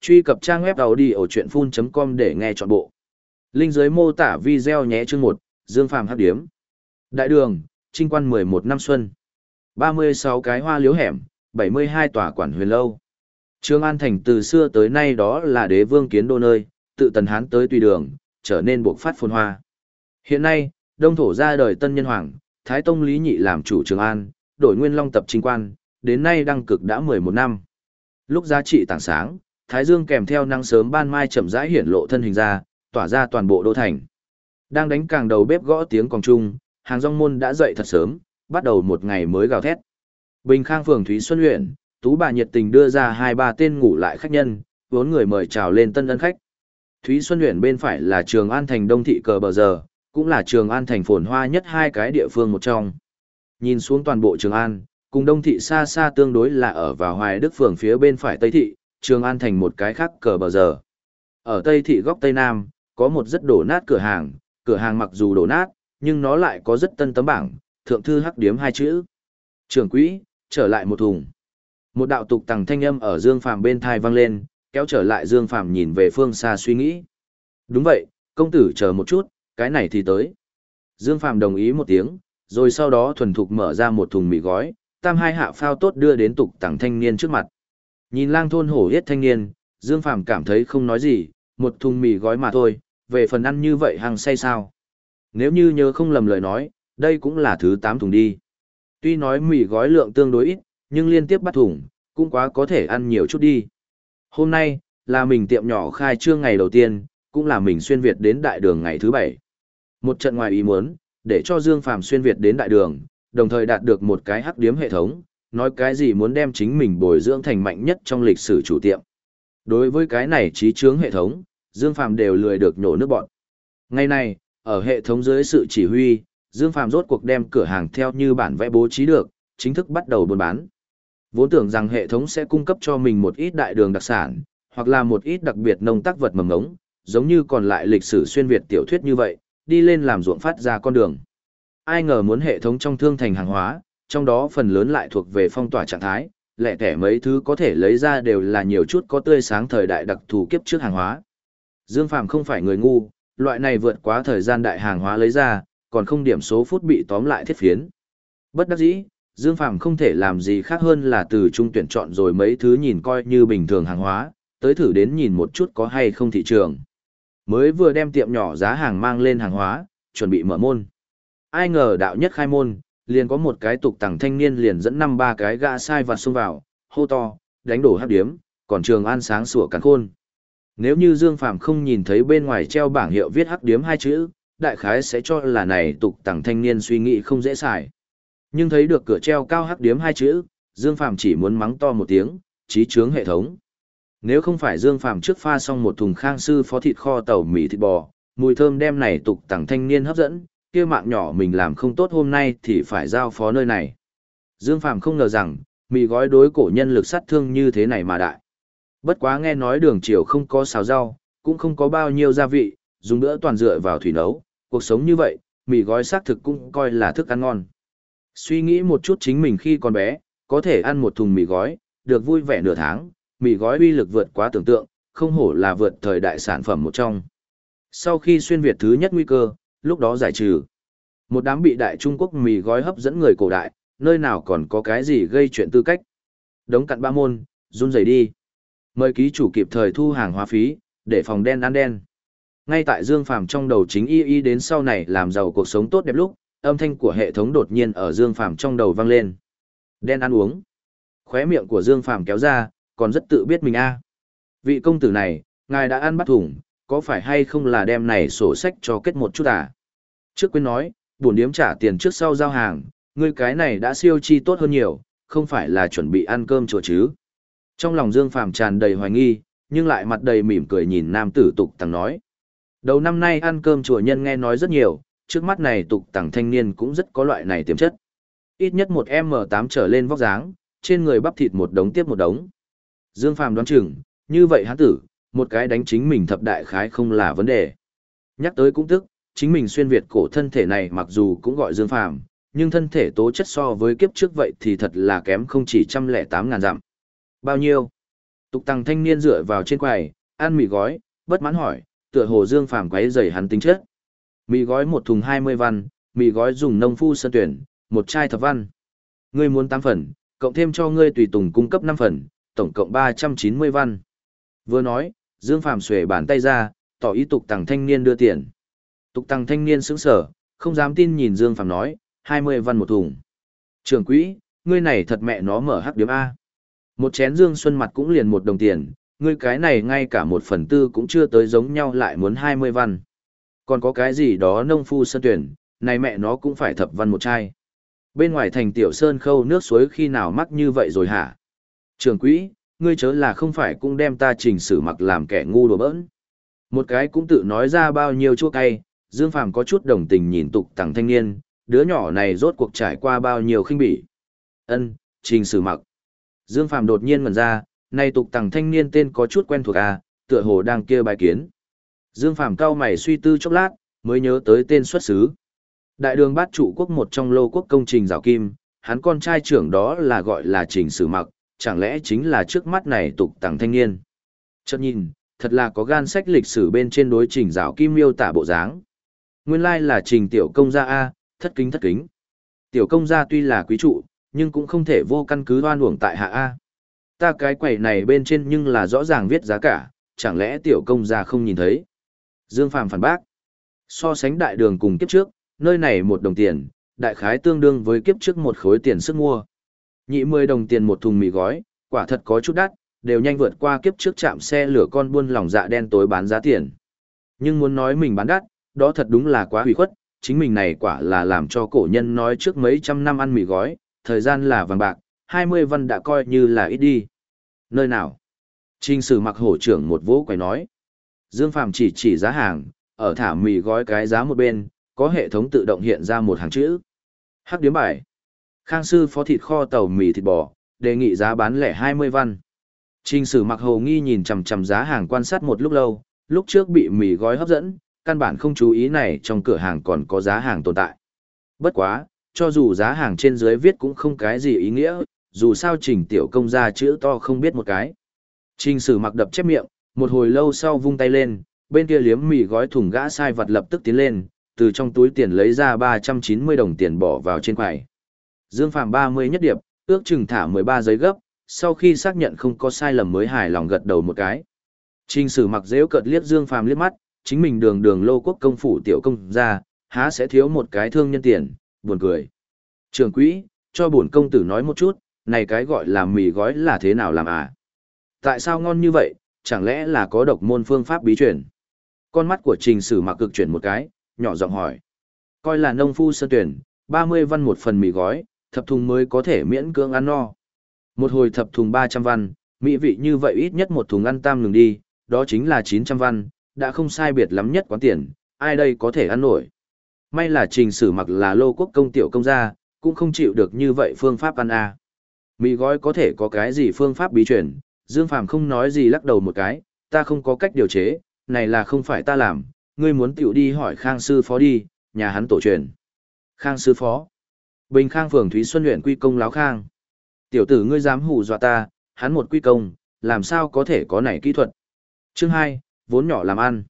truy cập trang web đầu đi ở truyện com để nghe trọn bộ. Linh dưới mô tả video nhé chương 1, Dương Phàm hấp điếm. Đại đường, trinh quan 11 năm xuân. 36 cái hoa liếu hẻm, 72 tòa quản huyền lâu. Trương An Thành từ xưa tới nay đó là đế vương kiến đô nơi, tự tần hán tới tùy đường, trở nên buộc phát phồn hoa. Hiện nay, đông thổ ra đời tân nhân hoàng, Thái Tông Lý Nhị làm chủ Trường An, đổi nguyên long tập trinh quan, đến nay đăng cực đã 11 năm. Lúc giá trị tảng sáng, Thái Dương kèm theo nắng sớm ban mai chậm rãi hiển lộ thân hình ra, tỏa ra toàn bộ đô thành. Đang đánh càng đầu bếp gõ tiếng còng trung, hàng rong môn đã dậy thật sớm, bắt đầu một ngày mới gào thét. Bình Khang phường Thúy Xuân huyện, Tú bà nhiệt tình đưa ra hai ba tên ngủ lại khách nhân, vốn người mời chào lên tân ân khách. Thúy Xuân huyện bên phải là Trường An thành Đông thị cờ bờ giờ, cũng là Trường An thành phồn hoa nhất hai cái địa phương một trong. Nhìn xuống toàn bộ Trường An, cùng Đông thị xa xa tương đối là ở vào Hoài Đức phường phía bên phải Tây thị, Trường An thành một cái khác cờ bờ giờ. Ở Tây thị góc Tây Nam, có một rất đổ nát cửa hàng, cửa hàng mặc dù đổ nát, nhưng nó lại có rất tân tấm bảng, thượng thư hắc điếm hai chữ. Trưởng quỹ, trở lại một thùng. Một đạo tục tằng thanh âm ở Dương Phàm bên thai vang lên, kéo trở lại Dương Phàm nhìn về phương xa suy nghĩ. Đúng vậy, công tử chờ một chút, cái này thì tới. Dương Phàm đồng ý một tiếng, rồi sau đó thuần thục mở ra một thùng mì gói, tam hai hạ phao tốt đưa đến tục tằng thanh niên trước mặt. Nhìn lang thôn hổ yết thanh niên, Dương Phàm cảm thấy không nói gì, một thùng mì gói mà thôi, về phần ăn như vậy hàng say sao. Nếu như nhớ không lầm lời nói, đây cũng là thứ 8 thùng đi. Tuy nói mì gói lượng tương đối ít, nhưng liên tiếp bắt thùng, cũng quá có thể ăn nhiều chút đi. Hôm nay, là mình tiệm nhỏ khai trương ngày đầu tiên, cũng là mình xuyên Việt đến đại đường ngày thứ 7. Một trận ngoài ý muốn, để cho Dương Phàm xuyên Việt đến đại đường, đồng thời đạt được một cái hắc điếm hệ thống, nói cái gì muốn đem chính mình bồi dưỡng thành mạnh nhất trong lịch sử chủ tiệm. Đối với cái này trí chướng hệ thống, Dương Phàm đều lười được nhổ nước bọn. Ngày nay ở hệ thống dưới sự chỉ huy, Dương Phàm rốt cuộc đem cửa hàng theo như bản vẽ bố trí được, chính thức bắt đầu buôn bán. Vốn tưởng rằng hệ thống sẽ cung cấp cho mình một ít đại đường đặc sản, hoặc là một ít đặc biệt nông tác vật mầm ngống, giống như còn lại lịch sử xuyên Việt tiểu thuyết như vậy, đi lên làm ruộng phát ra con đường. Ai ngờ muốn hệ thống trong thương thành hàng hóa, trong đó phần lớn lại thuộc về phong tỏa trạng thái, lẻ tẻ mấy thứ có thể lấy ra đều là nhiều chút có tươi sáng thời đại đặc thù kiếp trước hàng hóa. Dương Phàm không phải người ngu, loại này vượt quá thời gian đại hàng hóa lấy ra, còn không điểm số phút bị tóm lại thiết phiến. Bất đắc dĩ, Dương Phàm không thể làm gì khác hơn là từ trung tuyển chọn rồi mấy thứ nhìn coi như bình thường hàng hóa, tới thử đến nhìn một chút có hay không thị trường. Mới vừa đem tiệm nhỏ giá hàng mang lên hàng hóa, chuẩn bị mở môn. Ai ngờ đạo nhất khai môn, liền có một cái tục tằng thanh niên liền dẫn năm ba cái gã sai vặt xông vào, hô to, đánh đổ hấp điếm, còn trường an sáng sủa cắn khôn. Nếu như Dương Phàm không nhìn thấy bên ngoài treo bảng hiệu viết hắc điếm hai chữ, đại khái sẽ cho là này tục tằng thanh niên suy nghĩ không dễ xài. Nhưng thấy được cửa treo cao hắc điếm hai chữ, Dương Phàm chỉ muốn mắng to một tiếng, trí chướng hệ thống. Nếu không phải Dương Phàm trước pha xong một thùng khang sư phó thịt kho tàu mì thịt bò, mùi thơm đem này tục tằng thanh niên hấp dẫn, kia mạng nhỏ mình làm không tốt hôm nay thì phải giao phó nơi này. Dương Phàm không ngờ rằng, mì gói đối cổ nhân lực sát thương như thế này mà đại. Bất quá nghe nói đường chiều không có xào rau, cũng không có bao nhiêu gia vị, dùng bữa toàn dựa vào thủy nấu, cuộc sống như vậy, mì gói xác thực cũng coi là thức ăn ngon. Suy nghĩ một chút chính mình khi còn bé, có thể ăn một thùng mì gói, được vui vẻ nửa tháng, mì gói uy lực vượt quá tưởng tượng, không hổ là vượt thời đại sản phẩm một trong. Sau khi xuyên Việt thứ nhất nguy cơ, lúc đó giải trừ. Một đám bị đại Trung Quốc mì gói hấp dẫn người cổ đại, nơi nào còn có cái gì gây chuyện tư cách. Đống cặn ba môn, run rẩy đi. Mời ký chủ kịp thời thu hàng hóa phí, để phòng đen ăn đen. Ngay tại Dương Phàm trong đầu chính y y đến sau này làm giàu cuộc sống tốt đẹp lúc, âm thanh của hệ thống đột nhiên ở Dương Phàm trong đầu vang lên. Đen ăn uống. Khóe miệng của Dương Phàm kéo ra, còn rất tự biết mình a. Vị công tử này, ngài đã ăn bắt thủng, có phải hay không là đem này sổ sách cho kết một chút à? Trước quên nói, bổn điếm trả tiền trước sau giao hàng, ngươi cái này đã siêu chi tốt hơn nhiều, không phải là chuẩn bị ăn cơm chùa chứ. Trong lòng Dương Phàm tràn đầy hoài nghi, nhưng lại mặt đầy mỉm cười nhìn nam tử tục tằng nói. Đầu năm nay ăn cơm chùa nhân nghe nói rất nhiều, trước mắt này tục tằng thanh niên cũng rất có loại này tiềm chất. Ít nhất một M8 trở lên vóc dáng, trên người bắp thịt một đống tiếp một đống. Dương Phàm đoán chừng, như vậy hắn tử, một cái đánh chính mình thập đại khái không là vấn đề. Nhắc tới cũng tức, chính mình xuyên Việt cổ thân thể này mặc dù cũng gọi Dương Phàm, nhưng thân thể tố chất so với kiếp trước vậy thì thật là kém không chỉ trăm lẻ tám ngàn dặm. Bao nhiêu? Tục tăng thanh niên dựa vào trên quầy, ăn mì gói, bất mãn hỏi, tựa hồ Dương Phàm quấy rầy hắn tính chất. Mì gói một thùng 20 văn, mì gói dùng nông phu sân tuyển, một chai thập văn. Ngươi muốn tám phần, cộng thêm cho ngươi tùy tùng cung cấp năm phần, tổng cộng 390 văn. Vừa nói, Dương Phàm xuề bàn tay ra, tỏ ý tục tằng thanh niên đưa tiền. Tục tăng thanh niên sững sở, không dám tin nhìn Dương Phàm nói, 20 văn một thùng. Trưởng quỹ, ngươi này thật mẹ nó mở hắc điểm A. Một chén Dương Xuân mặt cũng liền một đồng tiền, ngươi cái này ngay cả một phần tư cũng chưa tới giống nhau lại muốn 20 văn. Còn có cái gì đó nông phu sân tuyển, này mẹ nó cũng phải thập văn một chai. Bên ngoài thành tiểu sơn khâu nước suối khi nào mắc như vậy rồi hả? Trường quỹ, ngươi chớ là không phải cũng đem ta chỉnh sử mặc làm kẻ ngu đùa bỡn. Một cái cũng tự nói ra bao nhiêu chua cay, Dương Phàm có chút đồng tình nhìn tục tằng thanh niên, đứa nhỏ này rốt cuộc trải qua bao nhiêu khinh bỉ. Ân, trình sử mặc. Dương Phàm đột nhiên ngẩn ra, này tục tằng thanh niên tên có chút quen thuộc à, tựa hồ đang kia bài kiến. Dương Phàm cao mày suy tư chốc lát, mới nhớ tới tên xuất xứ. Đại đường bát trụ quốc một trong lô quốc công trình rào kim, hắn con trai trưởng đó là gọi là trình sử mặc, chẳng lẽ chính là trước mắt này tục tằng thanh niên. Chợt nhìn, thật là có gan sách lịch sử bên trên đối trình rào kim miêu tả bộ dáng. Nguyên lai là trình tiểu công gia A, thất kính thất kính. Tiểu công gia tuy là quý trụ, nhưng cũng không thể vô căn cứ đoan uổng tại hạ A. Ta cái quầy này bên trên nhưng là rõ ràng viết giá cả, chẳng lẽ tiểu công gia không nhìn thấy. Dương Phàm phản bác. So sánh đại đường cùng kiếp trước, nơi này một đồng tiền, đại khái tương đương với kiếp trước một khối tiền sức mua. Nhị mười đồng tiền một thùng mì gói, quả thật có chút đắt, đều nhanh vượt qua kiếp trước chạm xe lửa con buôn lòng dạ đen tối bán giá tiền. Nhưng muốn nói mình bán đắt, đó thật đúng là quá hủy khuất, chính mình này quả là làm cho cổ nhân nói trước mấy trăm năm ăn mì gói, thời gian là vàng bạc, 20 văn đã coi như là ít đi. Nơi nào? Trình sử mặc hổ trưởng một vỗ quay nói. Dương Phàm chỉ chỉ giá hàng, ở thả mì gói cái giá một bên, có hệ thống tự động hiện ra một hàng chữ. Hắc điếm bài. Khang sư phó thịt kho tàu mì thịt bò, đề nghị giá bán lẻ 20 văn. Trình sử mặc hồ nghi nhìn chằm chằm giá hàng quan sát một lúc lâu, lúc trước bị mì gói hấp dẫn, căn bản không chú ý này trong cửa hàng còn có giá hàng tồn tại. Bất quá, cho dù giá hàng trên dưới viết cũng không cái gì ý nghĩa, dù sao trình tiểu công ra chữ to không biết một cái. Trình sử mặc đập chép miệng, một hồi lâu sau vung tay lên, bên kia liếm mì gói thùng gã sai vật lập tức tiến lên, từ trong túi tiền lấy ra 390 đồng tiền bỏ vào trên quầy. Dương Phạm 30 nhất điệp, ước chừng thả 13 giấy gấp, sau khi xác nhận không có sai lầm mới hài lòng gật đầu một cái. Trình sử mặc dễ cợt liếc Dương Phạm liếc mắt, chính mình đường đường lô quốc công phủ tiểu công ra, há sẽ thiếu một cái thương nhân tiền, buồn cười. Trường quỹ, cho bổn công tử nói một chút, này cái gọi là mì gói là thế nào làm à? Tại sao ngon như vậy, chẳng lẽ là có độc môn phương pháp bí truyền? Con mắt của trình sử mặc cực chuyển một cái, nhỏ giọng hỏi. Coi là nông phu sơ tuyển, 30 văn một phần mì gói, thập thùng mới có thể miễn cưỡng ăn no. Một hồi thập thùng 300 văn, mỹ vị như vậy ít nhất một thùng ăn tam ngừng đi, đó chính là 900 văn, đã không sai biệt lắm nhất quán tiền, ai đây có thể ăn nổi. May là trình sử mặc là lô quốc công tiểu công gia, cũng không chịu được như vậy phương pháp ăn à. Mì gói có thể có cái gì phương pháp bí truyền, Dương Phàm không nói gì lắc đầu một cái, ta không có cách điều chế, này là không phải ta làm, ngươi muốn tiểu đi hỏi Khang sư phó đi, nhà hắn tổ truyền. Khang sư phó. Bình Khang phường Thúy Xuân huyện quy công láo Khang. Tiểu tử ngươi dám hù dọa ta, hắn một quy công, làm sao có thể có này kỹ thuật. Chương 2, vốn nhỏ làm ăn.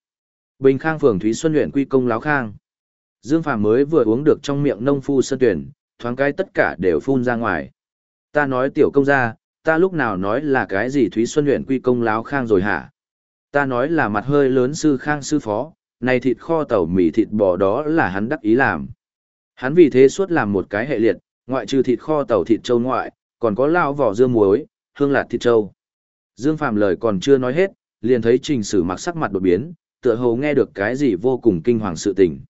Bình Khang phường Thúy Xuân huyện quy công láo Khang. Dương Phàm mới vừa uống được trong miệng nông phu sơn tuyển, thoáng cái tất cả đều phun ra ngoài. Ta nói tiểu công gia, ta lúc nào nói là cái gì Thúy Xuân huyện quy công láo Khang rồi hả? Ta nói là mặt hơi lớn sư Khang sư phó, này thịt kho tàu mì thịt bò đó là hắn đắc ý làm. Hắn vì thế suốt làm một cái hệ liệt, ngoại trừ thịt kho tàu thịt châu ngoại, còn có lao vỏ dưa muối, hương lạt thịt châu. Dương Phạm lời còn chưa nói hết, liền thấy Trình Sử mặc sắc mặt đột biến, tựa hồ nghe được cái gì vô cùng kinh hoàng sự tình.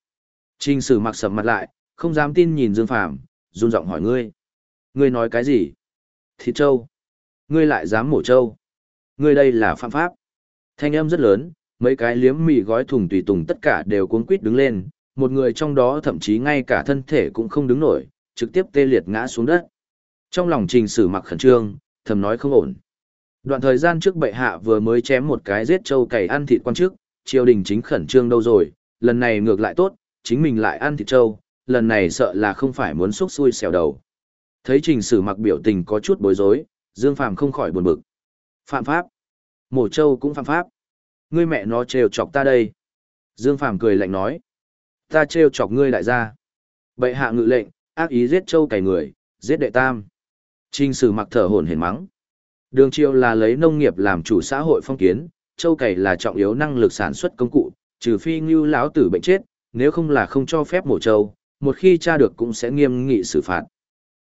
Trình Sử mặc sầm mặt lại, không dám tin nhìn Dương Phàm, run giọng hỏi ngươi. Ngươi nói cái gì? Thịt trâu. Ngươi lại dám mổ trâu. Ngươi đây là phạm pháp. Thanh âm rất lớn, mấy cái liếm mì gói thùng tùy tùng tất cả đều cuống quít đứng lên, một người trong đó thậm chí ngay cả thân thể cũng không đứng nổi, trực tiếp tê liệt ngã xuống đất. Trong lòng trình sử mặc khẩn trương, thầm nói không ổn. Đoạn thời gian trước bệ hạ vừa mới chém một cái giết châu cày ăn thịt quan trước, triều đình chính khẩn trương đâu rồi, lần này ngược lại tốt, chính mình lại ăn thịt châu. lần này sợ là không phải muốn xúc xui xẻo đầu. Thấy trình sử mặc biểu tình có chút bối rối, Dương Phàm không khỏi buồn bực. Phạm pháp, Mổ châu cũng phạm pháp. Ngươi mẹ nó trêu chọc ta đây. Dương Phàm cười lạnh nói. Ta trêu chọc ngươi đại gia. Bệ hạ ngự lệnh, ác ý giết châu cày người, giết đệ tam. Trình sử mặc thở hổn hển mắng. Đường triều là lấy nông nghiệp làm chủ xã hội phong kiến, châu cày là trọng yếu năng lực sản xuất công cụ, trừ phi ngưu lão tử bệnh chết, nếu không là không cho phép mổ châu, một khi tra được cũng sẽ nghiêm nghị xử phạt.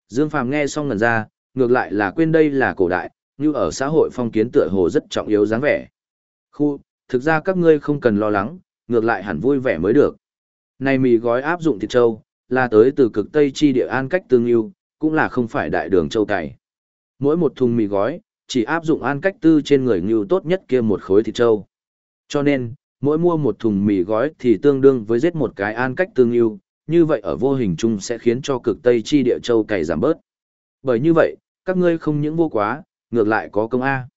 Dương Phàm nghe xong ngần ra, ngược lại là quên đây là cổ đại, như ở xã hội phong kiến tựa hồ rất trọng yếu dáng vẻ. Khu, thực ra các ngươi không cần lo lắng, ngược lại hẳn vui vẻ mới được. Này mì gói áp dụng thịt châu, là tới từ cực Tây chi địa an cách tương yêu, cũng là không phải đại đường châu cày. Mỗi một thùng mì gói, chỉ áp dụng an cách tư trên người ngưu tốt nhất kia một khối thịt trâu Cho nên, mỗi mua một thùng mì gói thì tương đương với giết một cái an cách tương ngưu, như vậy ở vô hình chung sẽ khiến cho cực Tây chi địa châu cày giảm bớt. Bởi như vậy, các ngươi không những vô quá, ngược lại có công A.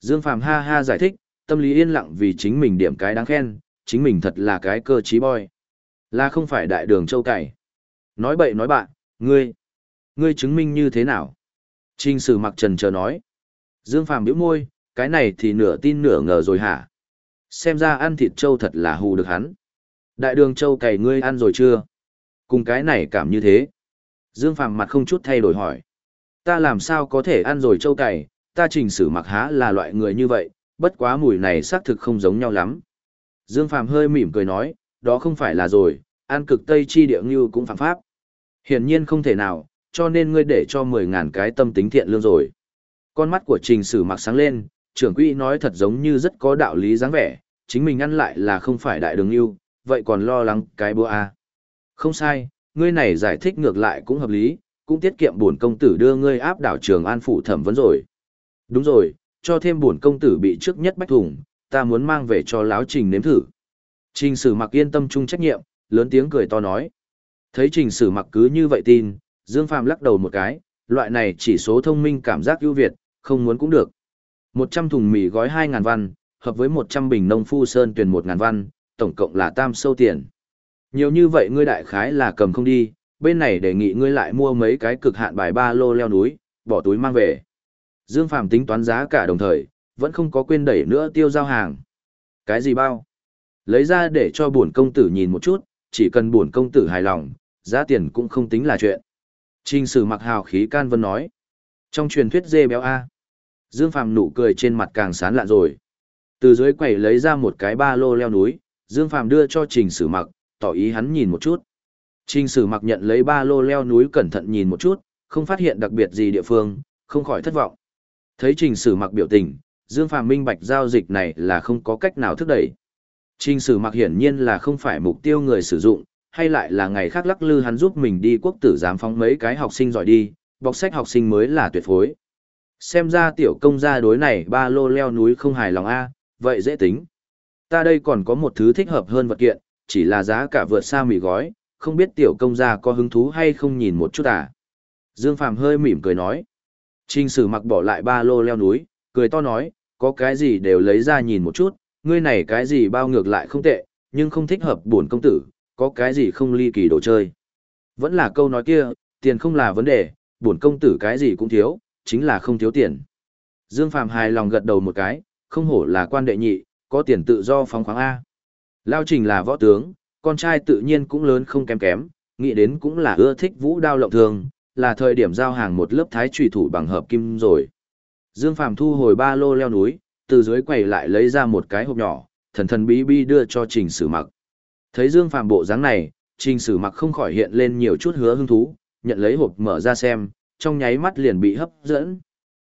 Dương Phàm ha ha giải thích, tâm lý yên lặng vì chính mình điểm cái đáng khen, chính mình thật là cái cơ trí boy. Là không phải đại đường châu cày. Nói bậy nói bạn, ngươi, ngươi chứng minh như thế nào? Trình sử mặc trần chờ nói. Dương Phàm bĩu môi, cái này thì nửa tin nửa ngờ rồi hả? Xem ra ăn thịt trâu thật là hù được hắn. Đại đường trâu cày ngươi ăn rồi chưa? Cùng cái này cảm như thế. Dương Phàm mặt không chút thay đổi hỏi. Ta làm sao có thể ăn rồi trâu cày, ta trình sử mặc há là loại người như vậy, bất quá mùi này xác thực không giống nhau lắm. Dương Phàm hơi mỉm cười nói, đó không phải là rồi, ăn cực Tây chi địa ngưu cũng phạm pháp. Hiển nhiên không thể nào, cho nên ngươi để cho 10.000 cái tâm tính thiện lương rồi. Con mắt của trình sử mặc sáng lên, trưởng quỹ nói thật giống như rất có đạo lý dáng vẻ, chính mình ăn lại là không phải đại đường yêu vậy còn lo lắng cái bữa a Không sai, ngươi này giải thích ngược lại cũng hợp lý, cũng tiết kiệm bổn công tử đưa ngươi áp đảo trường an phủ thẩm vấn rồi. Đúng rồi, cho thêm bổn công tử bị trước nhất bách thủng ta muốn mang về cho láo trình nếm thử. Trình sử mặc yên tâm chung trách nhiệm, lớn tiếng cười to nói. Thấy trình sử mặc cứ như vậy tin, Dương Phàm lắc đầu một cái, loại này chỉ số thông minh cảm giác ưu việt, không muốn cũng được. 100 thùng mì gói 2.000 văn, hợp với 100 bình nông phu sơn tuyển 1.000 văn, tổng cộng là tam sâu tiền. Nhiều như vậy ngươi đại khái là cầm không đi, bên này đề nghị ngươi lại mua mấy cái cực hạn bài ba lô leo núi, bỏ túi mang về. Dương Phàm tính toán giá cả đồng thời, vẫn không có quên đẩy nữa tiêu giao hàng. Cái gì bao? Lấy ra để cho bổn công tử nhìn một chút, chỉ cần bổn công tử hài lòng, giá tiền cũng không tính là chuyện. Trình sử mặc hào khí can vân nói. Trong truyền thuyết dê béo A. Dương Phàm nụ cười trên mặt càng sán lạ rồi. Từ dưới quầy lấy ra một cái ba lô leo núi, Dương Phàm đưa cho trình sử mặc, tỏ ý hắn nhìn một chút. Trình sử mặc nhận lấy ba lô leo núi cẩn thận nhìn một chút, không phát hiện đặc biệt gì địa phương, không khỏi thất vọng. Thấy trình sử mặc biểu tình, Dương Phàm minh bạch giao dịch này là không có cách nào thúc đẩy. Trình sử mặc hiển nhiên là không phải mục tiêu người sử dụng, hay lại là ngày khác lắc lư hắn giúp mình đi quốc tử giám phóng mấy cái học sinh giỏi đi, bọc sách học sinh mới là tuyệt phối. Xem ra tiểu công gia đối này ba lô leo núi không hài lòng a, vậy dễ tính. Ta đây còn có một thứ thích hợp hơn vật kiện, chỉ là giá cả vượt xa mì gói, không biết tiểu công gia có hứng thú hay không nhìn một chút à. Dương Phàm hơi mỉm cười nói. Trình sử mặc bỏ lại ba lô leo núi, cười to nói, có cái gì đều lấy ra nhìn một chút, ngươi này cái gì bao ngược lại không tệ, nhưng không thích hợp buồn công tử, có cái gì không ly kỳ đồ chơi. Vẫn là câu nói kia, tiền không là vấn đề, buồn công tử cái gì cũng thiếu, chính là không thiếu tiền. Dương Phạm hài lòng gật đầu một cái, không hổ là quan đệ nhị, có tiền tự do phóng khoáng A. Lao Trình là võ tướng, con trai tự nhiên cũng lớn không kém kém, nghĩ đến cũng là ưa thích vũ đao lộng thường, là thời điểm giao hàng một lớp thái trùy thủ bằng hợp kim rồi. Dương Phạm thu hồi ba lô leo núi, từ dưới quầy lại lấy ra một cái hộp nhỏ, thần thần bí bí đưa cho Trình Sử Mặc. Thấy Dương Phạm bộ dáng này, Trình Sử Mặc không khỏi hiện lên nhiều chút hứa hứng thú, nhận lấy hộp mở ra xem, trong nháy mắt liền bị hấp dẫn.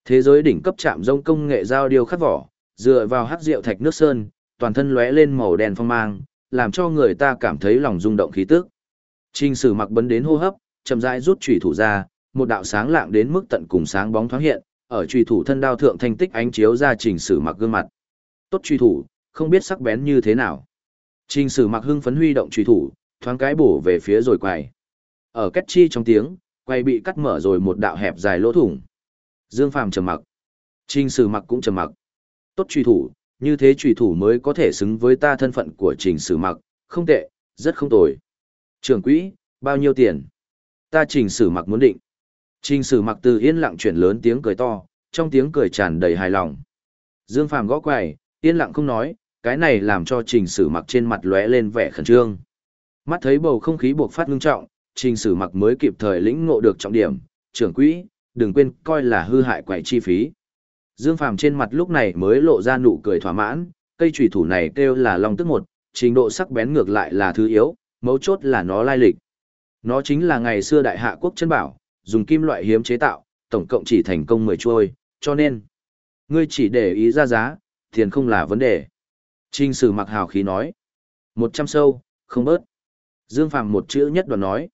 Thế giới đỉnh cấp chạm rông công nghệ giao điều khắc vỏ, dựa vào hắc rượu thạch nước sơn, toàn thân lóe lên màu đen phong mang, làm cho người ta cảm thấy lòng rung động khí tức. Trình Sử Mặc bấn đến hô hấp, chậm rãi rút chủy thủ ra, một đạo sáng lạng đến mức tận cùng sáng bóng thoáng hiện, ở chủy thủ thân đao thượng thanh tích ánh chiếu ra Trình Sử Mặc gương mặt. Tốt chủy thủ, không biết sắc bén như thế nào. Trình sử mặc hưng phấn huy động truy thủ, thoáng cái bổ về phía rồi quay. Ở cách chi trong tiếng, quay bị cắt mở rồi một đạo hẹp dài lỗ thủng. Dương Phàm trầm mặc. Trình sử mặc cũng trầm mặc. Tốt truy thủ, như thế truy thủ mới có thể xứng với ta thân phận của trình sử mặc, không tệ, rất không tồi. Trưởng quỹ, bao nhiêu tiền? Ta trình sử mặc muốn định. Trình sử mặc từ yên lặng chuyển lớn tiếng cười to, trong tiếng cười tràn đầy hài lòng. Dương Phàm gõ quầy, yên lặng không nói, cái này làm cho trình sử mặc trên mặt lóe lên vẻ khẩn trương. Mắt thấy bầu không khí buộc phát ngưng trọng, trình sử mặc mới kịp thời lĩnh ngộ được trọng điểm, trưởng quỹ, đừng quên coi là hư hại quậy chi phí. Dương Phàm trên mặt lúc này mới lộ ra nụ cười thỏa mãn, cây trùy thủ này kêu là long tức một, trình độ sắc bén ngược lại là thứ yếu, mấu chốt là nó lai lịch. Nó chính là ngày xưa đại hạ quốc chân bảo, dùng kim loại hiếm chế tạo, tổng cộng chỉ thành công 10 chuôi, cho nên, ngươi chỉ để ý ra giá, tiền không là vấn đề. Trình sử mặc hào khí nói, 100 sâu, không bớt. Dương Phàm một chữ nhất đoạn nói.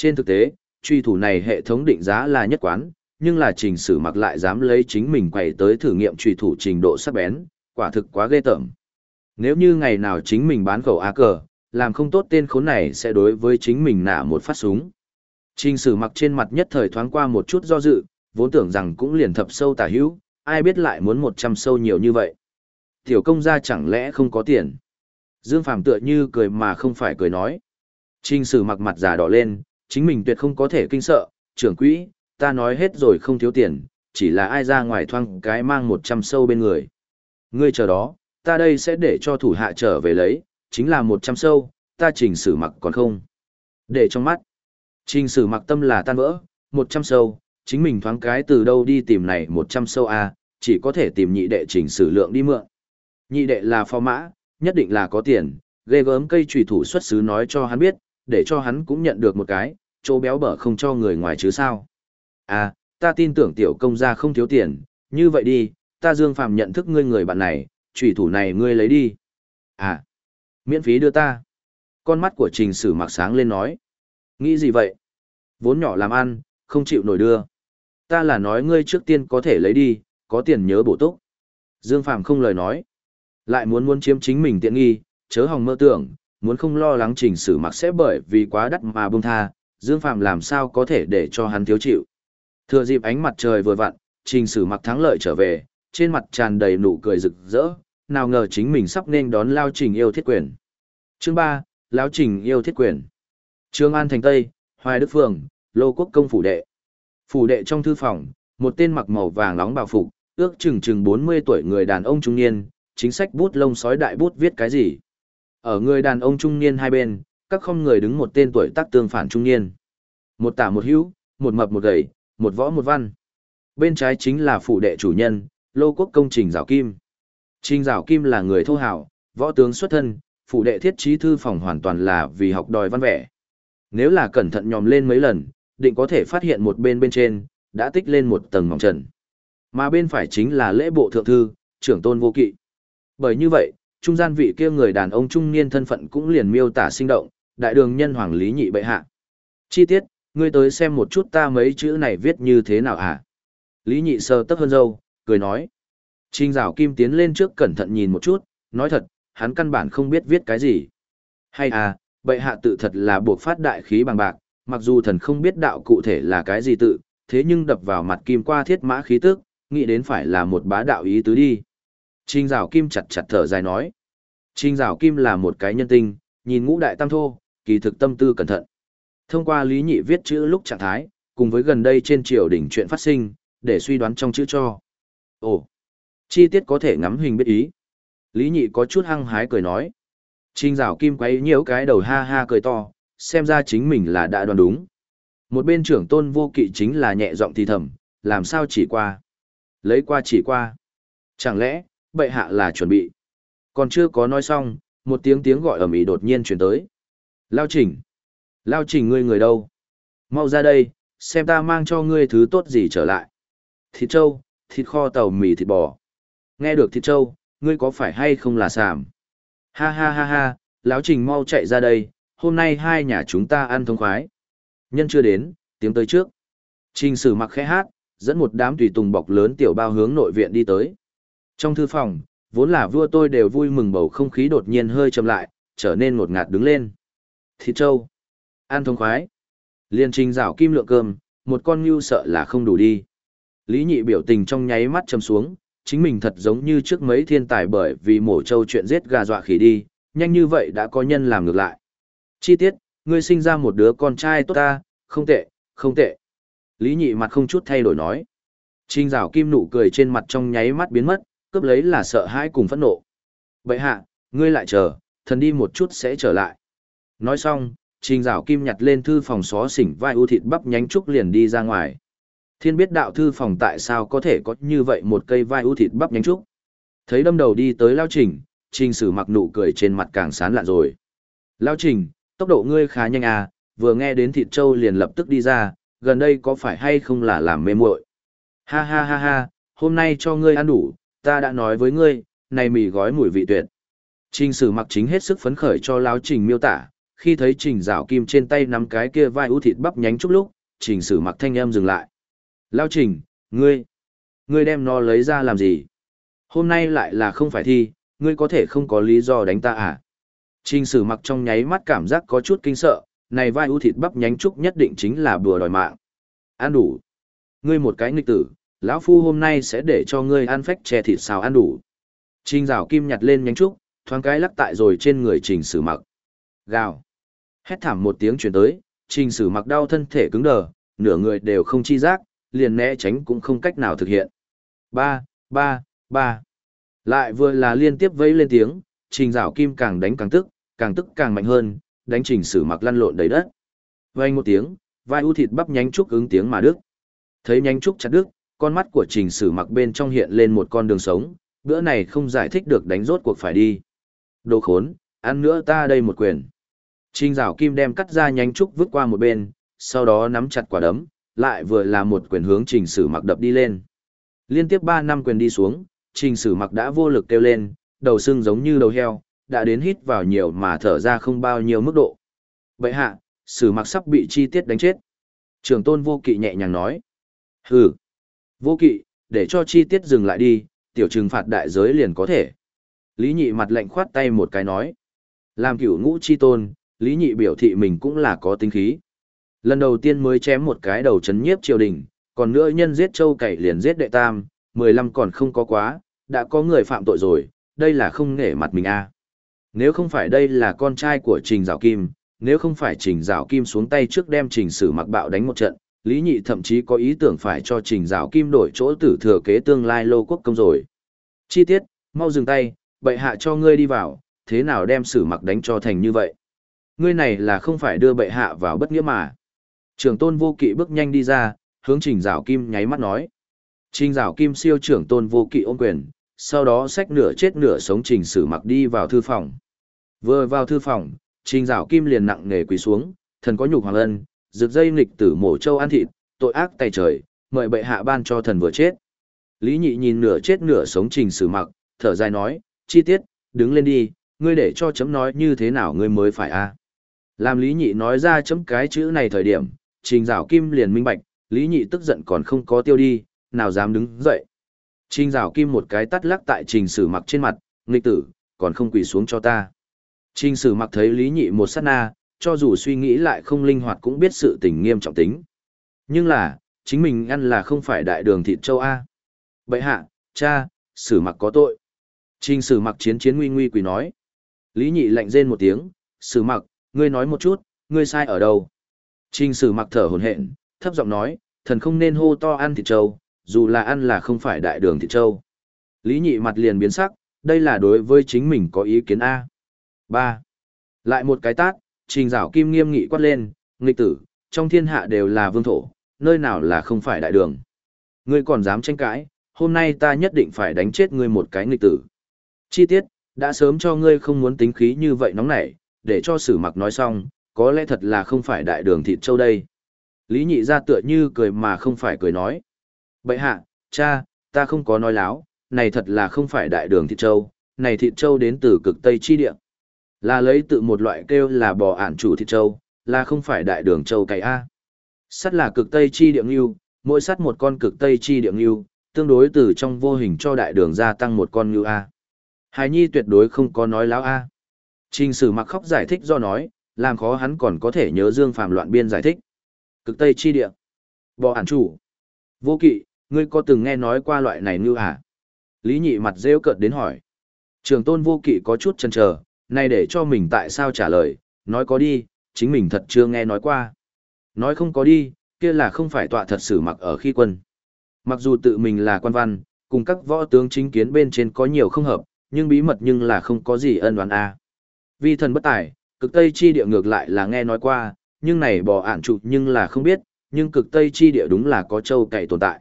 Trên thực tế, truy thủ này hệ thống định giá là nhất quán, nhưng là trình sử mặc lại dám lấy chính mình quay tới thử nghiệm truy thủ trình độ sắc bén, quả thực quá ghê tởm. Nếu như ngày nào chính mình bán khẩu A cờ, làm không tốt tên khốn này sẽ đối với chính mình nả một phát súng. Trình sử mặc trên mặt nhất thời thoáng qua một chút do dự, vốn tưởng rằng cũng liền thập sâu tả hữu, ai biết lại muốn một trăm sâu nhiều như vậy. Tiểu công gia chẳng lẽ không có tiền. Dương Phàm tựa như cười mà không phải cười nói. Trình sử mặc mặt giả đỏ lên, chính mình tuyệt không có thể kinh sợ, trưởng quỹ, ta nói hết rồi không thiếu tiền, chỉ là ai ra ngoài thoang cái mang một trăm sâu bên người. Ngươi chờ đó, ta đây sẽ để cho thủ hạ trở về lấy, chính là một trăm sâu, ta trình sử mặc còn không. Để trong mắt, trình sử mặc tâm là tan vỡ, một trăm sâu, chính mình thoáng cái từ đâu đi tìm này một trăm sâu à, chỉ có thể tìm nhị đệ trình sử lượng đi mượn. Nhị đệ là phò mã, nhất định là có tiền, ghê gớm cây trùy thủ xuất xứ nói cho hắn biết, để cho hắn cũng nhận được một cái, chỗ béo bở không cho người ngoài chứ sao. À, ta tin tưởng tiểu công gia không thiếu tiền, như vậy đi, ta Dương Phàm nhận thức ngươi người bạn này, trùy thủ này ngươi lấy đi. À, miễn phí đưa ta. Con mắt của trình sử mặc sáng lên nói. Nghĩ gì vậy? Vốn nhỏ làm ăn, không chịu nổi đưa. Ta là nói ngươi trước tiên có thể lấy đi, có tiền nhớ bổ túc. Dương Phàm không lời nói. Lại muốn muốn chiếm chính mình tiện nghi, chớ hòng mơ tưởng, muốn không lo lắng trình sử mặc sẽ bởi vì quá đắt mà bông tha, Dương Phạm làm sao có thể để cho hắn thiếu chịu. Thừa dịp ánh mặt trời vừa vặn, trình sử mặc thắng lợi trở về, trên mặt tràn đầy nụ cười rực rỡ, nào ngờ chính mình sắp nên đón lao trình yêu thiết quyền. Chương 3, Lao trình yêu thiết quyền. Trương An Thành Tây, Hoài Đức Phường, Lô Quốc Công Phủ Đệ. Phủ Đệ trong thư phòng, một tên mặc màu vàng nóng bào phục, ước chừng chừng 40 tuổi người đàn ông trung niên, chính sách bút lông sói đại bút viết cái gì. Ở người đàn ông trung niên hai bên, các không người đứng một tên tuổi tác tương phản trung niên. Một tả một hữu, một mập một gầy, một võ một văn. Bên trái chính là phủ đệ chủ nhân, lô quốc công trình rào kim. Trình rào kim là người thô hảo, võ tướng xuất thân, phủ đệ thiết trí thư phòng hoàn toàn là vì học đòi văn vẻ. Nếu là cẩn thận nhòm lên mấy lần, định có thể phát hiện một bên bên trên, đã tích lên một tầng mỏng trần. Mà bên phải chính là lễ bộ thượng thư, trưởng tôn vô kỵ. Bởi như vậy, trung gian vị kia người đàn ông trung niên thân phận cũng liền miêu tả sinh động, đại đường nhân hoàng lý nhị bệ hạ. Chi tiết, ngươi tới xem một chút ta mấy chữ này viết như thế nào hả? Lý nhị sơ tấp hơn dâu, cười nói. Trình rào kim tiến lên trước cẩn thận nhìn một chút, nói thật, hắn căn bản không biết viết cái gì. Hay à, bệ hạ tự thật là buộc phát đại khí bằng bạc, mặc dù thần không biết đạo cụ thể là cái gì tự, thế nhưng đập vào mặt kim qua thiết mã khí tức, nghĩ đến phải là một bá đạo ý tứ đi. Trình Dạo Kim chặt chặt thở dài nói. Trình Dạo Kim là một cái nhân tinh, nhìn ngũ đại tam thô, kỳ thực tâm tư cẩn thận. Thông qua lý nhị viết chữ lúc trạng thái, cùng với gần đây trên triều đỉnh chuyện phát sinh, để suy đoán trong chữ cho. Ồ, chi tiết có thể ngắm hình biết ý. Lý nhị có chút hăng hái cười nói. Trình Dạo Kim quấy nhiễu cái đầu ha ha cười to, xem ra chính mình là đã đoán đúng. Một bên trưởng tôn vô kỵ chính là nhẹ giọng thì thầm, làm sao chỉ qua. Lấy qua chỉ qua. Chẳng lẽ, bệ hạ là chuẩn bị. Còn chưa có nói xong, một tiếng tiếng gọi ầm ĩ đột nhiên truyền tới. Lao Trình! Lao Trình ngươi người đâu? Mau ra đây, xem ta mang cho ngươi thứ tốt gì trở lại. Thịt trâu, thịt kho tàu mì thịt bò. Nghe được thịt trâu, ngươi có phải hay không là sàm? Ha ha ha ha, Lão Trình mau chạy ra đây, hôm nay hai nhà chúng ta ăn thông khoái. Nhân chưa đến, tiếng tới trước. Trình sử mặc khẽ hát, dẫn một đám tùy tùng bọc lớn tiểu bao hướng nội viện đi tới. Trong thư phòng, vốn là vua tôi đều vui mừng bầu không khí đột nhiên hơi chậm lại, trở nên ngột ngạt đứng lên. Thịt trâu. an thông khoái. Liên trình rảo kim lượng cơm, một con ngưu sợ là không đủ đi. Lý nhị biểu tình trong nháy mắt châm xuống, chính mình thật giống như trước mấy thiên tài bởi vì mổ trâu chuyện giết gà dọa khỉ đi, nhanh như vậy đã có nhân làm ngược lại. Chi tiết, ngươi sinh ra một đứa con trai tốt ta, không tệ, không tệ. Lý nhị mặt không chút thay đổi nói. Trình rào kim nụ cười trên mặt trong nháy mắt biến mất, cướp lấy là sợ hãi cùng phẫn nộ. Bậy hạ, ngươi lại chờ, thần đi một chút sẽ trở lại. Nói xong, trình rào kim nhặt lên thư phòng xó xỉnh vai ưu thịt bắp nhánh trúc liền đi ra ngoài. Thiên biết đạo thư phòng tại sao có thể có như vậy một cây vai ưu thịt bắp nhánh trúc. Thấy đâm đầu đi tới lao trình, trình sử mặc nụ cười trên mặt càng sán lạ rồi. Lao trình, tốc độ ngươi khá nhanh à, vừa nghe đến thịt trâu liền lập tức đi ra, gần đây có phải hay không là làm mê muội? Ha ha ha ha, hôm nay cho ngươi ăn đủ, ta đã nói với ngươi, này mì gói mùi vị tuyệt. Trình sử mặc chính hết sức phấn khởi cho lao trình miêu tả, khi thấy trình rào kim trên tay nắm cái kia vai ưu thịt bắp nhánh chút lúc, trình sử mặc thanh âm dừng lại. Lao trình, ngươi, ngươi đem nó lấy ra làm gì? Hôm nay lại là không phải thi, ngươi có thể không có lý do đánh ta à? Trình sử mặc trong nháy mắt cảm giác có chút kinh sợ, này vai ưu thịt bắp nhánh trúc nhất định chính là bùa đòi mạng. Ăn đủ. Ngươi một cái nghịch tử, lão phu hôm nay sẽ để cho ngươi ăn phách chè thịt xào ăn đủ. Trình rào kim nhặt lên nhánh trúc, thoáng cái lắc tại rồi trên người trình sử mặc. Gào. Hét thảm một tiếng chuyển tới, trình sử mặc đau thân thể cứng đờ, nửa người đều không chi giác, liền né tránh cũng không cách nào thực hiện. Ba, ba, ba. Lại vừa là liên tiếp vẫy lên tiếng, trình rào kim càng đánh càng tức, càng tức càng mạnh hơn, đánh trình sử mặc lăn lộn đầy đất. Vang một tiếng, vai u thịt bắp nhánh trúc ứng tiếng mà đứt. Thấy nhánh trúc chặt đứt, con mắt của trình sử mặc bên trong hiện lên một con đường sống, bữa này không giải thích được đánh rốt cuộc phải đi. Đồ khốn, ăn nữa ta đây một quyền. Trình rào kim đem cắt ra nhánh trúc vứt qua một bên, sau đó nắm chặt quả đấm, lại vừa là một quyền hướng trình sử mặc đập đi lên. Liên tiếp 3 năm quyền đi xuống, trình sử mặc đã vô lực kêu lên, đầu sưng giống như đầu heo, đã đến hít vào nhiều mà thở ra không bao nhiêu mức độ. Vậy hạ, sử mặc sắp bị chi tiết đánh chết. Trường tôn vô kỵ nhẹ nhàng nói. Hừ, vô kỵ, để cho chi tiết dừng lại đi, tiểu trừng phạt đại giới liền có thể. Lý nhị mặt lạnh khoát tay một cái nói. Làm cửu ngũ chi tôn, Lý nhị biểu thị mình cũng là có tính khí. Lần đầu tiên mới chém một cái đầu chấn nhiếp triều đình, còn nữa nhân giết châu cậy liền giết đệ tam, 15 còn không có quá, đã có người phạm tội rồi, đây là không nể mặt mình a. À. Nếu không phải đây là con trai của Trình Giảo Kim, nếu không phải Trình Giảo Kim xuống tay trước đem Trình Sử Mặc bạo đánh một trận, Lý Nhị thậm chí có ý tưởng phải cho Trình Dạo Kim đổi chỗ tử thừa kế tương lai lô quốc công rồi. Chi tiết, mau dừng tay, bệ hạ cho ngươi đi vào, thế nào đem Sử Mặc đánh cho thành như vậy? Ngươi này là không phải đưa bệ hạ vào bất nghĩa mà. Trưởng tôn vô kỵ bước nhanh đi ra, hướng Trình Dạo Kim nháy mắt nói. Trình Dạo Kim siêu trưởng tôn vô kỵ ôm quyền, sau đó xách nửa chết nửa sống trình sử mặc đi vào thư phòng. Vừa vào thư phòng, trình Dạo kim liền nặng nề quỳ xuống, thần có nhục hoàng ân, rực dây nghịch tử mổ châu ăn thịt, tội ác tay trời, mời bệ hạ ban cho thần vừa chết. Lý nhị nhìn nửa chết nửa sống trình sử mặc, thở dài nói, chi tiết, đứng lên đi, ngươi để cho chấm nói như thế nào ngươi mới phải a Làm lý nhị nói ra chấm cái chữ này thời điểm, trình rào kim liền minh bạch, lý nhị tức giận còn không có tiêu đi, nào dám đứng dậy. Trình rào kim một cái tắt lắc tại trình sử mặc trên mặt, nghịch tử, còn không quỳ xuống cho ta. Trình sử mặc thấy lý nhị một sát na, cho dù suy nghĩ lại không linh hoạt cũng biết sự tình nghiêm trọng tính. Nhưng là, chính mình ăn là không phải đại đường thịt châu A. Bậy hạ, cha, sử mặc có tội. Trình sử mặc chiến chiến nguy nguy quỳ nói. Lý nhị lạnh rên một tiếng, sử mặc, ngươi nói một chút, ngươi sai ở đâu. Trình sử mặc thở hồn hện, thấp giọng nói, thần không nên hô to ăn thịt châu, dù là ăn là không phải đại đường thịt châu. Lý nhị mặt liền biến sắc, đây là đối với chính mình có ý kiến A. 3. Lại một cái tát, trình rảo kim nghiêm nghị quát lên, nghịch tử, trong thiên hạ đều là vương thổ, nơi nào là không phải đại đường. Ngươi còn dám tranh cãi, hôm nay ta nhất định phải đánh chết ngươi một cái nghịch tử. Chi tiết, đã sớm cho ngươi không muốn tính khí như vậy nóng nảy, để cho sử mặc nói xong, có lẽ thật là không phải đại đường thịt châu đây. Lý nhị ra tựa như cười mà không phải cười nói. Bậy hạ, cha, ta không có nói láo, này thật là không phải đại đường thịt châu, này thịt châu đến từ cực Tây chi địa. Là lấy tự một loại kêu là bò ản chủ thịt châu, là không phải đại đường châu cày A. Sắt là cực Tây chi địa ngưu, mỗi sắt một con cực Tây chi địa ngưu, tương đối từ trong vô hình cho đại đường gia tăng một con ngưu A. Hải nhi tuyệt đối không có nói láo A. Trình sử mặc khóc giải thích do nói, làm khó hắn còn có thể nhớ dương phàm loạn biên giải thích. Cực Tây chi địa. Bò ản chủ. Vô kỵ, ngươi có từng nghe nói qua loại này ngưu à? Lý nhị mặt rêu cợt đến hỏi. Trường tôn vô kỵ có chút chần chờ, nay để cho mình tại sao trả lời, nói có đi, chính mình thật chưa nghe nói qua. Nói không có đi, kia là không phải tọa thật sự mặc ở khi quân. Mặc dù tự mình là quan văn, cùng các võ tướng chính kiến bên trên có nhiều không hợp, nhưng bí mật nhưng là không có gì ân đoán a. Vi thần bất tài, cực tây chi địa ngược lại là nghe nói qua, nhưng này bò ản trụ nhưng là không biết, nhưng cực tây chi địa đúng là có châu cậy tồn tại.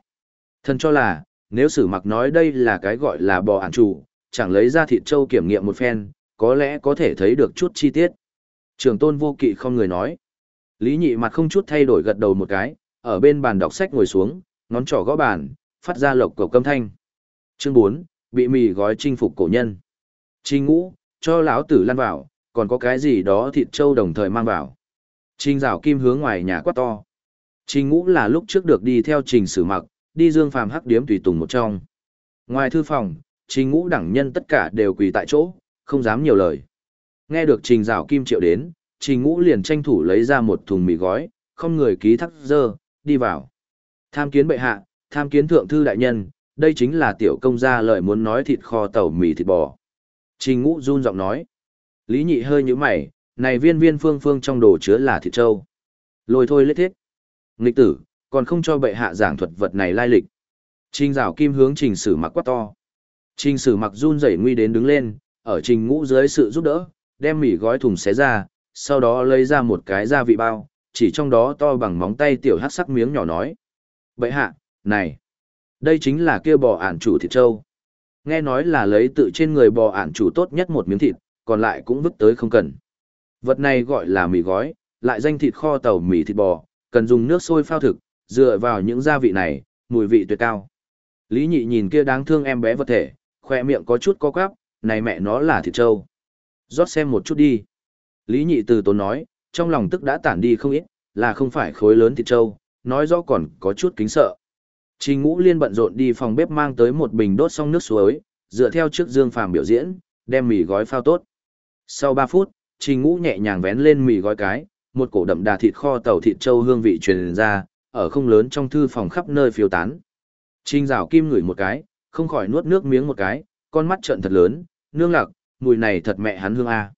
Thần cho là, nếu sử mặc nói đây là cái gọi là bò ản trụ, chẳng lấy ra thịt châu kiểm nghiệm một phen, có lẽ có thể thấy được chút chi tiết. Trường tôn vô kỵ không người nói. Lý nhị mặt không chút thay đổi gật đầu một cái, ở bên bàn đọc sách ngồi xuống, ngón trỏ gõ bàn, phát ra lộc cầu câm thanh. Chương 4, bị mì gói chinh phục cổ nhân. Trình ngũ, cho lão tử lăn vào, còn có cái gì đó thịt trâu đồng thời mang vào. Trình rào kim hướng ngoài nhà quát to. Trình ngũ là lúc trước được đi theo trình sử mặc, đi dương phàm hắc điếm tùy tùng một trong. Ngoài thư phòng, trình ngũ đẳng nhân tất cả đều quỳ tại chỗ, không dám nhiều lời. Nghe được trình rào kim triệu đến, trình ngũ liền tranh thủ lấy ra một thùng mì gói, không người ký thắc dơ, đi vào. Tham kiến bệ hạ, tham kiến thượng thư đại nhân, đây chính là tiểu công gia lời muốn nói thịt kho tàu mì thịt bò. Trình ngũ run giọng nói. Lý nhị hơi như mày, này viên viên phương phương trong đồ chứa là thịt trâu. Lôi thôi lết thiết. Nghịch tử, còn không cho bệ hạ giảng thuật vật này lai lịch. Trình rào kim hướng trình sử mặc quát to. Trình sử mặc run rẩy nguy đến đứng lên, ở trình ngũ dưới sự giúp đỡ, đem mì gói thùng xé ra, sau đó lấy ra một cái gia vị bao, chỉ trong đó to bằng móng tay tiểu hát sắc miếng nhỏ nói. Bệ hạ, này, đây chính là kia bò ản chủ thịt trâu. Nghe nói là lấy tự trên người bò ản chủ tốt nhất một miếng thịt, còn lại cũng vứt tới không cần. Vật này gọi là mì gói, lại danh thịt kho tàu mì thịt bò, cần dùng nước sôi phao thực, dựa vào những gia vị này, mùi vị tuyệt cao. Lý nhị nhìn kia đáng thương em bé vật thể, khoe miệng có chút co quắp, này mẹ nó là thịt trâu. rót xem một chút đi. Lý nhị từ tốn nói, trong lòng tức đã tản đi không ít, là không phải khối lớn thịt trâu, nói rõ còn có chút kính sợ. Trình ngũ liên bận rộn đi phòng bếp mang tới một bình đốt xong nước suối, dựa theo trước dương phàm biểu diễn, đem mì gói phao tốt. Sau 3 phút, trình ngũ nhẹ nhàng vén lên mì gói cái, một cổ đậm đà thịt kho tàu thịt trâu hương vị truyền ra, ở không lớn trong thư phòng khắp nơi phiêu tán. Trình rào kim ngửi một cái, không khỏi nuốt nước miếng một cái, con mắt trợn thật lớn, nương lạc, mùi này thật mẹ hắn hương a.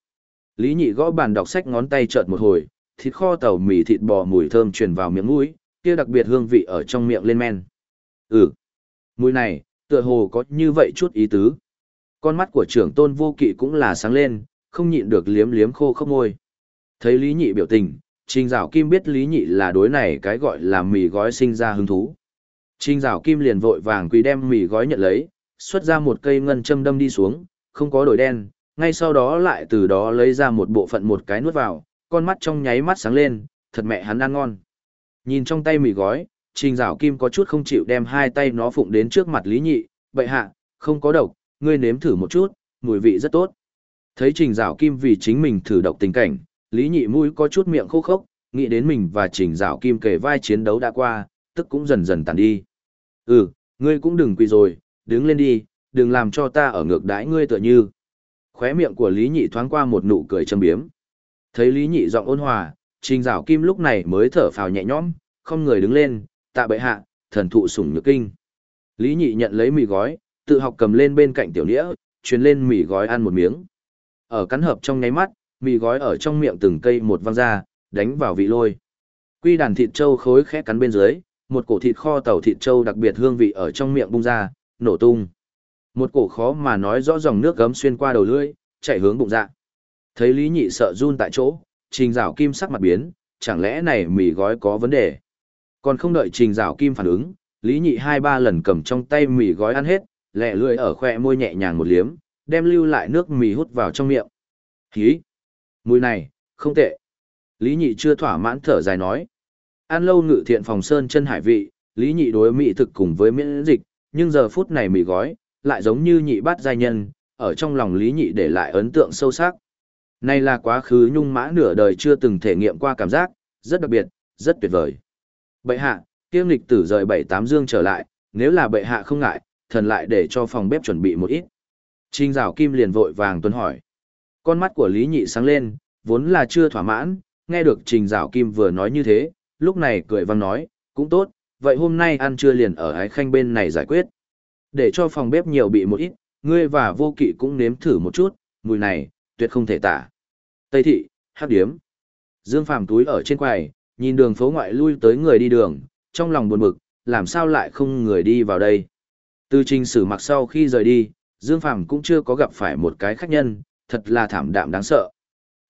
Lý nhị gõ bàn đọc sách ngón tay trợn một hồi, thịt kho tàu mì thịt bò mùi thơm truyền vào miệng mũi, kia đặc biệt hương vị ở trong miệng lên men. Ừ, mùi này, tựa hồ có như vậy chút ý tứ. Con mắt của trưởng tôn vô kỵ cũng là sáng lên, không nhịn được liếm liếm khô khốc môi. Thấy Lý Nhị biểu tình, Trình Dạo Kim biết Lý Nhị là đối này cái gọi là mì gói sinh ra hứng thú. Trình Dạo Kim liền vội vàng quỳ đem mì gói nhận lấy, xuất ra một cây ngân châm đâm đi xuống, không có đổi đen, ngay sau đó lại từ đó lấy ra một bộ phận một cái nuốt vào, con mắt trong nháy mắt sáng lên, thật mẹ hắn ăn ngon. Nhìn trong tay mì gói, Trình Dạo Kim có chút không chịu đem hai tay nó phụng đến trước mặt Lý Nhị, "Bệ hạ, không có độc, ngươi nếm thử một chút, mùi vị rất tốt." Thấy Trình Dạo Kim vì chính mình thử độc tình cảnh, Lý Nhị mũi có chút miệng khô khốc, nghĩ đến mình và Trình Dạo Kim kể vai chiến đấu đã qua, tức cũng dần dần tàn đi. "Ừ, ngươi cũng đừng quỳ rồi, đứng lên đi, đừng làm cho ta ở ngược đãi ngươi tựa như." Khóe miệng của Lý Nhị thoáng qua một nụ cười châm biếm. Thấy Lý Nhị giọng ôn hòa, Trình Dạo Kim lúc này mới thở phào nhẹ nhõm, không người đứng lên, tạ bệ hạ, thần thụ sủng nhược kinh. Lý Nhị nhận lấy mì gói, tự học cầm lên bên cạnh tiểu đĩa, truyền lên mì gói ăn một miếng. Ở cắn hợp trong nháy mắt, mì gói ở trong miệng từng cây một văng ra, đánh vào vị lôi. Quy đàn thịt trâu khối khẽ cắn bên dưới, một cổ thịt kho tàu thịt trâu đặc biệt hương vị ở trong miệng bung ra, nổ tung. Một cổ khó mà nói rõ dòng nước gấm xuyên qua đầu lưỡi, chạy hướng bụng dạ. Thấy Lý Nhị sợ run tại chỗ, Trình Dạo Kim sắc mặt biến, chẳng lẽ này mì gói có vấn đề? Còn không đợi Trình Dạo Kim phản ứng, Lý Nhị hai ba lần cầm trong tay mì gói ăn hết, lẹ lưỡi ở khoe môi nhẹ nhàng một liếm, đem lưu lại nước mì hút vào trong miệng. Hí! Mùi này, không tệ. Lý Nhị chưa thỏa mãn thở dài nói. Ăn lâu ngự thiện phòng sơn chân hải vị, Lý Nhị đối mỹ thực cùng với miễn dịch, nhưng giờ phút này mì gói, lại giống như nhị bát giai nhân, ở trong lòng Lý Nhị để lại ấn tượng sâu sắc. Này là quá khứ nhung mã nửa đời chưa từng thể nghiệm qua cảm giác, rất đặc biệt, rất tuyệt vời. Bệ hạ, kiêm lịch tử rời bảy tám dương trở lại, nếu là bệ hạ không ngại, thần lại để cho phòng bếp chuẩn bị một ít. Trình rào kim liền vội vàng tuấn hỏi. Con mắt của Lý Nhị sáng lên, vốn là chưa thỏa mãn, nghe được trình rào kim vừa nói như thế, lúc này cười vang nói, cũng tốt, vậy hôm nay ăn trưa liền ở ái khanh bên này giải quyết. Để cho phòng bếp nhiều bị một ít, ngươi và vô kỵ cũng nếm thử một chút, mùi này, tuyệt không thể tả. Tây thị, hắc điếm. Dương Phàm túi ở trên quầy, nhìn đường phố ngoại lui tới người đi đường, trong lòng buồn bực, làm sao lại không người đi vào đây. Từ trình sử mặc sau khi rời đi, Dương Phàm cũng chưa có gặp phải một cái khách nhân, thật là thảm đạm đáng sợ.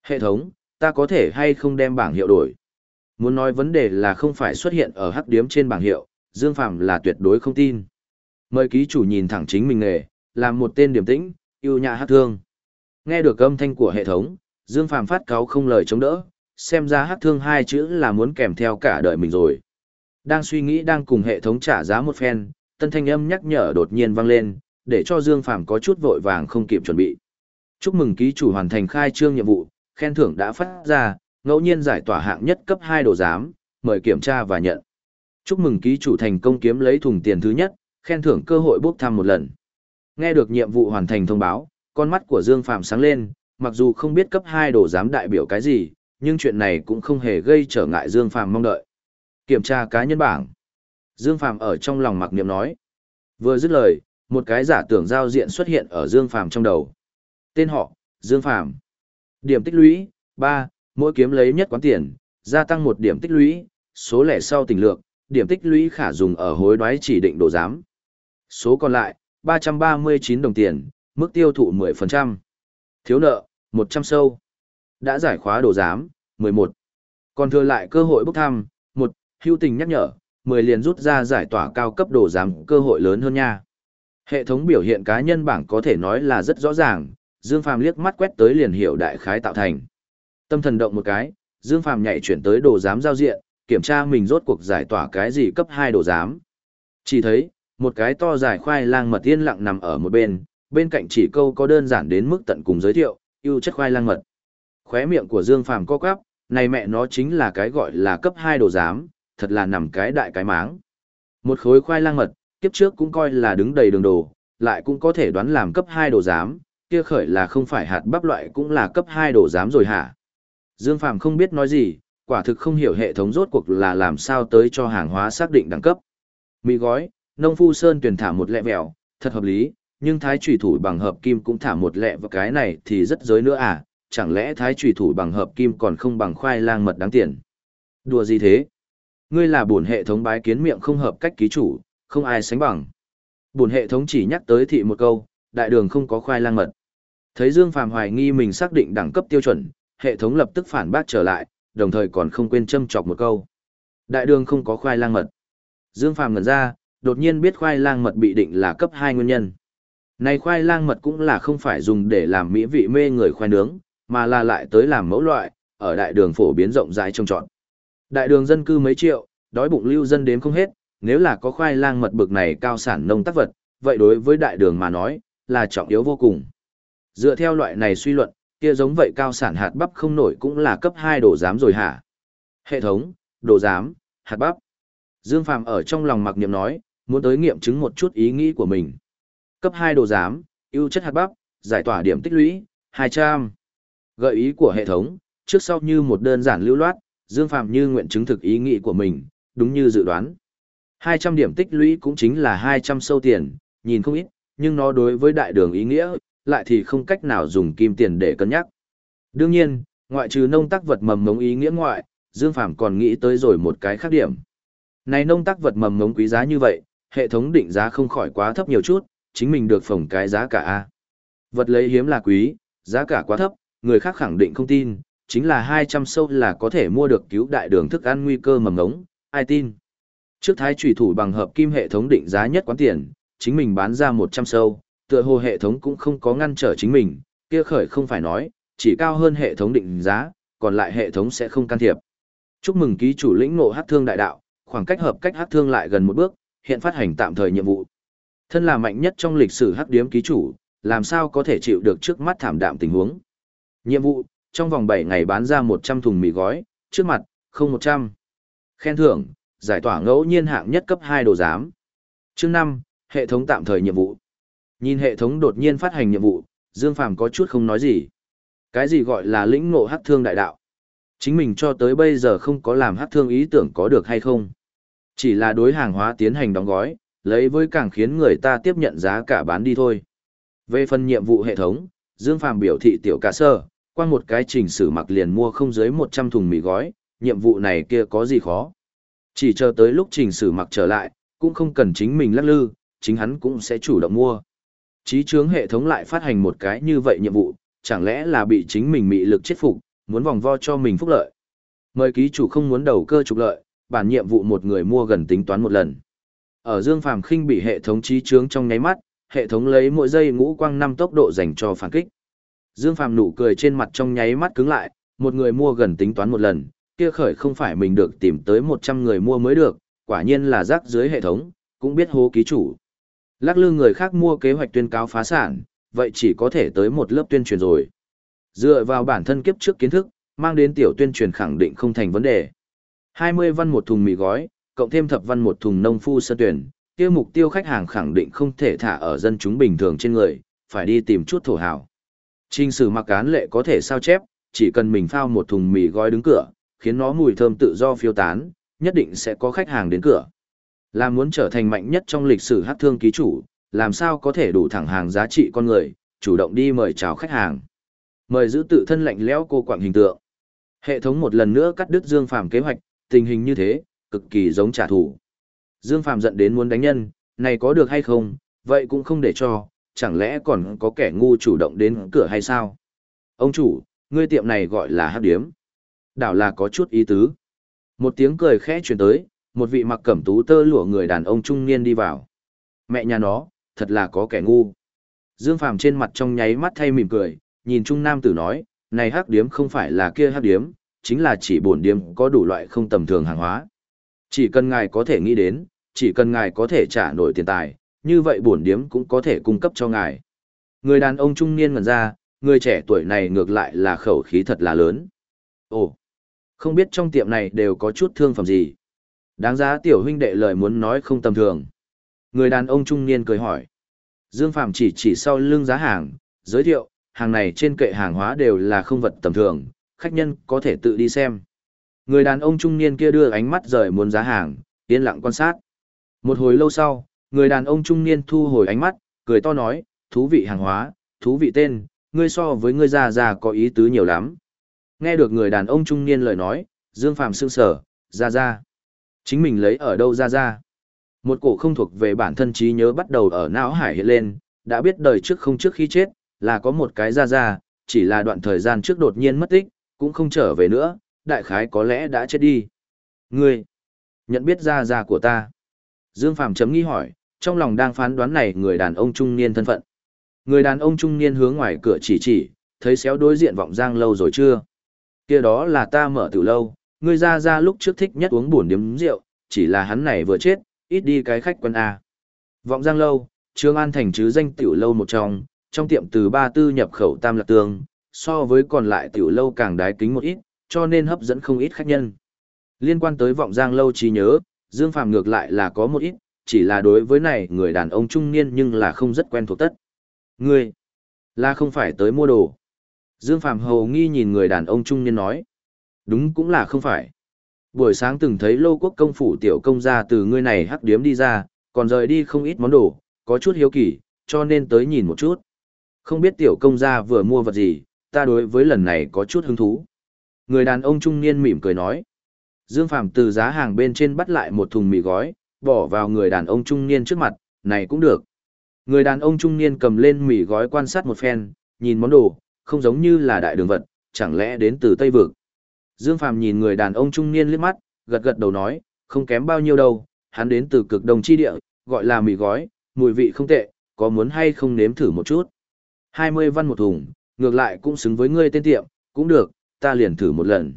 Hệ thống, ta có thể hay không đem bảng hiệu đổi? Muốn nói vấn đề là không phải xuất hiện ở hắc điếm trên bảng hiệu, Dương Phàm là tuyệt đối không tin. Mời ký chủ nhìn thẳng chính mình nghề, làm một tên điểm tĩnh, yêu nhã hát thương. Nghe được âm thanh của hệ thống, Dương Phàm phát cáo không lời chống đỡ, xem ra hát thương hai chữ là muốn kèm theo cả đời mình rồi. Đang suy nghĩ đang cùng hệ thống trả giá một phen, tân thanh âm nhắc nhở đột nhiên vang lên, để cho Dương Phàm có chút vội vàng không kịp chuẩn bị. Chúc mừng ký chủ hoàn thành khai trương nhiệm vụ, khen thưởng đã phát ra, ngẫu nhiên giải tỏa hạng nhất cấp 2 đồ giám, mời kiểm tra và nhận. Chúc mừng ký chủ thành công kiếm lấy thùng tiền thứ nhất, khen thưởng cơ hội bốc thăm một lần. Nghe được nhiệm vụ hoàn thành thông báo, con mắt của Dương Phạm sáng lên, mặc dù không biết cấp 2 đồ giám đại biểu cái gì, nhưng chuyện này cũng không hề gây trở ngại Dương Phạm mong đợi. Kiểm tra cá nhân bảng. Dương Phạm ở trong lòng mặc niệm nói. Vừa dứt lời, một cái giả tưởng giao diện xuất hiện ở Dương Phạm trong đầu. Tên họ, Dương Phạm. Điểm tích lũy, 3, mỗi kiếm lấy nhất quán tiền, gia tăng một điểm tích lũy, số lẻ sau tình lược, điểm tích lũy khả dùng ở hối đoái chỉ định độ giám. Số còn lại, 339 đồng tiền, mức tiêu thụ 10%. Thiếu nợ, 100 sâu. Đã giải khóa đồ giám, 11. Còn thừa lại cơ hội bốc thăm, 1, hưu tình nhắc nhở, 10 liền rút ra giải tỏa cao cấp đồ giám cơ hội lớn hơn nha. Hệ thống biểu hiện cá nhân bảng có thể nói là rất rõ ràng, Dương Phàm liếc mắt quét tới liền hiểu đại khái tạo thành. Tâm thần động một cái, Dương Phàm nhảy chuyển tới đồ giám giao diện, kiểm tra mình rốt cuộc giải tỏa cái gì cấp 2 đồ giám. Chỉ thấy, một cái to dài khoai lang mật yên lặng nằm ở một bên, bên cạnh chỉ câu có đơn giản đến mức tận cùng giới thiệu, ưu chất khoai lang mật. Khóe miệng của Dương Phàm co quắp, này mẹ nó chính là cái gọi là cấp 2 đồ giám, thật là nằm cái đại cái máng. Một khối khoai lang mật, kiếp trước cũng coi là đứng đầy đường đồ, lại cũng có thể đoán làm cấp 2 đồ giám, kia khởi là không phải hạt bắp loại cũng là cấp 2 đồ giám rồi hả? Dương Phàm không biết nói gì, quả thực không hiểu hệ thống rốt cuộc là làm sao tới cho hàng hóa xác định đẳng cấp. Mỹ gói, nông phu sơn tuyển thả một lẹ vẹo, thật hợp lý, nhưng thái trùy thủ bằng hợp kim cũng thả một lẹ và cái này thì rất giới nữa à, chẳng lẽ thái trùy thủ bằng hợp kim còn không bằng khoai lang mật đáng tiền. Đùa gì thế? Ngươi là bổn hệ thống bái kiến miệng không hợp cách ký chủ, không ai sánh bằng. Bổn hệ thống chỉ nhắc tới thị một câu, đại đường không có khoai lang mật. Thấy Dương Phàm hoài nghi mình xác định đẳng cấp tiêu chuẩn, hệ thống lập tức phản bác trở lại, đồng thời còn không quên châm chọc một câu. Đại đường không có khoai lang mật. Dương Phàm ngẩn ra, đột nhiên biết khoai lang mật bị định là cấp 2 nguyên nhân. Này khoai lang mật cũng là không phải dùng để làm mỹ vị mê người khoai nướng, mà là lại tới làm mẫu loại, ở đại đường phổ biến rộng rãi trông trọn. Đại đường dân cư mấy triệu, đói bụng lưu dân đến không hết, nếu là có khoai lang mật bực này cao sản nông tác vật, vậy đối với đại đường mà nói, là trọng yếu vô cùng. Dựa theo loại này suy luận, kia giống vậy cao sản hạt bắp không nổi cũng là cấp 2 đồ giám rồi hả? Hệ thống, đồ giám, hạt bắp. Dương Phàm ở trong lòng mặc niệm nói, muốn tới nghiệm chứng một chút ý nghĩ của mình. Cấp 2 đồ giám, ưu chất hạt bắp, giải tỏa điểm tích lũy, 200. Gợi ý của hệ thống, trước sau như một đơn giản lưu loát, Dương Phàm như nguyện chứng thực ý nghĩ của mình, đúng như dự đoán. 200 điểm tích lũy cũng chính là 200 sâu tiền, nhìn không ít, nhưng nó đối với đại đường ý nghĩa, lại thì không cách nào dùng kim tiền để cân nhắc. Đương nhiên, ngoại trừ nông tác vật mầm ngống ý nghĩa ngoại, Dương Phàm còn nghĩ tới rồi một cái khác điểm. Này nông tác vật mầm ngống quý giá như vậy, hệ thống định giá không khỏi quá thấp nhiều chút, chính mình được phỏng cái giá cả A. Vật lấy hiếm là quý, giá cả quá thấp, người khác khẳng định không tin, chính là 200 sâu là có thể mua được cứu đại đường thức ăn nguy cơ mầm ngống, ai tin. Trước thái trùy thủ bằng hợp kim hệ thống định giá nhất quán tiền, chính mình bán ra 100 sâu, tựa hồ hệ thống cũng không có ngăn trở chính mình, kia khởi không phải nói, chỉ cao hơn hệ thống định giá, còn lại hệ thống sẽ không can thiệp. Chúc mừng ký chủ lĩnh ngộ hắc thương đại đạo, khoảng cách hợp cách hắc thương lại gần một bước, hiện phát hành tạm thời nhiệm vụ. Thân là mạnh nhất trong lịch sử hắc điếm ký chủ, làm sao có thể chịu được trước mắt thảm đạm tình huống. Nhiệm vụ, trong vòng 7 ngày bán ra 100 thùng mì gói, trước mặt, không 100. Khen thưởng, giải tỏa ngẫu nhiên hạng nhất cấp 2 đồ giám. Chương 5, hệ thống tạm thời nhiệm vụ. Nhìn hệ thống đột nhiên phát hành nhiệm vụ, Dương Phàm có chút không nói gì. Cái gì gọi là lĩnh ngộ hắc thương đại đạo? Chính mình cho tới bây giờ không có làm hắc thương ý tưởng có được hay không? Chỉ là đối hàng hóa tiến hành đóng gói, lấy với càng khiến người ta tiếp nhận giá cả bán đi thôi. Về phần nhiệm vụ hệ thống, Dương Phàm biểu thị tiểu cả sơ, qua một cái trình sử mặc liền mua không dưới 100 thùng mì gói, nhiệm vụ này kia có gì khó. Chỉ chờ tới lúc trình sử mặc trở lại, cũng không cần chính mình lắc lư, chính hắn cũng sẽ chủ động mua. Chí chướng hệ thống lại phát hành một cái như vậy nhiệm vụ, chẳng lẽ là bị chính mình mị lực chết phục, muốn vòng vo cho mình phúc lợi. Mời ký chủ không muốn đầu cơ trục lợi, bản nhiệm vụ một người mua gần tính toán một lần. Ở Dương Phàm khinh bị hệ thống trí chướng trong nháy mắt, hệ thống lấy mỗi giây ngũ quang năm tốc độ dành cho phản kích. Dương Phàm nụ cười trên mặt trong nháy mắt cứng lại, một người mua gần tính toán một lần, kia khởi không phải mình được tìm tới 100 người mua mới được, quả nhiên là rác dưới hệ thống, cũng biết hô ký chủ. Lắc lư người khác mua kế hoạch tuyên cáo phá sản, vậy chỉ có thể tới một lớp tuyên truyền rồi. Dựa vào bản thân kiếp trước kiến thức, mang đến tiểu tuyên truyền khẳng định không thành vấn đề. 20 văn một thùng mì gói, cộng thêm thập văn một thùng nông phu sơ tuyển, kia mục tiêu khách hàng khẳng định không thể thả ở dân chúng bình thường trên người, phải đi tìm chút thổ hào. Trình sử mặc án lệ có thể sao chép, chỉ cần mình phao một thùng mì gói đứng cửa, khiến nó mùi thơm tự do phiêu tán, nhất định sẽ có khách hàng đến cửa. Là muốn trở thành mạnh nhất trong lịch sử hát thương ký chủ, làm sao có thể đủ thẳng hàng giá trị con người, chủ động đi mời chào khách hàng. Mời giữ tự thân lạnh lẽo cô quạng hình tượng. Hệ thống một lần nữa cắt đứt Dương Phàm kế hoạch, tình hình như thế, cực kỳ giống trả thù. Dương Phàm giận đến muốn đánh nhân, này có được hay không, vậy cũng không để cho, chẳng lẽ còn có kẻ ngu chủ động đến cửa hay sao? Ông chủ, ngươi tiệm này gọi là hát điếm. Đảo là có chút ý tứ. Một tiếng cười khẽ truyền tới, một vị mặc cẩm tú tơ lụa người đàn ông trung niên đi vào. Mẹ nhà nó, thật là có kẻ ngu. Dương Phàm trên mặt trong nháy mắt thay mỉm cười, nhìn trung nam tử nói, này hắc điếm không phải là kia hắc điếm, chính là chỉ bổn điếm có đủ loại không tầm thường hàng hóa. Chỉ cần ngài có thể nghĩ đến, chỉ cần ngài có thể trả nổi tiền tài, như vậy bổn điếm cũng có thể cung cấp cho ngài. Người đàn ông trung niên ngần ra, người trẻ tuổi này ngược lại là khẩu khí thật là lớn. Ồ, không biết trong tiệm này đều có chút thương phẩm gì. Đáng giá tiểu huynh đệ lời muốn nói không tầm thường. Người đàn ông trung niên cười hỏi. Dương Phạm chỉ chỉ sau lưng giá hàng, giới thiệu, hàng này trên kệ hàng hóa đều là không vật tầm thường, khách nhân có thể tự đi xem. Người đàn ông trung niên kia đưa ánh mắt rời muốn giá hàng, yên lặng quan sát. Một hồi lâu sau, người đàn ông trung niên thu hồi ánh mắt, cười to nói, thú vị hàng hóa, thú vị tên, ngươi so với ngươi già già có ý tứ nhiều lắm. Nghe được người đàn ông trung niên lời nói, Dương Phạm sương sở, ra ra. Chính mình lấy ở đâu ra ra. Một cổ không thuộc về bản thân trí nhớ bắt đầu ở não hải hiện lên, đã biết đời trước không trước khi chết, là có một cái ra ra, chỉ là đoạn thời gian trước đột nhiên mất tích, cũng không trở về nữa, đại khái có lẽ đã chết đi. Ngươi, nhận biết ra ra của ta. Dương Phàm chấm nghi hỏi, trong lòng đang phán đoán này người đàn ông trung niên thân phận. Người đàn ông trung niên hướng ngoài cửa chỉ chỉ, thấy xéo đối diện vọng giang lâu rồi chưa? kia đó là ta mở từ lâu, ngươi ra ra lúc trước thích nhất uống buồn điếm rượu, chỉ là hắn này vừa chết, ít đi cái khách quân A. Vọng giang lâu, Trương An thành chứ danh tiểu lâu một trong, trong tiệm từ ba tư nhập khẩu tam lạc tương, so với còn lại tiểu lâu càng đái kính một ít, cho nên hấp dẫn không ít khách nhân. Liên quan tới vọng giang lâu trí nhớ, Dương Phàm ngược lại là có một ít, chỉ là đối với này người đàn ông trung niên nhưng là không rất quen thuộc tất. Ngươi, là không phải tới mua đồ. Dương Phàm hầu nghi nhìn người đàn ông trung niên nói. Đúng cũng là không phải. Buổi sáng từng thấy lô quốc công phủ tiểu công ra từ ngươi này hắc điếm đi ra, còn rời đi không ít món đồ, có chút hiếu kỳ, cho nên tới nhìn một chút. Không biết tiểu công gia vừa mua vật gì, ta đối với lần này có chút hứng thú. Người đàn ông trung niên mỉm cười nói. Dương Phàm từ giá hàng bên trên bắt lại một thùng mì gói, bỏ vào người đàn ông trung niên trước mặt, này cũng được. Người đàn ông trung niên cầm lên mì gói quan sát một phen, nhìn món đồ, không giống như là đại đường vật, chẳng lẽ đến từ Tây Vực. Dương Phàm nhìn người đàn ông trung niên liếc mắt, gật gật đầu nói, không kém bao nhiêu đâu, hắn đến từ cực đông chi địa, gọi là mì gói, mùi vị không tệ, có muốn hay không nếm thử một chút. 20 văn một thùng, ngược lại cũng xứng với ngươi tên tiệm, cũng được, ta liền thử một lần.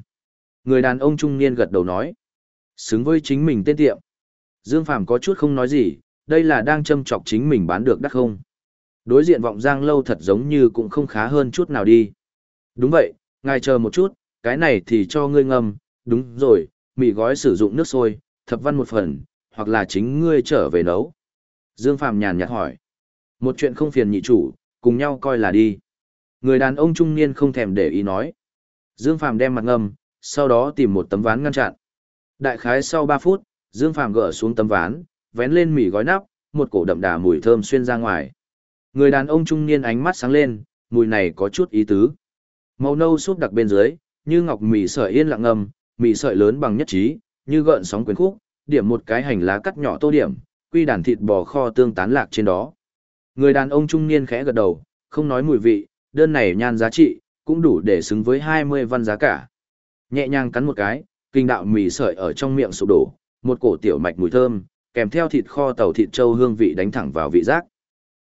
Người đàn ông trung niên gật đầu nói, xứng với chính mình tên tiệm. Dương Phàm có chút không nói gì, đây là đang châm chọc chính mình bán được đắt không. Đối diện vọng giang lâu thật giống như cũng không khá hơn chút nào đi. Đúng vậy, ngài chờ một chút, cái này thì cho ngươi ngâm, đúng rồi, mì gói sử dụng nước sôi, thập văn một phần, hoặc là chính ngươi trở về nấu. Dương Phàm nhàn nhạt hỏi. Một chuyện không phiền nhị chủ, cùng nhau coi là đi. Người đàn ông trung niên không thèm để ý nói. Dương Phàm đem mặt ngâm, sau đó tìm một tấm ván ngăn chặn. Đại khái sau 3 phút, Dương Phàm gỡ xuống tấm ván, vén lên mì gói nắp, một cổ đậm đà mùi thơm xuyên ra ngoài. Người đàn ông trung niên ánh mắt sáng lên, mùi này có chút ý tứ. Màu nâu súp đặc bên dưới, như ngọc mì sợi yên lặng ngầm, mì sợi lớn bằng nhất trí, như gợn sóng quyến khúc, điểm một cái hành lá cắt nhỏ tô điểm, quy đàn thịt bò kho tương tán lạc trên đó. Người đàn ông trung niên khẽ gật đầu, không nói mùi vị, đơn này nhan giá trị, cũng đủ để xứng với 20 văn giá cả. Nhẹ nhàng cắn một cái, kinh đạo mì sợi ở trong miệng sụp đổ, một cổ tiểu mạch mùi thơm, kèm theo thịt kho tàu thịt trâu hương vị đánh thẳng vào vị giác.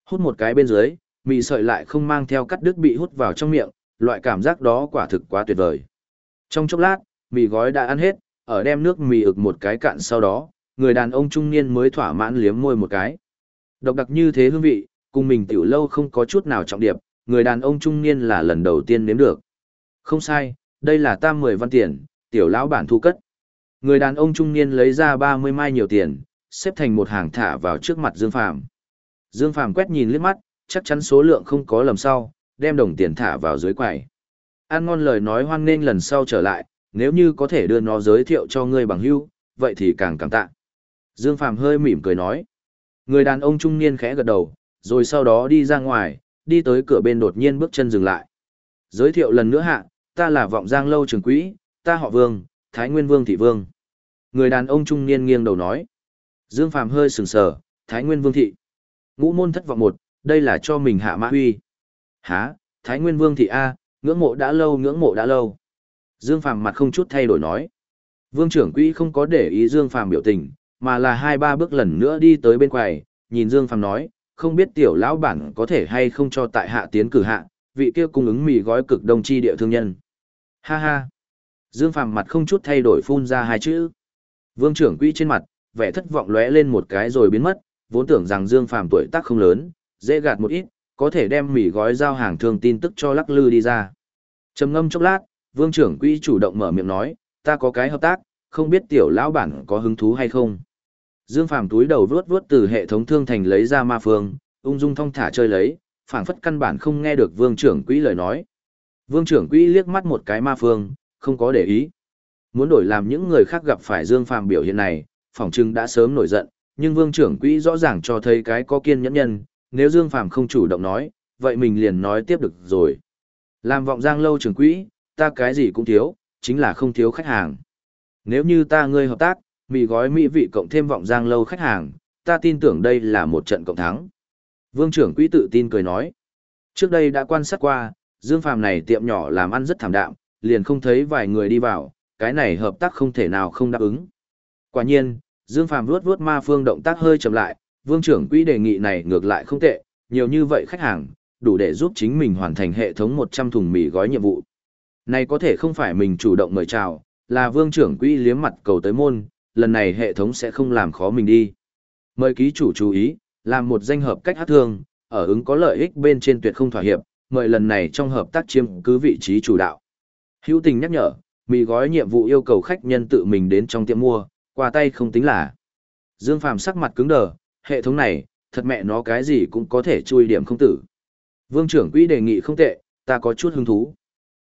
Hút một cái bên dưới, mì sợi lại không mang theo cắt đứt bị hút vào trong miệng, loại cảm giác đó quả thực quá tuyệt vời. Trong chốc lát, mì gói đã ăn hết, ở đem nước mì ực một cái cạn sau đó, người đàn ông trung niên mới thỏa mãn liếm môi một cái. Độc đặc như thế hương vị, cùng mình tiểu lâu không có chút nào trọng điệp, người đàn ông trung niên là lần đầu tiên nếm được. Không sai, đây là tam mười văn tiền, tiểu lão bản thu cất. Người đàn ông trung niên lấy ra 30 mai nhiều tiền, xếp thành một hàng thả vào trước mặt Dương Phàm. Dương Phàm quét nhìn liếc mắt, chắc chắn số lượng không có lầm sau, đem đồng tiền thả vào dưới quầy. An ngon lời nói hoan nghênh lần sau trở lại, nếu như có thể đưa nó giới thiệu cho ngươi bằng hữu, vậy thì càng cảm tạ. Dương Phàm hơi mỉm cười nói. Người đàn ông trung niên khẽ gật đầu, rồi sau đó đi ra ngoài, đi tới cửa bên đột nhiên bước chân dừng lại. Giới thiệu lần nữa hạ, ta là vọng giang lâu trường quỹ, ta họ Vương, Thái Nguyên Vương Thị Vương. Người đàn ông trung niên nghiêng đầu nói. Dương Phàm hơi sừng sờ, Thái Nguyên Vương Thị. Ngũ môn thất vọng một, đây là cho mình hạ mã huy. Hả, Thái Nguyên Vương Thị A, ngưỡng mộ đã lâu ngưỡng mộ đã lâu. Dương Phàm mặt không chút thay đổi nói. Vương trưởng quỹ không có để ý Dương Phàm biểu tình, mà là hai ba bước lần nữa đi tới bên quầy, nhìn Dương Phàm nói, không biết tiểu lão bản có thể hay không cho tại hạ tiến cử hạ, vị kia cung ứng mì gói cực đông chi địa thương nhân. Ha ha. Dương Phàm mặt không chút thay đổi phun ra hai chữ. Vương trưởng quỹ trên mặt, vẻ thất vọng lóe lên một cái rồi biến mất, vốn tưởng rằng Dương Phàm tuổi tác không lớn, dễ gạt một ít, có thể đem mì gói giao hàng thương tin tức cho lắc lư đi ra. Trầm ngâm chốc lát, Vương trưởng quỹ chủ động mở miệng nói, ta có cái hợp tác, không biết tiểu lão bản có hứng thú hay không. Dương Phàm túi đầu vuốt vuốt từ hệ thống thương thành lấy ra ma phương, ung dung thong thả chơi lấy, phảng phất căn bản không nghe được Vương trưởng quỹ lời nói. Vương trưởng quỹ liếc mắt một cái ma phương, không có để ý. Muốn đổi làm những người khác gặp phải Dương Phàm biểu hiện này, phỏng chừng đã sớm nổi giận, nhưng Vương trưởng quỹ rõ ràng cho thấy cái có kiên nhẫn nhân, nếu Dương Phàm không chủ động nói, vậy mình liền nói tiếp được rồi. Làm vọng giang lâu trưởng quỹ, ta cái gì cũng thiếu, chính là không thiếu khách hàng. Nếu như ta ngươi hợp tác, mì gói mỹ vị cộng thêm vọng giang lâu khách hàng, ta tin tưởng đây là một trận cộng thắng. Vương trưởng quỹ tự tin cười nói. Trước đây đã quan sát qua, Dương Phàm này tiệm nhỏ làm ăn rất thảm đạm, liền không thấy vài người đi vào, cái này hợp tác không thể nào không đáp ứng. Quả nhiên, Dương Phàm vuốt vuốt ma phương động tác hơi chậm lại, Vương trưởng quỹ đề nghị này ngược lại không tệ, nhiều như vậy khách hàng, đủ để giúp chính mình hoàn thành hệ thống 100 thùng mì gói nhiệm vụ. Này có thể không phải mình chủ động mời chào, là Vương trưởng quỹ liếm mặt cầu tới môn, lần này hệ thống sẽ không làm khó mình đi. Mời ký chủ chú ý, làm một danh hợp cách hát thương, ở ứng có lợi ích bên trên tuyệt không thỏa hiệp, mời lần này trong hợp tác chiếm cứ vị trí chủ đạo. Hữu tình nhắc nhở, mì gói nhiệm vụ yêu cầu khách nhân tự mình đến trong tiệm mua, qua tay không tính là. Dương Phàm sắc mặt cứng đờ, hệ thống này, thật mẹ nó cái gì cũng có thể chui điểm không tử. Vương trưởng quỹ đề nghị không tệ, ta có chút hứng thú.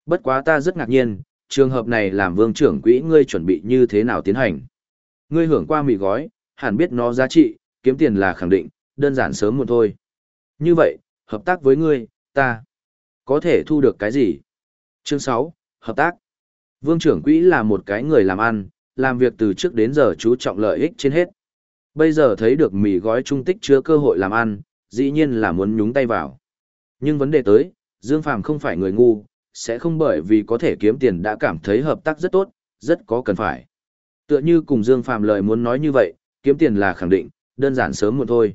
Bất quá ta rất ngạc nhiên, trường hợp này làm vương trưởng quỹ ngươi chuẩn bị như thế nào tiến hành. Ngươi hưởng qua mì gói, hẳn biết nó giá trị, kiếm tiền là khẳng định, đơn giản sớm một thôi. Như vậy, hợp tác với ngươi, ta có thể thu được cái gì? Chương 6, Hợp tác. Vương trưởng quỹ là một cái người làm ăn, làm việc từ trước đến giờ chú trọng lợi ích trên hết. Bây giờ thấy được mì gói trung tích chứa cơ hội làm ăn, dĩ nhiên là muốn nhúng tay vào. Nhưng vấn đề tới, Dương Phàm không phải người ngu, sẽ không bởi vì có thể kiếm tiền đã cảm thấy hợp tác rất tốt, rất có cần phải. Tựa như cùng Dương Phàm lời muốn nói như vậy, kiếm tiền là khẳng định, đơn giản sớm muộn thôi.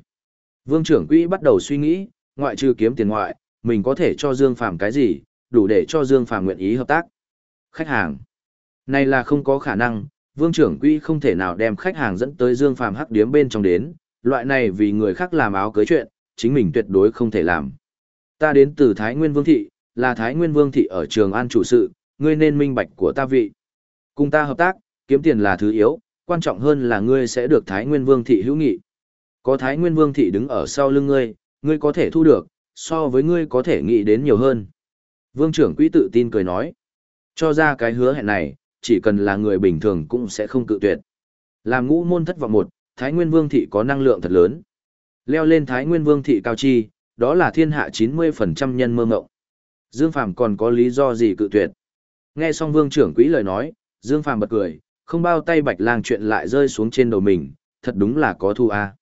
Vương trưởng quỹ bắt đầu suy nghĩ, ngoại trừ kiếm tiền ngoại, mình có thể cho Dương Phàm cái gì, đủ để cho Dương Phàm nguyện ý hợp tác. Khách hàng. Này là không có khả năng, Vương trưởng quỹ không thể nào đem khách hàng dẫn tới Dương Phàm hắc điếm bên trong đến, loại này vì người khác làm áo cưới chuyện, chính mình tuyệt đối không thể làm. Ta đến từ Thái Nguyên Vương thị, là Thái Nguyên Vương thị ở Trường An chủ sự, ngươi nên minh bạch của ta vị. Cùng ta hợp tác, kiếm tiền là thứ yếu, quan trọng hơn là ngươi sẽ được Thái Nguyên Vương thị hữu nghị. Có Thái Nguyên Vương thị đứng ở sau lưng ngươi, ngươi có thể thu được, so với ngươi có thể nghĩ đến nhiều hơn. Vương trưởng quỹ tự tin cười nói. Cho ra cái hứa hẹn này, chỉ cần là người bình thường cũng sẽ không cự tuyệt. Làm ngũ môn thất vọng một, Thái Nguyên Vương thị có năng lượng thật lớn. Leo lên Thái Nguyên Vương thị cao chi, đó là thiên hạ 90% nhân mơ ngộng. Dương Phàm còn có lý do gì cự tuyệt? Nghe xong Vương trưởng quỹ lời nói, Dương Phàm bật cười, không bao tay Bạch Lang chuyện lại rơi xuống trên đầu mình, thật đúng là có thu a.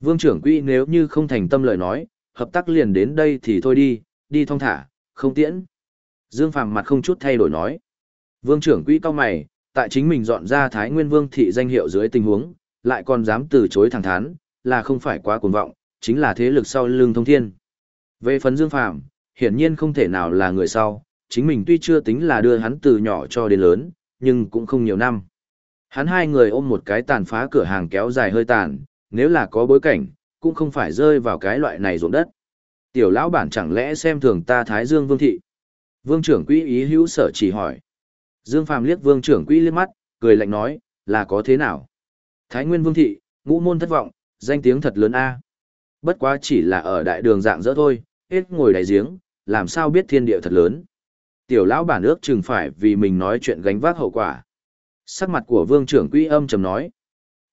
Vương trưởng quỹ nếu như không thành tâm lời nói, hợp tác liền đến đây thì thôi đi, đi thong thả, không tiễn. Dương Phàm mặt không chút thay đổi nói. Vương trưởng quỹ cao mày, tại chính mình dọn ra Thái Nguyên Vương thị danh hiệu dưới tình huống, lại còn dám từ chối thẳng thắn, là không phải quá cuồng vọng, chính là thế lực sau lưng thông thiên. Về phần Dương Phàm, hiển nhiên không thể nào là người sau, chính mình tuy chưa tính là đưa hắn từ nhỏ cho đến lớn, nhưng cũng không nhiều năm. Hắn hai người ôm một cái tàn phá cửa hàng kéo dài hơi tàn, nếu là có bối cảnh, cũng không phải rơi vào cái loại này ruộng đất. Tiểu lão bản chẳng lẽ xem thường ta Thái Dương Vương thị? Vương trưởng quỹ ý hữu sở chỉ hỏi. Dương Phàm liếc Vương trưởng quỹ liếc mắt, cười lạnh nói, là có thế nào? Thái Nguyên Vương thị, ngũ môn thất vọng, danh tiếng thật lớn a. Bất quá chỉ là ở đại đường dạng dỡ thôi, hết ngồi đại giếng, làm sao biết thiên địa thật lớn. Tiểu lão bản ước chừng phải vì mình nói chuyện gánh vác hậu quả. Sắc mặt của vương trưởng quỹ âm trầm nói.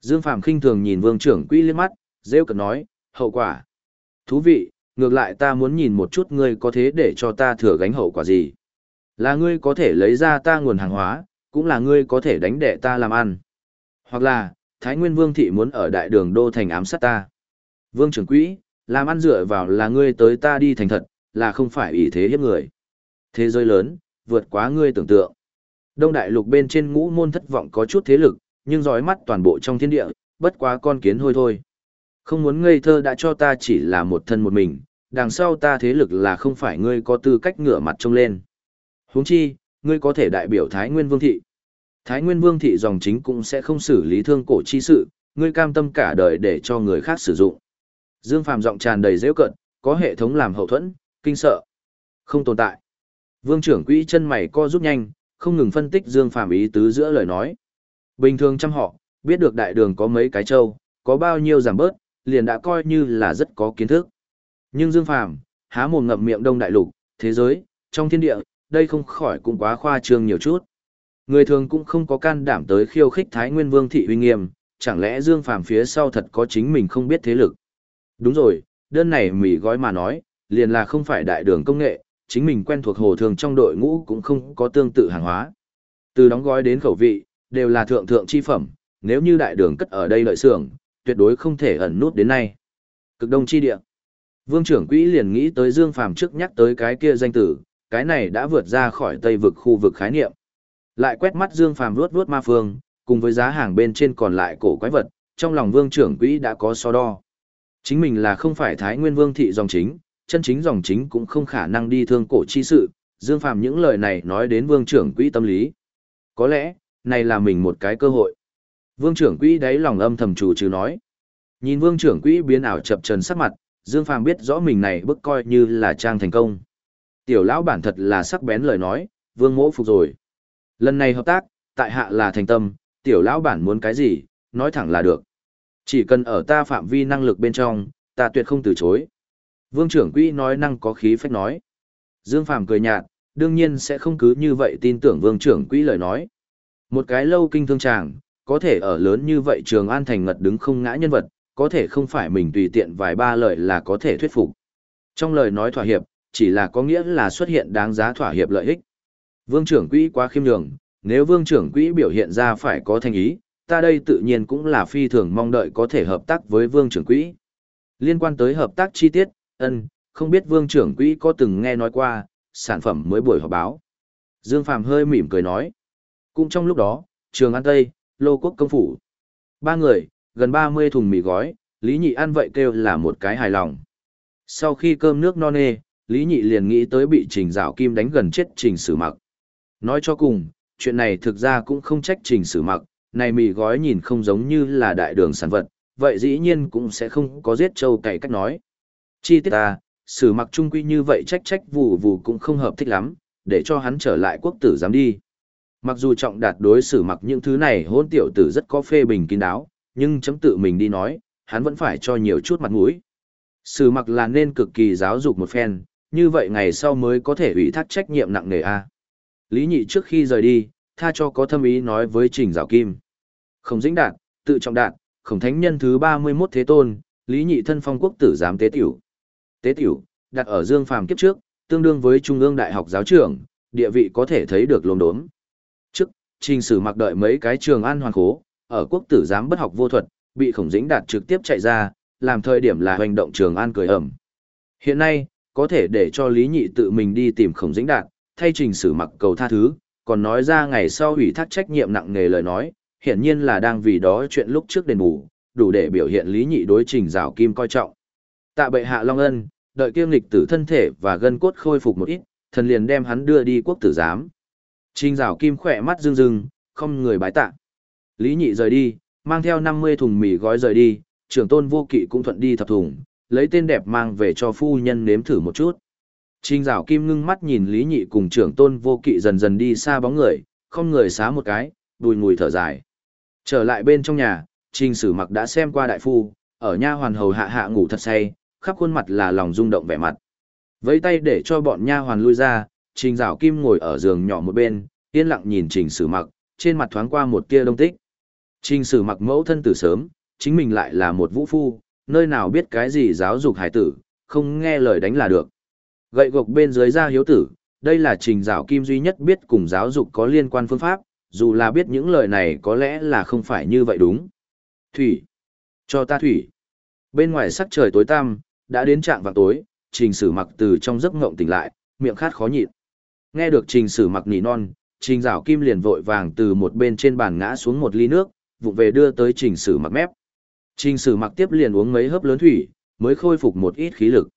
Dương Phàm khinh thường nhìn vương trưởng quỹ liếc mắt, rêu cợt nói, hậu quả. Thú vị, ngược lại ta muốn nhìn một chút ngươi có thế để cho ta thừa gánh hậu quả gì. Là ngươi có thể lấy ra ta nguồn hàng hóa, cũng là ngươi có thể đánh đẻ ta làm ăn. Hoặc là, Thái Nguyên Vương Thị muốn ở đại đường đô thành ám sát ta. Vương trưởng quỹ, làm ăn dựa vào là ngươi tới ta đi thành thật, là không phải ý thế hiếp người. Thế giới lớn, vượt quá ngươi tưởng tượng. Đông đại lục bên trên ngũ môn thất vọng có chút thế lực, nhưng dõi mắt toàn bộ trong thiên địa, bất quá con kiến hôi thôi. Không muốn ngây thơ đã cho ta chỉ là một thân một mình, đằng sau ta thế lực là không phải ngươi có tư cách ngửa mặt trông lên huống chi, ngươi có thể đại biểu Thái Nguyên Vương Thị. Thái Nguyên Vương Thị dòng chính cũng sẽ không xử lý thương cổ chi sự, ngươi cam tâm cả đời để cho người khác sử dụng. Dương Phàm giọng tràn đầy dễu cận, có hệ thống làm hậu thuẫn, kinh sợ. Không tồn tại. Vương trưởng quỹ chân mày co rút nhanh, không ngừng phân tích Dương Phàm ý tứ giữa lời nói. Bình thường trăm họ, biết được đại đường có mấy cái châu, có bao nhiêu giảm bớt, liền đã coi như là rất có kiến thức. Nhưng Dương Phàm, há mồm ngậm miệng đông đại lục, thế giới, trong thiên địa, đây không khỏi cũng quá khoa trương nhiều chút. Người thường cũng không có can đảm tới khiêu khích Thái Nguyên Vương thị uy nghiêm, chẳng lẽ Dương Phàm phía sau thật có chính mình không biết thế lực. Đúng rồi, đơn này mỉ gói mà nói, liền là không phải đại đường công nghệ, chính mình quen thuộc hồ thường trong đội ngũ cũng không có tương tự hàng hóa. Từ đóng gói đến khẩu vị, đều là thượng thượng chi phẩm, nếu như đại đường cất ở đây lợi xưởng, tuyệt đối không thể ẩn nút đến nay. Cực đông chi địa. Vương trưởng quỹ liền nghĩ tới Dương Phàm trước nhắc tới cái kia danh tử, cái này đã vượt ra khỏi Tây vực khu vực khái niệm. Lại quét mắt Dương Phàm vuốt vuốt ma phương, cùng với giá hàng bên trên còn lại cổ quái vật, trong lòng Vương trưởng quỹ đã có so đo. Chính mình là không phải Thái Nguyên Vương thị dòng chính, chân chính dòng chính cũng không khả năng đi thương cổ chi sự, Dương Phàm những lời này nói đến Vương trưởng quỹ tâm lý. Có lẽ, này là mình một cái cơ hội. Vương trưởng quỹ đáy lòng âm thầm chủ trừ nói. Nhìn Vương trưởng quỹ biến ảo chập trần sắc mặt, Dương Phàm biết rõ mình này bức coi như là trang thành công. Tiểu lão bản thật là sắc bén lời nói, Vương mỗ phục rồi. Lần này hợp tác, tại hạ là thành tâm, tiểu lão bản muốn cái gì, nói thẳng là được. Chỉ cần ở ta phạm vi năng lực bên trong, ta tuyệt không từ chối. Vương trưởng quỹ nói năng có khí phách nói. Dương Phàm cười nhạt, đương nhiên sẽ không cứ như vậy tin tưởng vương trưởng quỹ lời nói. Một cái lâu kinh thương tràng, có thể ở lớn như vậy trường an thành ngật đứng không ngã nhân vật, có thể không phải mình tùy tiện vài ba lời là có thể thuyết phục. Trong lời nói thỏa hiệp, chỉ là có nghĩa là xuất hiện đáng giá thỏa hiệp lợi ích. Vương trưởng quỹ quá khiêm nhường, nếu vương trưởng quỹ biểu hiện ra phải có thành ý, ta đây tự nhiên cũng là phi thường mong đợi có thể hợp tác với vương trưởng quỹ. Liên quan tới hợp tác chi tiết, ân, không biết vương trưởng quỹ có từng nghe nói qua, sản phẩm mới buổi họp báo. Dương Phàm hơi mỉm cười nói. Cũng trong lúc đó, trường An Tây, Lô Quốc Công Phủ. Ba người, gần 30 thùng mì gói, Lý Nhị ăn vậy kêu là một cái hài lòng. Sau khi cơm nước no nê, Lý Nhị liền nghĩ tới bị Trình Dạo Kim đánh gần chết Trình Sử Mặc. Nói cho cùng, chuyện này thực ra cũng không trách Trình Sử Mặc, này mì gói nhìn không giống như là đại đường sản vật, vậy dĩ nhiên cũng sẽ không có giết châu cày cách nói. Chi tiết ta, Sử Mặc trung quy như vậy trách trách vụ vụ cũng không hợp thích lắm, để cho hắn trở lại quốc tử giám đi. Mặc dù trọng đạt đối xử mặc những thứ này hôn tiểu tử rất có phê bình kín đáo, nhưng chấm tự mình đi nói, hắn vẫn phải cho nhiều chút mặt mũi. Sử mặc là nên cực kỳ giáo dục một phen, như vậy ngày sau mới có thể ủy thác trách nhiệm nặng nề a. Lý nhị trước khi rời đi, tha cho có thâm ý nói với Trình Giảo Kim. Không dĩnh đạt, tự trọng đạt, khổng thánh nhân thứ 31 thế tôn, Lý nhị thân phong quốc tử giám tế tiểu. Tế tiểu, đặt ở dương phàm kiếp trước, tương đương với Trung ương Đại học giáo trưởng, địa vị có thể thấy được lồn đốm. Trước, trình sử mặc đợi mấy cái trường an hoàn khố, ở quốc tử giám bất học vô thuật, bị khổng dĩnh đạt trực tiếp chạy ra, làm thời điểm là hành động Trường An cười ẩm. Hiện nay, có thể để cho Lý Nhị tự mình đi tìm Khổng Dĩnh Đạt, thay trình sử mặc cầu tha thứ, còn nói ra ngày sau ủy thác trách nhiệm nặng nề lời nói, hiển nhiên là đang vì đó chuyện lúc trước đền bù, đủ để biểu hiện Lý Nhị đối trình rào kim coi trọng. Tạ bệ hạ Long Ân, đợi kiêm lịch tử thân thể và gân cốt khôi phục một ít, thần liền đem hắn đưa đi quốc tử giám. Trình rào kim khỏe mắt rưng rưng, không người bái tạ. Lý Nhị rời đi, mang theo 50 thùng mì gói rời đi, trưởng tôn vô kỵ cũng thuận đi thập thùng, lấy tên đẹp mang về cho phu nhân nếm thử một chút. Trình rào kim ngưng mắt nhìn Lý Nhị cùng trưởng tôn vô kỵ dần dần đi xa bóng người, không người xá một cái, đùi ngùi thở dài. Trở lại bên trong nhà, trình sử mặc đã xem qua đại phu, ở nha hoàn hầu hạ hạ ngủ thật say, khắp khuôn mặt là lòng rung động vẻ mặt. Vẫy tay để cho bọn nha hoàn lui ra, trình rào kim ngồi ở giường nhỏ một bên, yên lặng nhìn trình sử mặc, trên mặt thoáng qua một tia đông tích. Trình sử mặc mẫu thân từ sớm, chính mình lại là một vũ phu, nơi nào biết cái gì giáo dục hải tử, không nghe lời đánh là được. Gậy gộc bên dưới ra hiếu tử, đây là trình giáo kim duy nhất biết cùng giáo dục có liên quan phương pháp, dù là biết những lời này có lẽ là không phải như vậy đúng. Thủy. Cho ta thủy. Bên ngoài sắc trời tối tăm, đã đến trạng vào tối, trình sử mặc từ trong giấc ngộng tỉnh lại, miệng khát khó nhịn. Nghe được trình sử mặc nỉ non, trình rào kim liền vội vàng từ một bên trên bàn ngã xuống một ly nước, vụng về đưa tới trình sử mặc mép. Trình sử mặc tiếp liền uống mấy hớp lớn thủy, mới khôi phục một ít khí lực.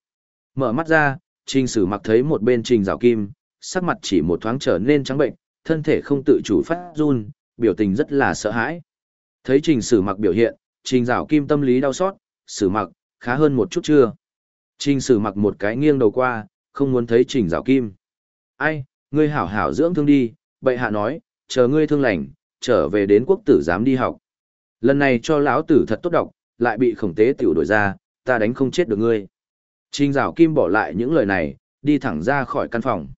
Mở mắt ra, trình sử mặc thấy một bên trình rào kim, sắc mặt chỉ một thoáng trở nên trắng bệnh, thân thể không tự chủ phát run, biểu tình rất là sợ hãi. Thấy trình sử mặc biểu hiện, trình rào kim tâm lý đau xót, sử mặc, khá hơn một chút chưa? Trình sử mặc một cái nghiêng đầu qua, không muốn thấy trình rào kim. Ai, ngươi hảo hảo dưỡng thương đi, bệ hạ nói, chờ ngươi thương lành, trở về đến quốc tử giám đi học. Lần này cho lão tử thật tốt độc, lại bị khổng tế tiểu đổi ra, ta đánh không chết được ngươi. Trình rào kim bỏ lại những lời này, đi thẳng ra khỏi căn phòng.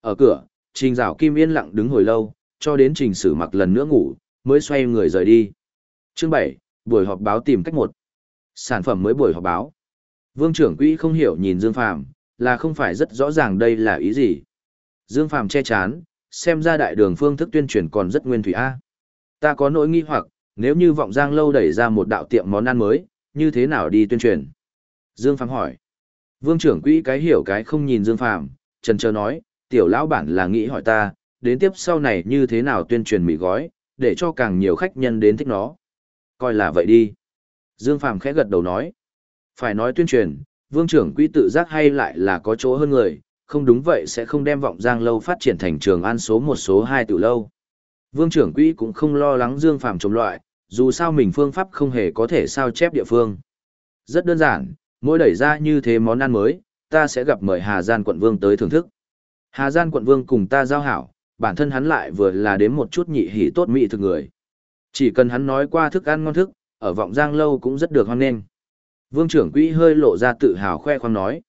Ở cửa, trình rào kim yên lặng đứng hồi lâu, cho đến trình sử mặc lần nữa ngủ, mới xoay người rời đi. Chương 7, buổi họp báo tìm cách một. Sản phẩm mới buổi họp báo. Vương trưởng quỹ không hiểu nhìn Dương Phàm, là không phải rất rõ ràng đây là ý gì. Dương Phàm che chán, xem ra đại đường phương thức tuyên truyền còn rất nguyên thủy a. Ta có nỗi nghi hoặc, nếu như vọng giang lâu đẩy ra một đạo tiệm món ăn mới, như thế nào đi tuyên truyền? Dương Phàm hỏi. Vương trưởng quỹ cái hiểu cái không nhìn Dương Phàm, trần chờ nói, tiểu lão bản là nghĩ hỏi ta, đến tiếp sau này như thế nào tuyên truyền mì gói, để cho càng nhiều khách nhân đến thích nó. Coi là vậy đi. Dương Phàm khẽ gật đầu nói. Phải nói tuyên truyền, vương trưởng quỹ tự giác hay lại là có chỗ hơn người, không đúng vậy sẽ không đem vọng giang lâu phát triển thành trường an số một số hai từ lâu. Vương trưởng quỹ cũng không lo lắng Dương Phàm chống loại, dù sao mình phương pháp không hề có thể sao chép địa phương. Rất đơn giản, mỗi đẩy ra như thế món ăn mới, ta sẽ gặp mời Hà Gian quận vương tới thưởng thức. Hà Gian quận vương cùng ta giao hảo, bản thân hắn lại vừa là đến một chút nhị hỉ tốt mỹ thực người. Chỉ cần hắn nói qua thức ăn ngon thức, ở vọng giang lâu cũng rất được hoan nghênh. Vương trưởng quỹ hơi lộ ra tự hào khoe khoang nói.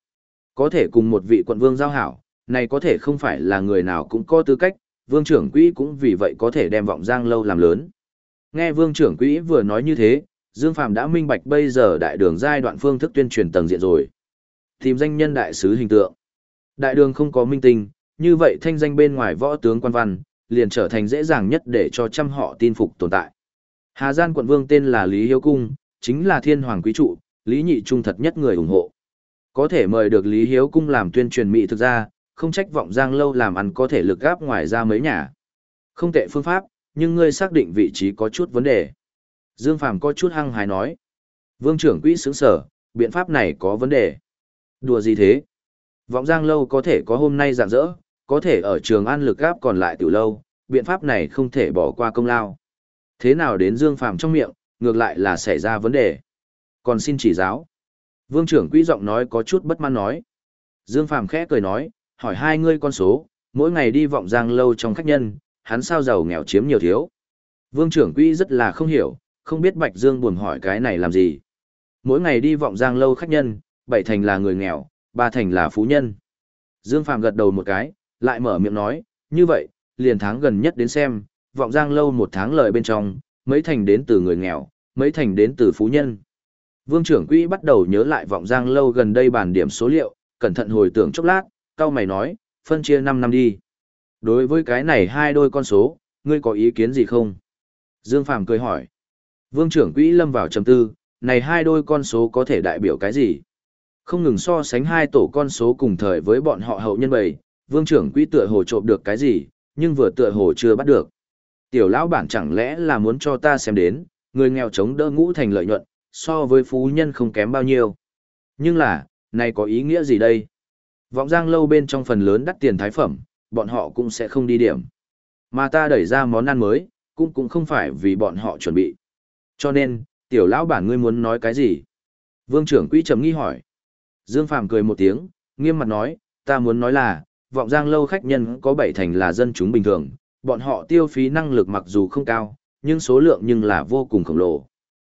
Có thể cùng một vị quận vương giao hảo, này có thể không phải là người nào cũng có tư cách, vương trưởng quỹ cũng vì vậy có thể đem vọng giang lâu làm lớn. Nghe vương trưởng quỹ vừa nói như thế, Dương Phạm đã minh bạch bây giờ đại đường giai đoạn phương thức tuyên truyền tầng diện rồi. Tìm danh nhân đại sứ hình tượng. Đại đường không có minh tinh, như vậy thanh danh bên ngoài võ tướng quan văn, liền trở thành dễ dàng nhất để cho trăm họ tin phục tồn tại. Hà Gian quận vương tên là Lý Hiếu Cung, chính là thiên hoàng quý trụ, Lý Nhị trung thật nhất người ủng hộ. Có thể mời được Lý Hiếu Cung làm tuyên truyền mỹ thực ra, không trách vọng giang lâu làm ăn có thể lực gáp ngoài ra mấy nhà. Không tệ phương pháp, nhưng ngươi xác định vị trí có chút vấn đề. Dương Phàm có chút hăng hái nói. Vương trưởng quỹ sướng sở, biện pháp này có vấn đề. Đùa gì thế? Vọng giang lâu có thể có hôm nay rạng dỡ, có thể ở trường an lực gáp còn lại tiểu lâu, biện pháp này không thể bỏ qua công lao. Thế nào đến Dương Phàm trong miệng, ngược lại là xảy ra vấn đề. Còn xin chỉ giáo. Vương trưởng quỹ giọng nói có chút bất mãn nói. Dương Phàm khẽ cười nói, hỏi hai ngươi con số, mỗi ngày đi vọng giang lâu trong khách nhân, hắn sao giàu nghèo chiếm nhiều thiếu. Vương trưởng quỹ rất là không hiểu, không biết Bạch Dương buồn hỏi cái này làm gì. Mỗi ngày đi vọng giang lâu khách nhân, bảy thành là người nghèo, ba thành là phú nhân. Dương Phàm gật đầu một cái, lại mở miệng nói, như vậy, liền tháng gần nhất đến xem, vọng giang lâu một tháng lời bên trong, mấy thành đến từ người nghèo, mấy thành đến từ phú nhân. Vương trưởng quỹ bắt đầu nhớ lại vọng giang lâu gần đây bản điểm số liệu, cẩn thận hồi tưởng chốc lát, cao mày nói, phân chia 5 năm đi. Đối với cái này hai đôi con số, ngươi có ý kiến gì không? Dương Phàm cười hỏi. Vương trưởng quỹ lâm vào trầm tư, này hai đôi con số có thể đại biểu cái gì? Không ngừng so sánh hai tổ con số cùng thời với bọn họ hậu nhân bầy, vương trưởng quỹ tựa hồ trộm được cái gì, nhưng vừa tựa hồ chưa bắt được. Tiểu lão bản chẳng lẽ là muốn cho ta xem đến, người nghèo chống đỡ ngũ thành lợi nhuận, so với phú nhân không kém bao nhiêu. Nhưng là, này có ý nghĩa gì đây? Vọng giang lâu bên trong phần lớn đắt tiền thái phẩm, bọn họ cũng sẽ không đi điểm. Mà ta đẩy ra món ăn mới, cũng cũng không phải vì bọn họ chuẩn bị. Cho nên, tiểu lão bản ngươi muốn nói cái gì? Vương trưởng quỹ trầm nghi hỏi. Dương Phàm cười một tiếng, nghiêm mặt nói, ta muốn nói là, vọng giang lâu khách nhân có bảy thành là dân chúng bình thường, bọn họ tiêu phí năng lực mặc dù không cao, nhưng số lượng nhưng là vô cùng khổng lồ.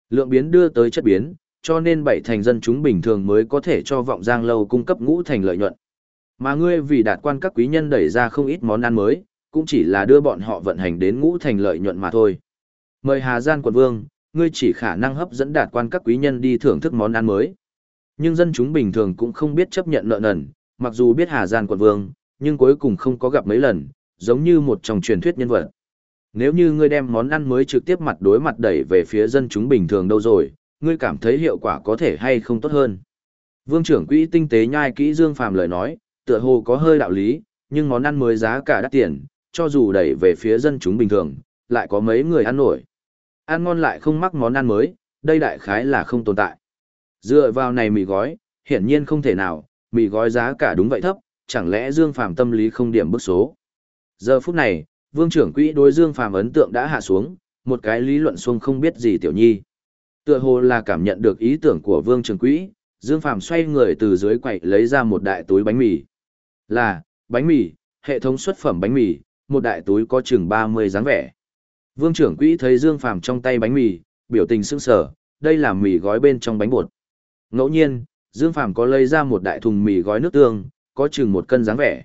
Lượng biến đưa tới chất biến, cho nên bảy thành dân chúng bình thường mới có thể cho vọng giang lâu cung cấp ngũ thành lợi nhuận. Mà ngươi vì đạt quan các quý nhân đẩy ra không ít món ăn mới, cũng chỉ là đưa bọn họ vận hành đến ngũ thành lợi nhuận mà thôi. Mời Hà Gian quận vương, ngươi chỉ khả năng hấp dẫn đạt quan các quý nhân đi thưởng thức món ăn mới. Nhưng dân chúng bình thường cũng không biết chấp nhận nợ nần, mặc dù biết Hà Gian quận vương, nhưng cuối cùng không có gặp mấy lần, giống như một trong truyền thuyết nhân vật. Nếu như ngươi đem món ăn mới trực tiếp mặt đối mặt đẩy về phía dân chúng bình thường đâu rồi, ngươi cảm thấy hiệu quả có thể hay không tốt hơn. Vương trưởng quỹ tinh tế nhai kỹ Dương Phàm lời nói, tựa hồ có hơi đạo lý, nhưng món ăn mới giá cả đắt tiền, cho dù đẩy về phía dân chúng bình thường, lại có mấy người ăn nổi. Ăn ngon lại không mắc món ăn mới, đây đại khái là không tồn tại. Dựa vào này mì gói, hiển nhiên không thể nào, mì gói giá cả đúng vậy thấp, chẳng lẽ Dương Phàm tâm lý không điểm bức số. Giờ phút này, Vương trưởng quỹ đối Dương Phàm ấn tượng đã hạ xuống, một cái lý luận xuông không biết gì tiểu nhi. Tựa hồ là cảm nhận được ý tưởng của Vương trưởng quỹ, Dương Phàm xoay người từ dưới quầy lấy ra một đại túi bánh mì. Là, bánh mì, hệ thống xuất phẩm bánh mì, một đại túi có chừng 30 dáng vẻ. Vương trưởng quỹ thấy Dương Phàm trong tay bánh mì, biểu tình sững sờ, đây là mì gói bên trong bánh bột. Ngẫu nhiên, Dương Phàm có lấy ra một đại thùng mì gói nước tương, có chừng một cân dáng vẻ.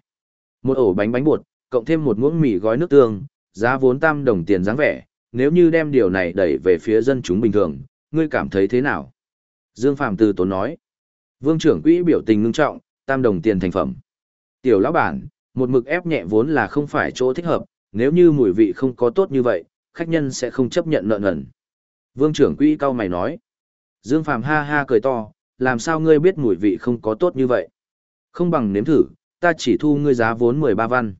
Một ổ bánh bánh bột, cộng thêm một muỗng mì gói nước tương, giá vốn tam đồng tiền dáng vẻ, nếu như đem điều này đẩy về phía dân chúng bình thường, ngươi cảm thấy thế nào? Dương Phàm từ tốn nói. Vương trưởng quỹ biểu tình ngưng trọng, tam đồng tiền thành phẩm. Tiểu lão bản, một mực ép nhẹ vốn là không phải chỗ thích hợp, nếu như mùi vị không có tốt như vậy, khách nhân sẽ không chấp nhận nợ nần. Vương trưởng quỹ cao mày nói. Dương Phàm ha ha cười to, làm sao ngươi biết mùi vị không có tốt như vậy? Không bằng nếm thử, ta chỉ thu ngươi giá vốn 13 văn.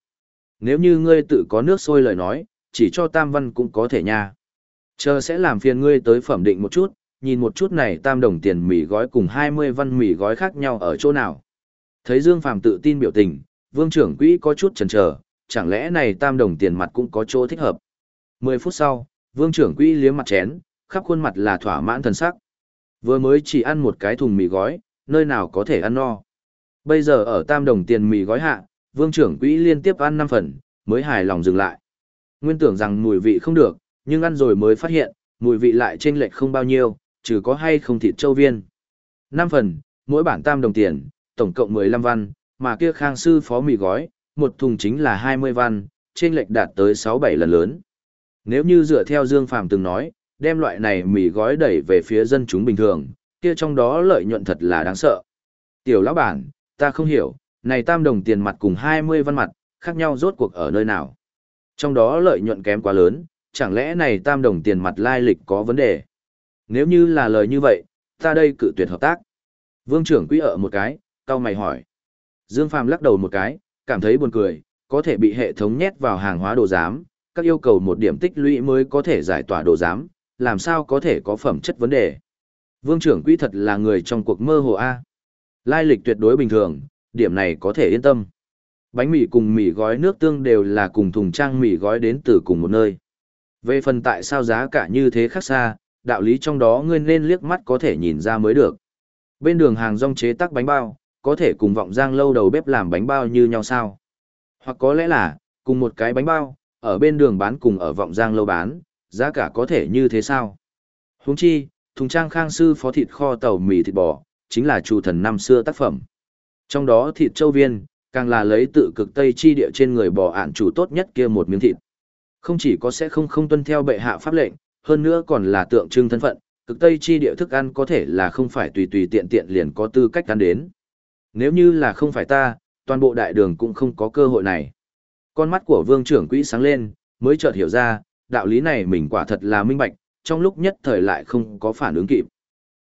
Nếu như ngươi tự có nước sôi lời nói, chỉ cho tam văn cũng có thể nha. Chờ sẽ làm phiền ngươi tới phẩm định một chút, nhìn một chút này tam đồng tiền mì gói cùng 20 văn mì gói khác nhau ở chỗ nào. Thấy Dương Phàm tự tin biểu tình, vương trưởng quỹ có chút chần chờ, chẳng lẽ này tam đồng tiền mặt cũng có chỗ thích hợp. 10 phút sau, vương trưởng quỹ liếm mặt chén, khắp khuôn mặt là thỏa mãn thần sắc. Vừa mới chỉ ăn một cái thùng mì gói, nơi nào có thể ăn no. Bây giờ ở tam đồng tiền mì gói hạ, vương trưởng quỹ liên tiếp ăn 5 phần, mới hài lòng dừng lại. Nguyên tưởng rằng mùi vị không được, nhưng ăn rồi mới phát hiện, mùi vị lại chênh lệch không bao nhiêu, trừ có hay không thịt châu viên. 5 phần, mỗi bản tam đồng tiền, tổng cộng 15 văn, mà kia khang sư phó mì gói, một thùng chính là 20 văn, trên lệch đạt tới 6-7 lần lớn. Nếu như dựa theo Dương Phàm từng nói, đem loại này mì gói đẩy về phía dân chúng bình thường, kia trong đó lợi nhuận thật là đáng sợ. Tiểu lão bản, ta không hiểu, này tam đồng tiền mặt cùng 20 văn mặt, khác nhau rốt cuộc ở nơi nào. Trong đó lợi nhuận kém quá lớn, chẳng lẽ này tam đồng tiền mặt lai lịch có vấn đề? Nếu như là lời như vậy, ta đây cự tuyệt hợp tác. Vương trưởng quý ở một cái, cao mày hỏi. Dương Phàm lắc đầu một cái, cảm thấy buồn cười, có thể bị hệ thống nhét vào hàng hóa đồ giám, các yêu cầu một điểm tích lũy mới có thể giải tỏa đồ giám, làm sao có thể có phẩm chất vấn đề. Vương trưởng quý thật là người trong cuộc mơ hồ A. Lai lịch tuyệt đối bình thường, điểm này có thể yên tâm. Bánh mì cùng mì gói nước tương đều là cùng thùng trang mì gói đến từ cùng một nơi. Về phần tại sao giá cả như thế khác xa, đạo lý trong đó ngươi nên liếc mắt có thể nhìn ra mới được. Bên đường hàng rong chế tác bánh bao, có thể cùng vọng giang lâu đầu bếp làm bánh bao như nhau sao? Hoặc có lẽ là, cùng một cái bánh bao, ở bên đường bán cùng ở vọng giang lâu bán, giá cả có thể như thế sao? Huống chi, thùng trang khang sư phó thịt kho tàu mì thịt bò, chính là chủ thần năm xưa tác phẩm. Trong đó thịt châu viên, càng là lấy tự cực Tây chi địa trên người bò ản chủ tốt nhất kia một miếng thịt. Không chỉ có sẽ không không tuân theo bệ hạ pháp lệnh, hơn nữa còn là tượng trưng thân phận, cực Tây chi địa thức ăn có thể là không phải tùy tùy tiện tiện liền có tư cách ăn đến. Nếu như là không phải ta, toàn bộ đại đường cũng không có cơ hội này. Con mắt của vương trưởng quỹ sáng lên, mới chợt hiểu ra, đạo lý này mình quả thật là minh bạch, trong lúc nhất thời lại không có phản ứng kịp.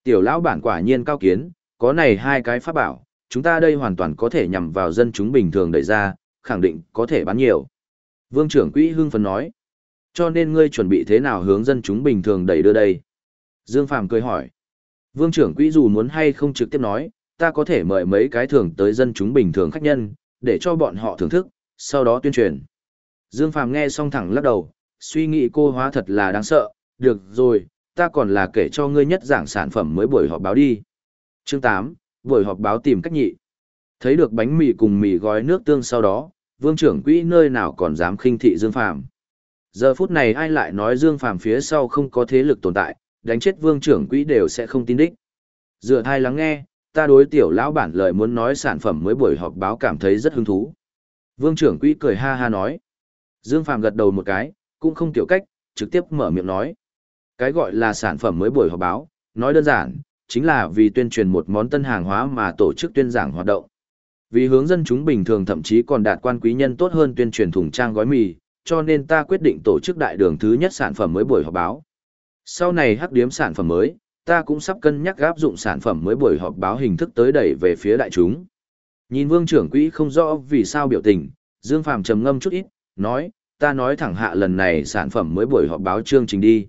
Tiểu lão bản quả nhiên cao kiến, có này hai cái pháp bảo, chúng ta đây hoàn toàn có thể nhằm vào dân chúng bình thường đẩy ra, khẳng định có thể bán nhiều. Vương trưởng quỹ hưng phấn nói. Cho nên ngươi chuẩn bị thế nào hướng dân chúng bình thường đẩy đưa đây? Dương Phàm cười hỏi. Vương trưởng quỹ dù muốn hay không trực tiếp nói, ta có thể mời mấy cái thường tới dân chúng bình thường khách nhân, để cho bọn họ thưởng thức, sau đó tuyên truyền. Dương Phàm nghe xong thẳng lắc đầu, suy nghĩ cô hóa thật là đáng sợ, được rồi, ta còn là kể cho ngươi nhất giảng sản phẩm mới buổi họp báo đi. Chương 8, buổi họp báo tìm cách nhị. Thấy được bánh mì cùng mì gói nước tương sau đó, vương trưởng quỹ nơi nào còn dám khinh thị Dương Phàm. Giờ phút này ai lại nói Dương Phàm phía sau không có thế lực tồn tại, đánh chết vương trưởng quỹ đều sẽ không tin đích. Dựa thai lắng nghe, ta đối tiểu lão bản lời muốn nói sản phẩm mới buổi họp báo cảm thấy rất hứng thú. Vương trưởng quỹ cười ha ha nói. Dương Phàm gật đầu một cái, cũng không tiểu cách, trực tiếp mở miệng nói. Cái gọi là sản phẩm mới buổi họp báo, nói đơn giản, chính là vì tuyên truyền một món tân hàng hóa mà tổ chức tuyên giảng hoạt động. Vì hướng dân chúng bình thường thậm chí còn đạt quan quý nhân tốt hơn tuyên truyền thùng trang gói mì, cho nên ta quyết định tổ chức đại đường thứ nhất sản phẩm mới buổi họp báo. Sau này hắc điếm sản phẩm mới, ta cũng sắp cân nhắc áp dụng sản phẩm mới buổi họp báo hình thức tới đẩy về phía đại chúng. Nhìn vương trưởng quỹ không rõ vì sao biểu tình, Dương Phàm trầm ngâm chút ít, nói, ta nói thẳng hạ lần này sản phẩm mới buổi họp báo chương trình đi.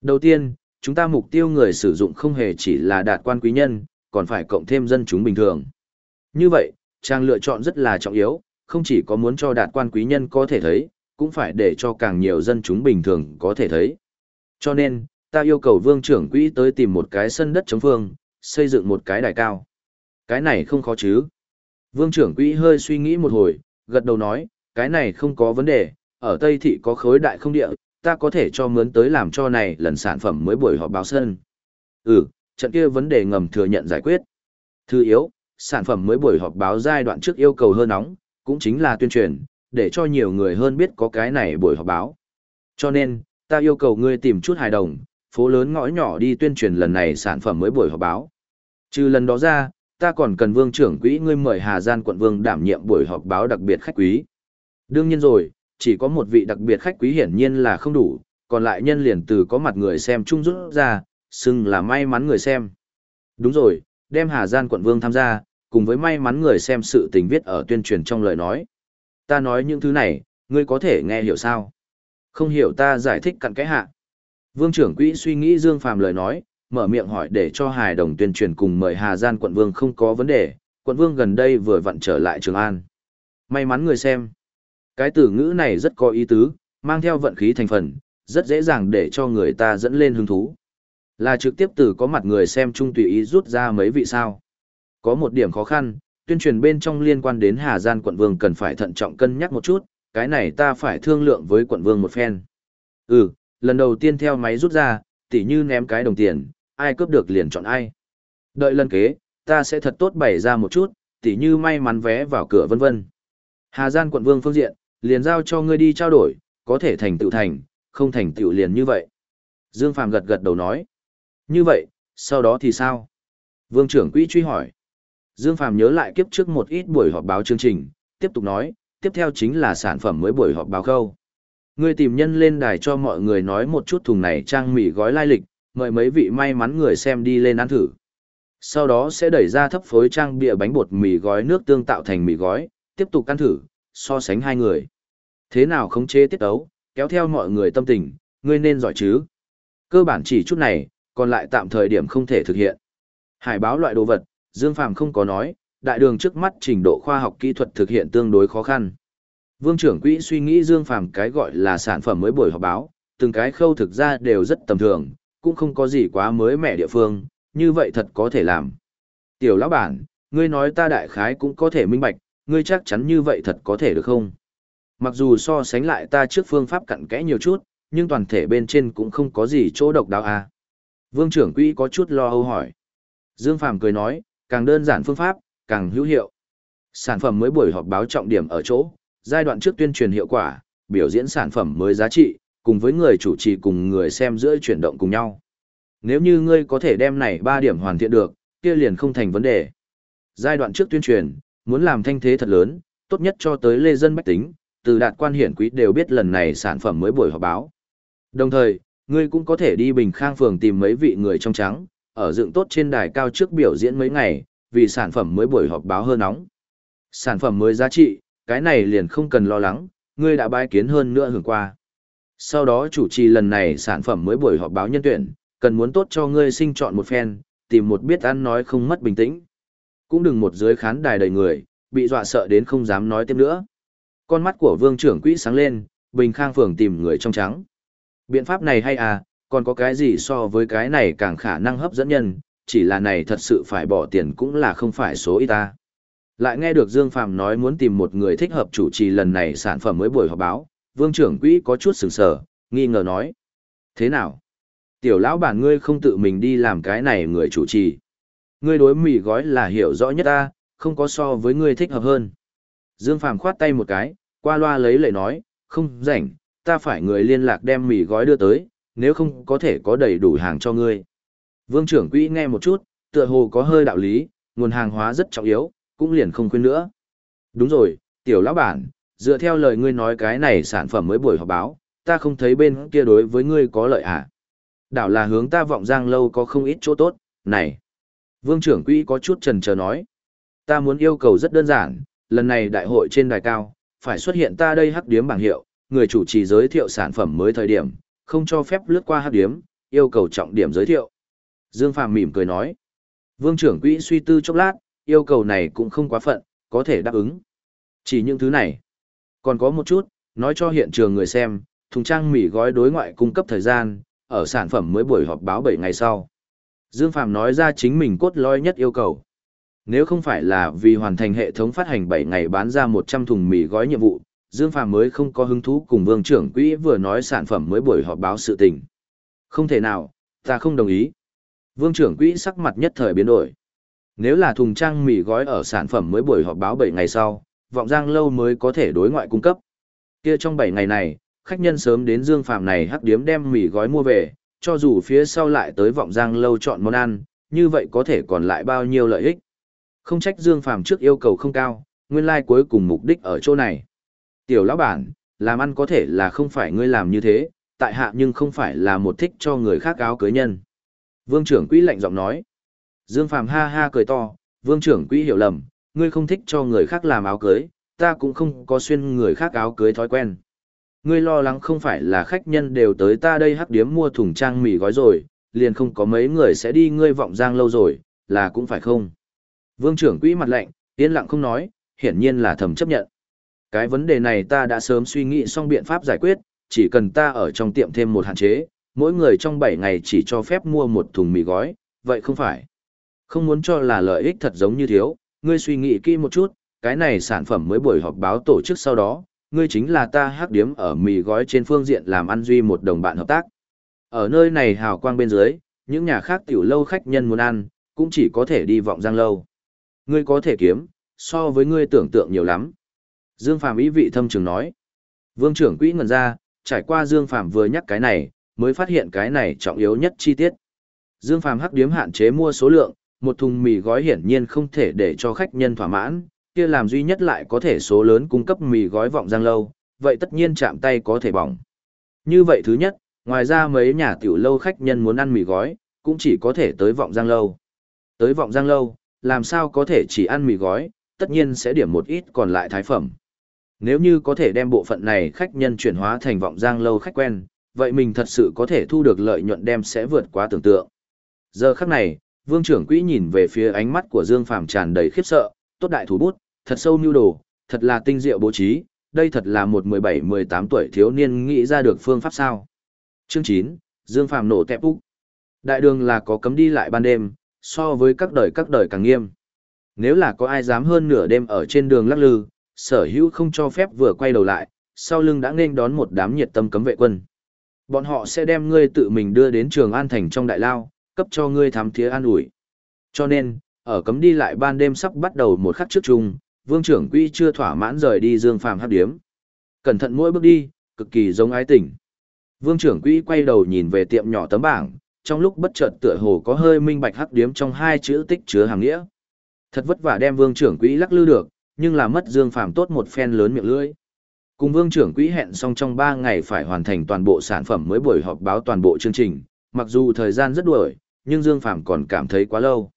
Đầu tiên, chúng ta mục tiêu người sử dụng không hề chỉ là đạt quan quý nhân, còn phải cộng thêm dân chúng bình thường. Như vậy, trang lựa chọn rất là trọng yếu, không chỉ có muốn cho đạt quan quý nhân có thể thấy, cũng phải để cho càng nhiều dân chúng bình thường có thể thấy. Cho nên, ta yêu cầu vương trưởng quỹ tới tìm một cái sân đất chống phương, xây dựng một cái đài cao. Cái này không khó chứ. Vương trưởng quỹ hơi suy nghĩ một hồi, gật đầu nói, cái này không có vấn đề, ở Tây Thị có khối đại không địa, ta có thể cho mướn tới làm cho này lần sản phẩm mới buổi họp báo sân. Ừ, trận kia vấn đề ngầm thừa nhận giải quyết. Thứ yếu, sản phẩm mới buổi họp báo giai đoạn trước yêu cầu hơn nóng, cũng chính là tuyên truyền, để cho nhiều người hơn biết có cái này buổi họp báo. Cho nên, ta yêu cầu ngươi tìm chút hài đồng, phố lớn ngõ nhỏ đi tuyên truyền lần này sản phẩm mới buổi họp báo. Trừ lần đó ra, ta còn cần vương trưởng quỹ ngươi mời Hà Gian quận vương đảm nhiệm buổi họp báo đặc biệt khách quý. Đương nhiên rồi, chỉ có một vị đặc biệt khách quý hiển nhiên là không đủ, còn lại nhân liền từ có mặt người xem chung rút ra, xưng là may mắn người xem. Đúng rồi, đem Hà Gian quận vương tham gia, cùng với may mắn người xem sự tình viết ở tuyên truyền trong lời nói. Ta nói những thứ này, ngươi có thể nghe hiểu sao? Không hiểu ta giải thích cặn cái hạ. Vương trưởng quỹ suy nghĩ Dương Phàm lời nói, mở miệng hỏi để cho hài đồng tuyên truyền cùng mời Hà Gian quận vương không có vấn đề, quận vương gần đây vừa vặn trở lại Trường An. May mắn người xem. Cái từ ngữ này rất có ý tứ, mang theo vận khí thành phần, rất dễ dàng để cho người ta dẫn lên hứng thú. Là trực tiếp từ có mặt người xem chung tùy ý rút ra mấy vị sao. Có một điểm khó khăn, tuyên truyền bên trong liên quan đến Hà Gian quận vương cần phải thận trọng cân nhắc một chút, cái này ta phải thương lượng với quận vương một phen. Ừ, lần đầu tiên theo máy rút ra, tỉ như ném cái đồng tiền, ai cướp được liền chọn ai. Đợi lần kế, ta sẽ thật tốt bày ra một chút, tỉ như may mắn vé vào cửa vân vân. Hà Gian quận vương phương diện, liền giao cho ngươi đi trao đổi, có thể thành tựu thành, không thành tựu liền như vậy. Dương Phàm gật gật đầu nói. Như vậy, sau đó thì sao? Vương trưởng quỹ truy hỏi. Dương Phàm nhớ lại kiếp trước một ít buổi họp báo chương trình, tiếp tục nói, tiếp theo chính là sản phẩm mới buổi họp báo khâu. Ngươi tìm nhân lên đài cho mọi người nói một chút thùng này trang mì gói lai lịch, mời mấy vị may mắn người xem đi lên ăn thử. Sau đó sẽ đẩy ra thấp phối trang bịa bánh bột mì gói nước tương tạo thành mì gói, tiếp tục ăn thử, so sánh hai người. Thế nào khống chế tiết ấu, kéo theo mọi người tâm tình, ngươi nên giỏi chứ. Cơ bản chỉ chút này, còn lại tạm thời điểm không thể thực hiện. Hải báo loại đồ vật, Dương Phàm không có nói, đại đường trước mắt trình độ khoa học kỹ thuật thực hiện tương đối khó khăn. Vương trưởng quỹ suy nghĩ Dương Phàm cái gọi là sản phẩm mới buổi họp báo, từng cái khâu thực ra đều rất tầm thường, cũng không có gì quá mới mẻ địa phương, như vậy thật có thể làm. Tiểu lão bản, ngươi nói ta đại khái cũng có thể minh bạch, ngươi chắc chắn như vậy thật có thể được không? Mặc dù so sánh lại ta trước phương pháp cặn kẽ nhiều chút, nhưng toàn thể bên trên cũng không có gì chỗ độc đáo à. Vương trưởng quỹ có chút lo âu hỏi. Dương Phàm cười nói, càng đơn giản phương pháp, càng hữu hiệu. Sản phẩm mới buổi họp báo trọng điểm ở chỗ, giai đoạn trước tuyên truyền hiệu quả, biểu diễn sản phẩm mới giá trị, cùng với người chủ trì cùng người xem giữa chuyển động cùng nhau. Nếu như ngươi có thể đem này 3 điểm hoàn thiện được, kia liền không thành vấn đề. Giai đoạn trước tuyên truyền, muốn làm thanh thế thật lớn, tốt nhất cho tới lê dân bách tính, từ đạt quan hiển quý đều biết lần này sản phẩm mới buổi họp báo. Đồng thời, ngươi cũng có thể đi Bình Khang phường tìm mấy vị người trong trắng, ở dựng tốt trên đài cao trước biểu diễn mấy ngày, vì sản phẩm mới buổi họp báo hơn nóng. Sản phẩm mới giá trị, cái này liền không cần lo lắng, ngươi đã bái kiến hơn nữa hưởng qua. Sau đó chủ trì lần này sản phẩm mới buổi họp báo nhân tuyển, cần muốn tốt cho ngươi sinh chọn một phen, tìm một biết ăn nói không mất bình tĩnh. Cũng đừng một dưới khán đài đầy người, bị dọa sợ đến không dám nói tiếp nữa. Con mắt của vương trưởng quỹ sáng lên, Bình Khang Phường tìm người trong trắng. Biện pháp này hay à, còn có cái gì so với cái này càng khả năng hấp dẫn nhân, chỉ là này thật sự phải bỏ tiền cũng là không phải số ít ta. Lại nghe được Dương Phàm nói muốn tìm một người thích hợp chủ trì lần này sản phẩm mới buổi họp báo, vương trưởng quỹ có chút sửng sở nghi ngờ nói. Thế nào? Tiểu lão bản ngươi không tự mình đi làm cái này người chủ trì. Ngươi đối mì gói là hiểu rõ nhất ta, không có so với ngươi thích hợp hơn. Dương Phàm khoát tay một cái, qua loa lấy lệ nói, không rảnh, ta phải người liên lạc đem mì gói đưa tới, nếu không có thể có đầy đủ hàng cho ngươi. Vương trưởng quỹ nghe một chút, tựa hồ có hơi đạo lý, nguồn hàng hóa rất trọng yếu, cũng liền không khuyên nữa. Đúng rồi, tiểu lão bản, dựa theo lời ngươi nói cái này sản phẩm mới buổi họp báo, ta không thấy bên kia đối với ngươi có lợi à. Đảo là hướng ta vọng giang lâu có không ít chỗ tốt, này. Vương trưởng quỹ có chút trần chờ nói. Ta muốn yêu cầu rất đơn giản, lần này đại hội trên đài cao, phải xuất hiện ta đây hắc điếm bảng hiệu, người chủ trì giới thiệu sản phẩm mới thời điểm, không cho phép lướt qua hắc điếm, yêu cầu trọng điểm giới thiệu. Dương Phàm mỉm cười nói. Vương trưởng quỹ suy tư chốc lát, yêu cầu này cũng không quá phận, có thể đáp ứng. Chỉ những thứ này. Còn có một chút, nói cho hiện trường người xem, thùng trang mì gói đối ngoại cung cấp thời gian, ở sản phẩm mới buổi họp báo 7 ngày sau. Dương Phàm nói ra chính mình cốt lõi nhất yêu cầu. Nếu không phải là vì hoàn thành hệ thống phát hành 7 ngày bán ra 100 thùng mì gói nhiệm vụ, Dương Phàm mới không có hứng thú cùng Vương trưởng quỹ vừa nói sản phẩm mới buổi họp báo sự tình. Không thể nào, ta không đồng ý. Vương trưởng quỹ sắc mặt nhất thời biến đổi. Nếu là thùng trang mì gói ở sản phẩm mới buổi họp báo 7 ngày sau, vọng giang lâu mới có thể đối ngoại cung cấp. Kia trong 7 ngày này, khách nhân sớm đến Dương Phàm này hắc điếm đem mì gói mua về, cho dù phía sau lại tới vọng giang lâu chọn món ăn, như vậy có thể còn lại bao nhiêu lợi ích. Không trách Dương Phàm trước yêu cầu không cao, nguyên lai like cuối cùng mục đích ở chỗ này. Tiểu lão bản, làm ăn có thể là không phải ngươi làm như thế, tại hạ nhưng không phải là một thích cho người khác áo cưới nhân. Vương trưởng quỹ lạnh giọng nói. Dương Phàm ha ha cười to, vương trưởng quỹ hiểu lầm, ngươi không thích cho người khác làm áo cưới, ta cũng không có xuyên người khác áo cưới thói quen. Ngươi lo lắng không phải là khách nhân đều tới ta đây hắc điếm mua thùng trang mì gói rồi, liền không có mấy người sẽ đi ngươi vọng giang lâu rồi, là cũng phải không. Vương trưởng quỹ mặt lạnh, yên lặng không nói, hiển nhiên là thầm chấp nhận. Cái vấn đề này ta đã sớm suy nghĩ xong biện pháp giải quyết, chỉ cần ta ở trong tiệm thêm một hạn chế, mỗi người trong 7 ngày chỉ cho phép mua một thùng mì gói, vậy không phải. Không muốn cho là lợi ích thật giống như thiếu, ngươi suy nghĩ kỹ một chút, cái này sản phẩm mới buổi họp báo tổ chức sau đó, ngươi chính là ta hắc điếm ở mì gói trên phương diện làm ăn duy một đồng bạn hợp tác. Ở nơi này hào quang bên dưới, những nhà khác tiểu lâu khách nhân muốn ăn, cũng chỉ có thể đi vọng giang lâu. Ngươi có thể kiếm, so với ngươi tưởng tượng nhiều lắm. Dương Phàm ý vị thâm trường nói. Vương trưởng quỹ ngần ra, trải qua Dương Phàm vừa nhắc cái này, mới phát hiện cái này trọng yếu nhất chi tiết. Dương Phàm hắc điếm hạn chế mua số lượng, một thùng mì gói hiển nhiên không thể để cho khách nhân thỏa mãn, kia làm duy nhất lại có thể số lớn cung cấp mì gói vọng giang lâu, vậy tất nhiên chạm tay có thể bỏng. Như vậy thứ nhất, ngoài ra mấy nhà tiểu lâu khách nhân muốn ăn mì gói, cũng chỉ có thể tới vọng giang lâu. Tới vọng giang lâu, làm sao có thể chỉ ăn mì gói, tất nhiên sẽ điểm một ít còn lại thái phẩm. Nếu như có thể đem bộ phận này khách nhân chuyển hóa thành vọng giang lâu khách quen, vậy mình thật sự có thể thu được lợi nhuận đem sẽ vượt quá tưởng tượng. Giờ khắc này, vương trưởng quỹ nhìn về phía ánh mắt của Dương Phàm tràn đầy khiếp sợ, tốt đại thủ bút, thật sâu nưu đồ, thật là tinh diệu bố trí, đây thật là một 17-18 tuổi thiếu niên nghĩ ra được phương pháp sao. Chương 9, Dương Phàm nổ tẹp úc. Đại đường là có cấm đi lại ban đêm, so với các đời các đời càng nghiêm. Nếu là có ai dám hơn nửa đêm ở trên đường lắc lư, sở hữu không cho phép vừa quay đầu lại, sau lưng đã nên đón một đám nhiệt tâm cấm vệ quân. Bọn họ sẽ đem ngươi tự mình đưa đến trường an thành trong đại lao, cấp cho ngươi thám thía an ủi. Cho nên, ở cấm đi lại ban đêm sắp bắt đầu một khắc trước chung, vương trưởng quỹ chưa thỏa mãn rời đi dương phàm hát điếm. Cẩn thận mỗi bước đi, cực kỳ giống ái tình. Vương trưởng quỹ quay đầu nhìn về tiệm nhỏ tấm bảng, trong lúc bất chợt tựa hồ có hơi minh bạch hắc điếm trong hai chữ tích chứa hàng nghĩa. Thật vất vả đem vương trưởng quỹ lắc lư được, nhưng là mất dương phàm tốt một phen lớn miệng lưỡi. Cùng vương trưởng quỹ hẹn xong trong ba ngày phải hoàn thành toàn bộ sản phẩm mới buổi họp báo toàn bộ chương trình, mặc dù thời gian rất đuổi, nhưng Dương Phàm còn cảm thấy quá lâu.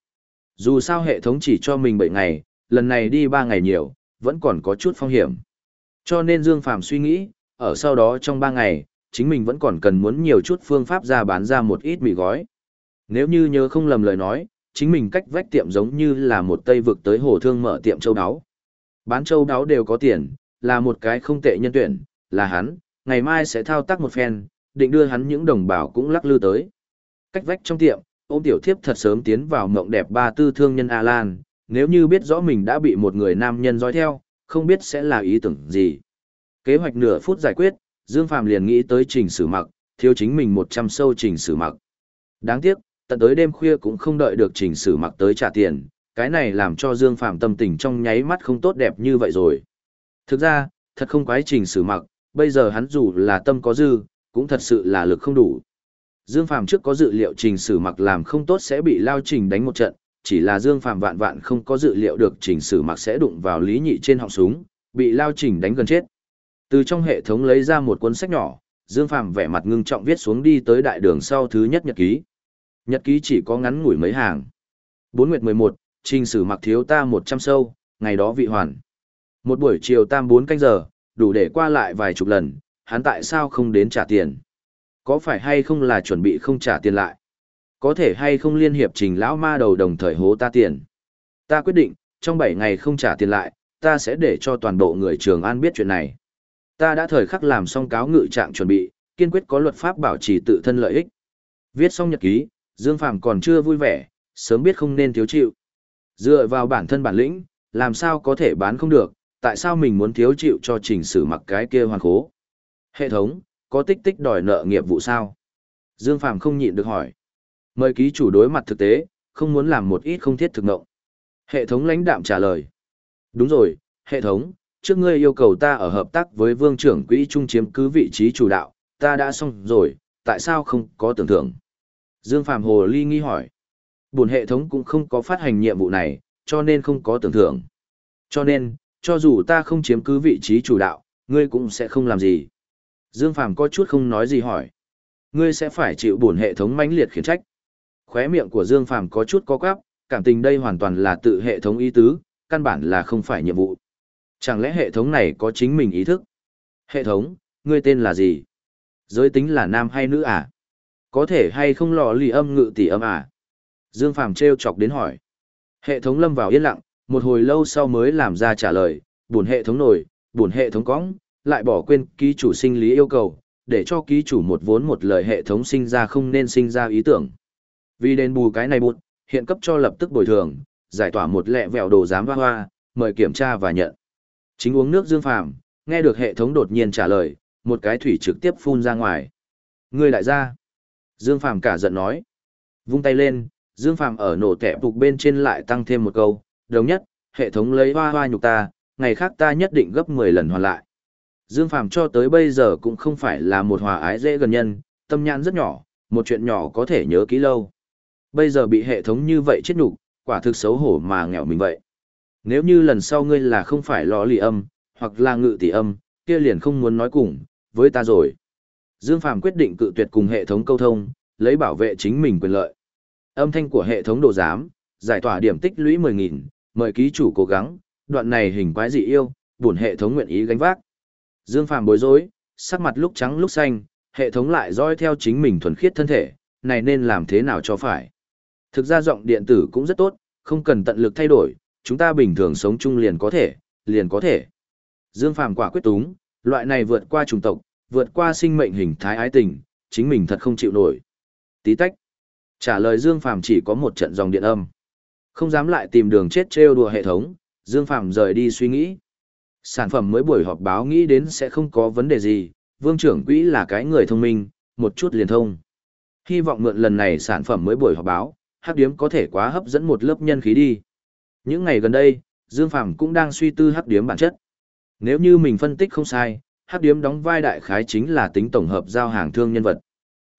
Dù sao hệ thống chỉ cho mình 7 ngày, lần này đi 3 ngày nhiều, vẫn còn có chút phong hiểm. Cho nên Dương Phàm suy nghĩ, ở sau đó trong 3 ngày, chính mình vẫn còn cần muốn nhiều chút phương pháp ra bán ra một ít mì gói. Nếu như nhớ không lầm lời nói, chính mình cách vách tiệm giống như là một tây vực tới hồ thương mở tiệm châu đáo. Bán châu đáo đều có tiền, là một cái không tệ nhân tuyển, là hắn, ngày mai sẽ thao tác một phen, định đưa hắn những đồng bào cũng lắc lư tới. Cách vách trong tiệm, ôm tiểu thiếp thật sớm tiến vào mộng đẹp ba tư thương nhân Alan, nếu như biết rõ mình đã bị một người nam nhân dõi theo, không biết sẽ là ý tưởng gì. Kế hoạch nửa phút giải quyết, Dương Phàm liền nghĩ tới trình sử mặc, thiếu chính mình 100 sâu trình sử mặc. Đáng tiếc, tận tới đêm khuya cũng không đợi được trình sử mặc tới trả tiền, cái này làm cho Dương Phàm tâm tình trong nháy mắt không tốt đẹp như vậy rồi. Thực ra, thật không quái trình sử mặc, bây giờ hắn dù là tâm có dư, cũng thật sự là lực không đủ. Dương Phàm trước có dự liệu trình sử mặc làm không tốt sẽ bị lao trình đánh một trận, chỉ là Dương Phàm vạn vạn không có dự liệu được trình sử mặc sẽ đụng vào lý nhị trên họng súng, bị lao trình đánh gần chết. Từ trong hệ thống lấy ra một cuốn sách nhỏ, Dương Phàm vẻ mặt ngưng trọng viết xuống đi tới đại đường sau thứ nhất nhật ký. Nhật ký chỉ có ngắn ngủi mấy hàng. Bốn nguyệt mười một, trình sử mặc thiếu ta một trăm sâu, ngày đó vị hoàn. Một buổi chiều tam bốn canh giờ, đủ để qua lại vài chục lần, hắn tại sao không đến trả tiền? Có phải hay không là chuẩn bị không trả tiền lại? Có thể hay không liên hiệp trình lão ma đầu đồng thời hố ta tiền? Ta quyết định, trong bảy ngày không trả tiền lại, ta sẽ để cho toàn bộ người trường an biết chuyện này. Ta đã thời khắc làm xong cáo ngự trạng chuẩn bị, kiên quyết có luật pháp bảo trì tự thân lợi ích. Viết xong nhật ký, Dương Phàm còn chưa vui vẻ, sớm biết không nên thiếu chịu. Dựa vào bản thân bản lĩnh, làm sao có thể bán không được, tại sao mình muốn thiếu chịu cho trình sử mặc cái kia hoàn khố. Hệ thống, có tích tích đòi nợ nghiệp vụ sao? Dương Phàm không nhịn được hỏi. Mời ký chủ đối mặt thực tế, không muốn làm một ít không thiết thực ngộng. Hệ thống lãnh đạm trả lời. Đúng rồi, hệ thống, trước ngươi yêu cầu ta ở hợp tác với vương trưởng quỹ trung chiếm cứ vị trí chủ đạo, ta đã xong rồi, tại sao không có tưởng thưởng? Dương Phạm Hồ Ly nghi hỏi. Buồn hệ thống cũng không có phát hành nhiệm vụ này, cho nên không có tưởng thưởng. Cho nên, cho dù ta không chiếm cứ vị trí chủ đạo, ngươi cũng sẽ không làm gì. Dương Phàm có chút không nói gì hỏi. Ngươi sẽ phải chịu bổn hệ thống mãnh liệt khiển trách. Khóe miệng của Dương Phàm có chút có quắp, cảm tình đây hoàn toàn là tự hệ thống ý tứ, căn bản là không phải nhiệm vụ. Chẳng lẽ hệ thống này có chính mình ý thức? Hệ thống, ngươi tên là gì? Giới tính là nam hay nữ à? Có thể hay không lò lì âm ngự tỷ âm à? Dương Phàm treo chọc đến hỏi. Hệ thống lâm vào yên lặng, một hồi lâu sau mới làm ra trả lời, buồn hệ thống nổi, buồn hệ thống cóng, lại bỏ quên ký chủ sinh lý yêu cầu, để cho ký chủ một vốn một lời hệ thống sinh ra không nên sinh ra ý tưởng. Vì đền bù cái này bụt, hiện cấp cho lập tức bồi thường, giải tỏa một lẹ vẹo đồ giám hoa hoa, mời kiểm tra và nhận. Chính uống nước Dương Phàm, nghe được hệ thống đột nhiên trả lời, một cái thủy trực tiếp phun ra ngoài. Người lại ra. Dương Phàm cả giận nói. Vung tay lên, Dương Phàm ở nổ tẹp phục bên trên lại tăng thêm một câu, đồng nhất, hệ thống lấy hoa hoa nhục ta, ngày khác ta nhất định gấp 10 lần hoàn lại. Dương Phàm cho tới bây giờ cũng không phải là một hòa ái dễ gần nhân, tâm nhãn rất nhỏ, một chuyện nhỏ có thể nhớ kỹ lâu. Bây giờ bị hệ thống như vậy chết nhục, quả thực xấu hổ mà nghèo mình vậy. Nếu như lần sau ngươi là không phải lò lì âm, hoặc là ngự tỷ âm, kia liền không muốn nói cùng, với ta rồi. Dương Phàm quyết định cự tuyệt cùng hệ thống câu thông, lấy bảo vệ chính mình quyền lợi. Âm thanh của hệ thống đồ giám, giải tỏa điểm tích lũy 10.000, mời ký chủ cố gắng, đoạn này hình quái dị yêu, buồn hệ thống nguyện ý gánh vác. Dương Phàm bối rối, sắc mặt lúc trắng lúc xanh, hệ thống lại dõi theo chính mình thuần khiết thân thể, này nên làm thế nào cho phải. Thực ra giọng điện tử cũng rất tốt, không cần tận lực thay đổi, chúng ta bình thường sống chung liền có thể, liền có thể. Dương Phàm quả quyết túng, loại này vượt qua chủng tộc, vượt qua sinh mệnh hình thái ái tình, chính mình thật không chịu nổi. Tí tách. Trả lời Dương Phàm chỉ có một trận dòng điện âm. Không dám lại tìm đường chết trêu đùa hệ thống, Dương Phàm rời đi suy nghĩ. Sản phẩm mới buổi họp báo nghĩ đến sẽ không có vấn đề gì, vương trưởng quỹ là cái người thông minh, một chút liền thông. Hy vọng mượn lần này sản phẩm mới buổi họp báo, hắc điếm có thể quá hấp dẫn một lớp nhân khí đi. Những ngày gần đây, Dương Phàm cũng đang suy tư hắc điếm bản chất. Nếu như mình phân tích không sai, hắc điếm đóng vai đại khái chính là tính tổng hợp giao hàng thương nhân vật.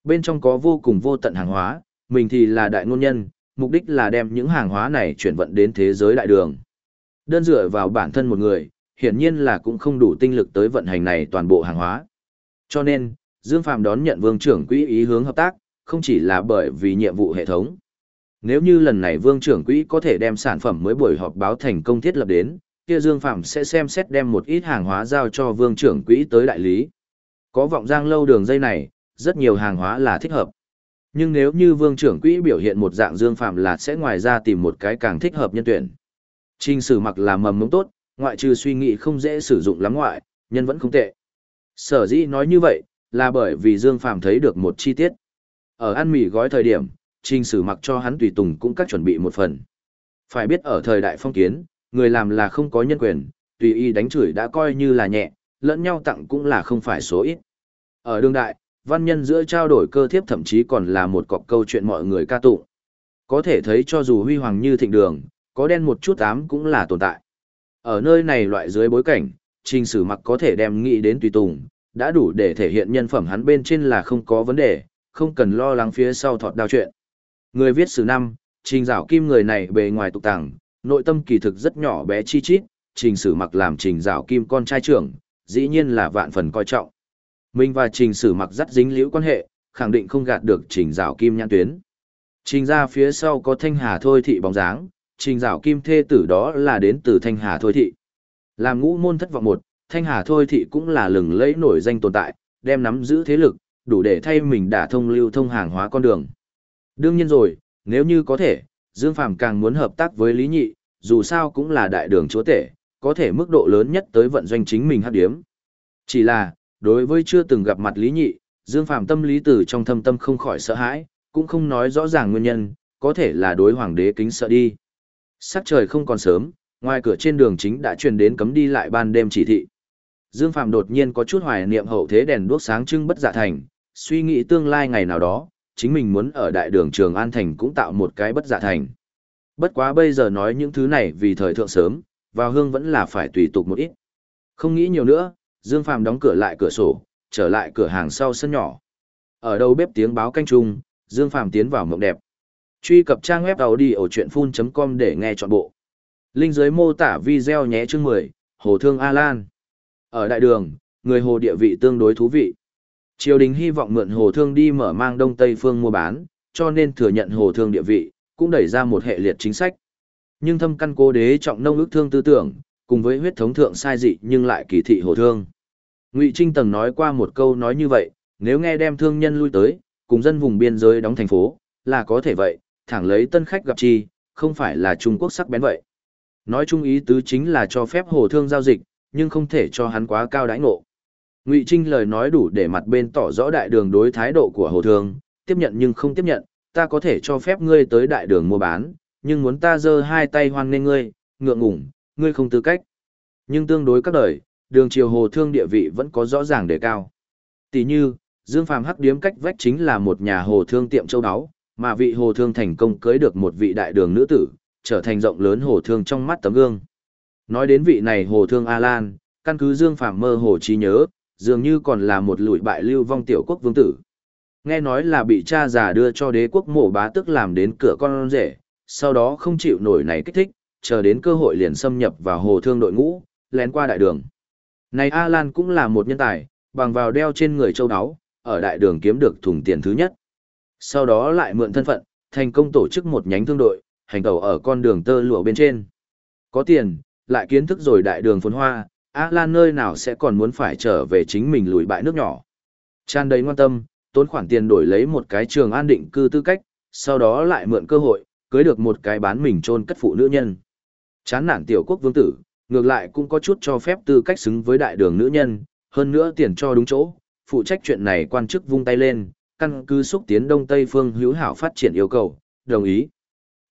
Bên trong có vô cùng vô tận hàng hóa, mình thì là đại ngôn nhân, mục đích là đem những hàng hóa này chuyển vận đến thế giới đại đường. Đơn dựa vào bản thân một người, hiển nhiên là cũng không đủ tinh lực tới vận hành này toàn bộ hàng hóa. Cho nên, Dương Phàm đón nhận vương trưởng quỹ ý hướng hợp tác, không chỉ là bởi vì nhiệm vụ hệ thống. Nếu như lần này Vương trưởng quỹ có thể đem sản phẩm mới buổi họp báo thành công thiết lập đến, kia Dương Phạm sẽ xem xét đem một ít hàng hóa giao cho Vương trưởng quỹ tới đại lý. Có vọng giang lâu đường dây này, rất nhiều hàng hóa là thích hợp. Nhưng nếu như Vương trưởng quỹ biểu hiện một dạng Dương Phạm là sẽ ngoài ra tìm một cái càng thích hợp nhân tuyển. Trình sử mặc là mầm mống tốt, ngoại trừ suy nghĩ không dễ sử dụng lắm ngoại, nhân vẫn không tệ. Sở dĩ nói như vậy, là bởi vì Dương phàm thấy được một chi tiết. Ở ăn mì gói thời điểm, trình sử mặc cho hắn tùy tùng cũng các chuẩn bị một phần. Phải biết ở thời đại phong kiến, người làm là không có nhân quyền, tùy y đánh chửi đã coi như là nhẹ, lẫn nhau tặng cũng là không phải số ít. Ở đương đại, văn nhân giữa trao đổi cơ thiếp thậm chí còn là một cọc câu chuyện mọi người ca tụng. Có thể thấy cho dù huy hoàng như thịnh đường, có đen một chút ám cũng là tồn tại. Ở nơi này loại dưới bối cảnh, trình sử mặc có thể đem nghĩ đến tùy tùng, đã đủ để thể hiện nhân phẩm hắn bên trên là không có vấn đề, không cần lo lắng phía sau thọt đao chuyện. Người viết sử năm, trình dạo kim người này bề ngoài tục tàng, nội tâm kỳ thực rất nhỏ bé chi chít, trình sử mặc làm trình dạo kim con trai trưởng, dĩ nhiên là vạn phần coi trọng. Mình và trình sử mặc dắt dính liễu quan hệ, khẳng định không gạt được trình dạo kim nhãn tuyến. Trình ra phía sau có thanh hà thôi thị bóng dáng, trình dạo kim thê tử đó là đến từ thanh hà thôi thị. Làm ngũ môn thất vọng một, thanh hà thôi thị cũng là lừng lẫy nổi danh tồn tại, đem nắm giữ thế lực, đủ để thay mình đả thông lưu thông hàng hóa con đường. Đương nhiên rồi, nếu như có thể, Dương Phàm càng muốn hợp tác với Lý Nhị, dù sao cũng là đại đường chúa tể, có thể mức độ lớn nhất tới vận doanh chính mình hát điếm. Chỉ là, đối với chưa từng gặp mặt Lý Nhị, Dương Phàm tâm lý từ trong thâm tâm không khỏi sợ hãi, cũng không nói rõ ràng nguyên nhân, có thể là đối hoàng đế kính sợ đi. Sắc trời không còn sớm, ngoài cửa trên đường chính đã truyền đến cấm đi lại ban đêm chỉ thị. Dương Phàm đột nhiên có chút hoài niệm hậu thế đèn đuốc sáng trưng bất dạ thành, suy nghĩ tương lai ngày nào đó, chính mình muốn ở đại đường Trường An Thành cũng tạo một cái bất dạ thành. Bất quá bây giờ nói những thứ này vì thời thượng sớm, vào hương vẫn là phải tùy tục một ít. Không nghĩ nhiều nữa, Dương Phàm đóng cửa lại cửa sổ, trở lại cửa hàng sau sân nhỏ. Ở đầu bếp tiếng báo canh trung, Dương Phàm tiến vào mộng đẹp. Truy cập trang web đầu đi ở chuyện full.com để nghe trọn bộ. Linh dưới mô tả video nhé chương 10, Hồ Thương A Lan. Ở đại đường, người hồ địa vị tương đối thú vị. Triều đình hy vọng mượn hồ thương đi mở mang đông tây phương mua bán, cho nên thừa nhận hồ thương địa vị, cũng đẩy ra một hệ liệt chính sách. Nhưng thâm căn cố đế trọng nông ước thương tư tưởng, cùng với huyết thống thượng sai dị nhưng lại kỳ thị hồ thương. Ngụy Trinh Tầng nói qua một câu nói như vậy, nếu nghe đem thương nhân lui tới, cùng dân vùng biên giới đóng thành phố, là có thể vậy, thẳng lấy tân khách gặp chi, không phải là Trung Quốc sắc bén vậy. Nói chung ý tứ chính là cho phép hồ thương giao dịch, nhưng không thể cho hắn quá cao đãi ngộ. Ngụy Trinh lời nói đủ để mặt bên tỏ rõ đại đường đối thái độ của hồ thương, tiếp nhận nhưng không tiếp nhận, ta có thể cho phép ngươi tới đại đường mua bán, nhưng muốn ta giơ hai tay hoan nghênh ngươi, ngượng ngủng, ngươi không tư cách. Nhưng tương đối các đời, đường triều hồ thương địa vị vẫn có rõ ràng đề cao. Tỷ như, Dương Phàm hắc điếm cách vách chính là một nhà hồ thương tiệm châu đáo mà vị hồ thương thành công cưới được một vị đại đường nữ tử, trở thành rộng lớn hồ thương trong mắt tấm gương. Nói đến vị này hồ thương A Lan, căn cứ Dương Phàm mơ hồ trí nhớ, dường như còn là một lụi bại lưu vong tiểu quốc vương tử. Nghe nói là bị cha già đưa cho đế quốc mổ bá tức làm đến cửa con rể, sau đó không chịu nổi này kích thích, chờ đến cơ hội liền xâm nhập vào hồ thương đội ngũ, lén qua đại đường. Này A Lan cũng là một nhân tài, bằng vào đeo trên người châu đáo ở đại đường kiếm được thùng tiền thứ nhất. Sau đó lại mượn thân phận, thành công tổ chức một nhánh thương đội, hành tàu ở con đường tơ lụa bên trên. Có tiền, lại kiến thức rồi đại đường phồn hoa, A Lan nơi nào sẽ còn muốn phải trở về chính mình lùi bại nước nhỏ. Tràn đầy ngoan tâm, tốn khoản tiền đổi lấy một cái trường an định cư tư cách, sau đó lại mượn cơ hội, cưới được một cái bán mình chôn cất phụ nữ nhân. Chán nản tiểu quốc vương tử, ngược lại cũng có chút cho phép tư cách xứng với đại đường nữ nhân, hơn nữa tiền cho đúng chỗ, phụ trách chuyện này quan chức vung tay lên, căn cứ xúc tiến đông tây phương hữu hảo phát triển yêu cầu, đồng ý.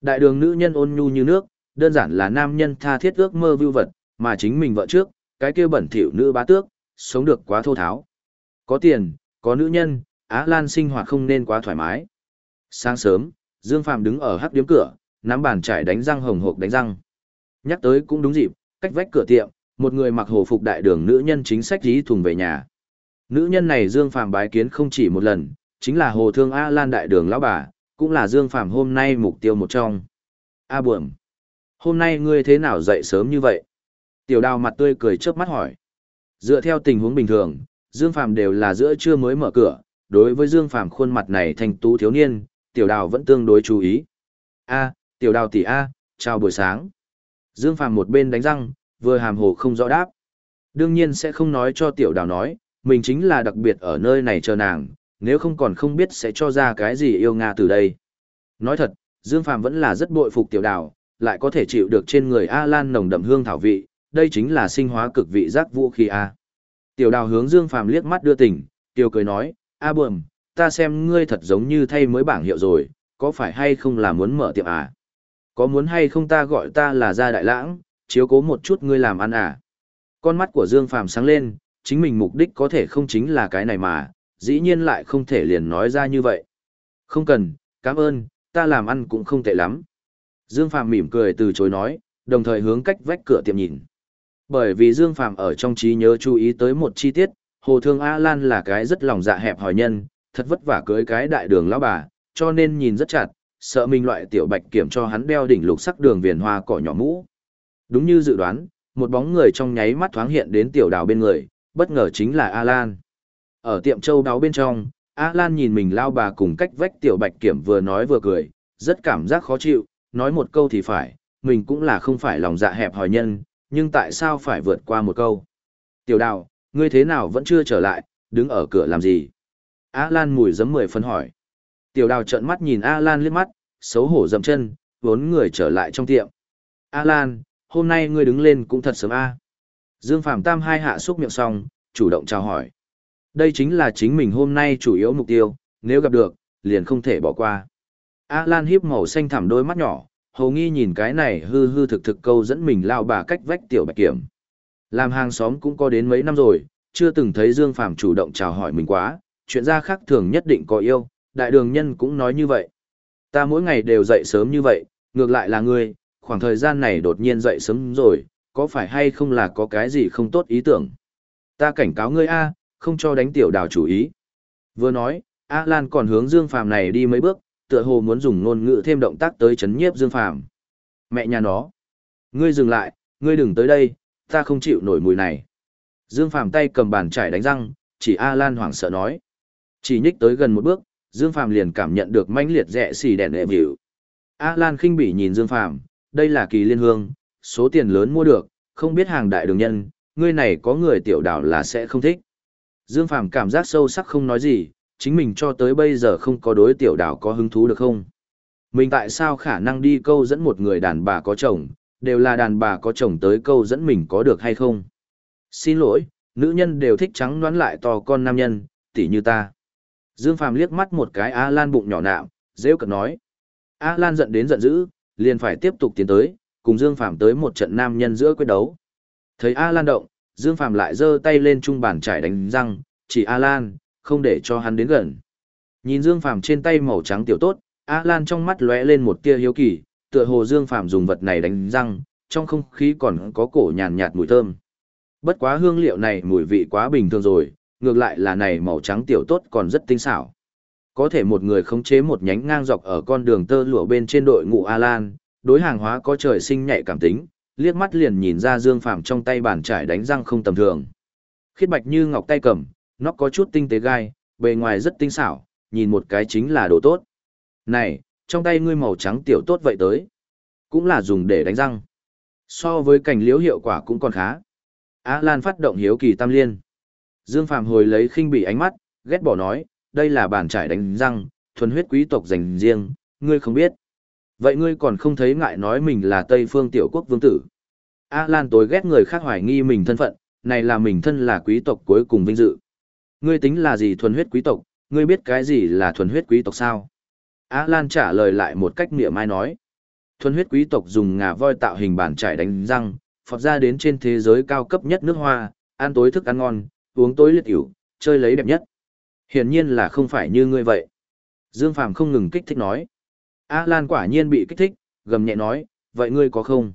Đại đường nữ nhân ôn nhu như nước, đơn giản là nam nhân tha thiết ước mơ vưu vật, mà chính mình vợ trước, cái kia bẩn thỉu nữ bá tước, sống được quá thô tháo. Có tiền, có nữ nhân, Á Lan sinh hoạt không nên quá thoải mái. Sáng sớm, Dương Phạm đứng ở hắc điếm cửa, nắm bàn trải đánh răng hồng hộc đánh răng. Nhắc tới cũng đúng dịp, cách vách cửa tiệm, một người mặc hồ phục đại đường nữ nhân chính sách dí thùng về nhà. Nữ nhân này Dương Phạm bái kiến không chỉ một lần, chính là hồ thương A Lan đại đường lão bà, cũng là Dương phàm hôm nay mục tiêu một trong. A buồm, hôm nay ngươi thế nào dậy sớm như vậy? Tiểu đào mặt tươi cười chớp mắt hỏi. Dựa theo tình huống bình thường, Dương phàm đều là giữa trưa mới mở cửa, đối với Dương Phàm khuôn mặt này thành tú thiếu niên, tiểu đào vẫn tương đối chú ý. A, tiểu đào tỷ A, chào buổi sáng. Dương Phàm một bên đánh răng, vừa hàm hồ không rõ đáp. Đương nhiên sẽ không nói cho tiểu đào nói, mình chính là đặc biệt ở nơi này chờ nàng, nếu không còn không biết sẽ cho ra cái gì yêu Nga từ đây. Nói thật, Dương Phàm vẫn là rất bội phục tiểu đào, lại có thể chịu được trên người A Lan nồng đậm hương thảo vị, đây chính là sinh hóa cực vị giác vũ khí A. Tiểu đào hướng Dương Phàm liếc mắt đưa tỉnh tiểu cười nói, A bờm, ta xem ngươi thật giống như thay mới bảng hiệu rồi, có phải hay không là muốn mở tiệm à? Có muốn hay không ta gọi ta là gia đại lãng, chiếu cố một chút ngươi làm ăn à? Con mắt của Dương Phàm sáng lên, chính mình mục đích có thể không chính là cái này mà, dĩ nhiên lại không thể liền nói ra như vậy. Không cần, cảm ơn, ta làm ăn cũng không tệ lắm. Dương Phàm mỉm cười từ chối nói, đồng thời hướng cách vách cửa tiệm nhìn. Bởi vì Dương Phàm ở trong trí nhớ chú ý tới một chi tiết, Hồ Thương A Lan là cái rất lòng dạ hẹp hòi nhân, thật vất vả cưới cái đại đường lão bà, cho nên nhìn rất chặt, sợ mình loại tiểu bạch kiểm cho hắn đeo đỉnh lục sắc đường viền hoa cỏ nhỏ mũ. Đúng như dự đoán, một bóng người trong nháy mắt thoáng hiện đến tiểu đào bên người, bất ngờ chính là A Lan. Ở tiệm châu đáo bên trong, A Lan nhìn mình lao bà cùng cách vách tiểu bạch kiểm vừa nói vừa cười, rất cảm giác khó chịu, nói một câu thì phải, mình cũng là không phải lòng dạ hẹp hòi nhân, nhưng tại sao phải vượt qua một câu. Tiểu đào, ngươi thế nào vẫn chưa trở lại, đứng ở cửa làm gì? A Lan mùi giấm mười phân hỏi. Tiểu đào trợn mắt nhìn A Lan liếc mắt, xấu hổ dậm chân, vốn người trở lại trong tiệm. A Lan, hôm nay ngươi đứng lên cũng thật sớm A. Dương Phạm Tam hai hạ xúc miệng xong, chủ động chào hỏi. Đây chính là chính mình hôm nay chủ yếu mục tiêu, nếu gặp được, liền không thể bỏ qua. A Lan hiếp màu xanh thẳm đôi mắt nhỏ, hầu nghi nhìn cái này hư hư thực thực câu dẫn mình lao bà cách vách tiểu bạch kiểm. Làm hàng xóm cũng có đến mấy năm rồi, chưa từng thấy Dương Phạm chủ động chào hỏi mình quá, chuyện ra khác thường nhất định có yêu, đại đường nhân cũng nói như vậy. Ta mỗi ngày đều dậy sớm như vậy, ngược lại là ngươi, khoảng thời gian này đột nhiên dậy sớm rồi, có phải hay không là có cái gì không tốt ý tưởng. Ta cảnh cáo ngươi A, không cho đánh tiểu đào chủ ý. Vừa nói, A Lan còn hướng Dương Phàm này đi mấy bước, tựa hồ muốn dùng ngôn ngữ thêm động tác tới chấn nhiếp Dương Phàm. Mẹ nhà nó. Ngươi dừng lại, ngươi đừng tới đây, ta không chịu nổi mùi này. Dương Phàm tay cầm bàn chải đánh răng, chỉ A Lan hoảng sợ nói. Chỉ nhích tới gần một bước, Dương Phàm liền cảm nhận được mãnh liệt rẻ xì đèn đệ vịu. A Lan khinh bỉ nhìn Dương Phàm, đây là kỳ liên hương, số tiền lớn mua được, không biết hàng đại đường nhân, ngươi này có người tiểu đảo là sẽ không thích. Dương Phàm cảm giác sâu sắc không nói gì, chính mình cho tới bây giờ không có đối tiểu đảo có hứng thú được không? Mình tại sao khả năng đi câu dẫn một người đàn bà có chồng, đều là đàn bà có chồng tới câu dẫn mình có được hay không? Xin lỗi, nữ nhân đều thích trắng đoán lại to con nam nhân, tỉ như ta. Dương Phàm liếc mắt một cái A Lan bụng nhỏ nạm, rêu cực nói. A Lan giận đến giận dữ, liền phải tiếp tục tiến tới, cùng Dương Phàm tới một trận nam nhân giữa quyết đấu. Thấy A Lan động, Dương Phàm lại giơ tay lên trung bàn trải đánh răng, chỉ A Lan, không để cho hắn đến gần. Nhìn Dương Phàm trên tay màu trắng tiểu tốt, A Lan trong mắt lóe lên một tia hiếu kỳ, tựa hồ Dương Phàm dùng vật này đánh răng, trong không khí còn có cổ nhàn nhạt mùi thơm. Bất quá hương liệu này mùi vị quá bình thường rồi, ngược lại là này màu trắng tiểu tốt còn rất tinh xảo. Có thể một người khống chế một nhánh ngang dọc ở con đường tơ lụa bên trên đội ngũ Alan, đối hàng hóa có trời sinh nhạy cảm tính, liếc mắt liền nhìn ra Dương Phàm trong tay bàn trải đánh răng không tầm thường. Khiết bạch như ngọc tay cầm, nó có chút tinh tế gai, bề ngoài rất tinh xảo, nhìn một cái chính là đồ tốt. Này, trong tay ngươi màu trắng tiểu tốt vậy tới. Cũng là dùng để đánh răng. So với cảnh liễu hiệu quả cũng còn khá. Á Lan phát động hiếu kỳ tam liên. Dương Phàm hồi lấy khinh bị ánh mắt, ghét bỏ nói, đây là bàn trải đánh răng, thuần huyết quý tộc dành riêng, ngươi không biết. Vậy ngươi còn không thấy ngại nói mình là Tây phương tiểu quốc vương tử. A Lan tối ghét người khác hoài nghi mình thân phận, này là mình thân là quý tộc cuối cùng vinh dự. Ngươi tính là gì thuần huyết quý tộc, ngươi biết cái gì là thuần huyết quý tộc sao? A Lan trả lời lại một cách niệm mai nói. Thuần huyết quý tộc dùng ngà voi tạo hình bàn trải đánh răng, phọt ra đến trên thế giới cao cấp nhất nước hoa, ăn tối thức ăn ngon, uống tối liệt ỉu, chơi lấy đẹp nhất. Hiển nhiên là không phải như ngươi vậy. Dương Phàm không ngừng kích thích nói. A Lan quả nhiên bị kích thích, gầm nhẹ nói, vậy ngươi có không?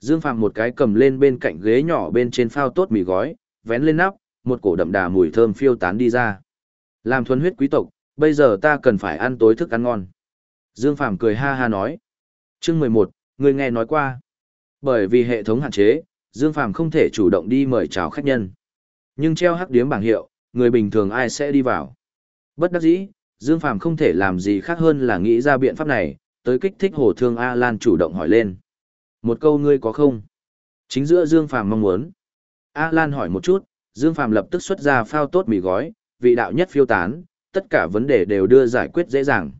Dương Phàm một cái cầm lên bên cạnh ghế nhỏ bên trên phao tốt mì gói, vén lên nắp, một cổ đậm đà mùi thơm phiêu tán đi ra. Làm thuần huyết quý tộc, bây giờ ta cần phải ăn tối thức ăn ngon. Dương Phàm cười ha ha nói. Chương mười một, người nghe nói qua. Bởi vì hệ thống hạn chế, Dương Phàm không thể chủ động đi mời chào khách nhân. Nhưng treo hắc điếm bảng hiệu, người bình thường ai sẽ đi vào. Bất đắc dĩ, Dương Phàm không thể làm gì khác hơn là nghĩ ra biện pháp này, tới kích thích Hồ Thương A Lan chủ động hỏi lên. Một câu ngươi có không? Chính giữa Dương Phàm mong muốn. A Lan hỏi một chút, Dương Phàm lập tức xuất ra phao tốt mì gói, vị đạo nhất phiêu tán, tất cả vấn đề đều đưa giải quyết dễ dàng.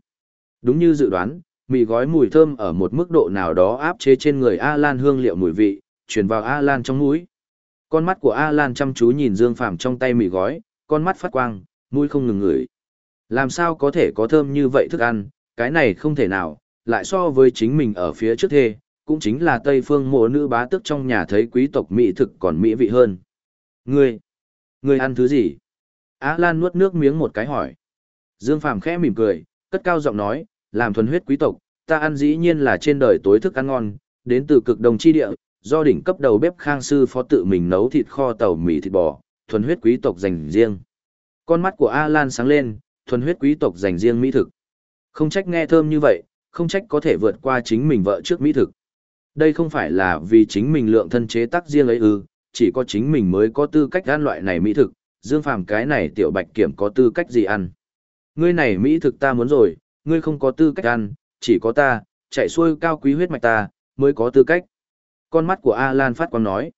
Đúng như dự đoán, mì gói mùi thơm ở một mức độ nào đó áp chế trên người A Lan hương liệu mùi vị, truyền vào A Lan trong mũi. Con mắt của A Lan chăm chú nhìn Dương Phàm trong tay mì gói, con mắt phát quang, mũi không ngừng ngửi. Làm sao có thể có thơm như vậy thức ăn, cái này không thể nào, lại so với chính mình ở phía trước thê, cũng chính là Tây Phương mộ nữ bá tức trong nhà thấy quý tộc mỹ thực còn mỹ vị hơn. Ngươi, ngươi ăn thứ gì? Á Lan nuốt nước miếng một cái hỏi. Dương Phàm khẽ mỉm cười, cất cao giọng nói, làm thuần huyết quý tộc, ta ăn dĩ nhiên là trên đời tối thức ăn ngon, đến từ cực đồng chi địa, do đỉnh cấp đầu bếp Khang sư phó tự mình nấu thịt kho tàu mì thịt bò, thuần huyết quý tộc dành riêng. Con mắt của A Lan sáng lên, thuần huyết quý tộc dành riêng mỹ thực. Không trách nghe thơm như vậy, không trách có thể vượt qua chính mình vợ trước mỹ thực. Đây không phải là vì chính mình lượng thân chế tác riêng ấy ư, chỉ có chính mình mới có tư cách ăn loại này mỹ thực, Dương Phàm cái này tiểu bạch kiểm có tư cách gì ăn. Ngươi này mỹ thực ta muốn rồi, ngươi không có tư cách ăn, chỉ có ta, chạy xuôi cao quý huyết mạch ta, mới có tư cách. Con mắt của A Lan phát quang nói.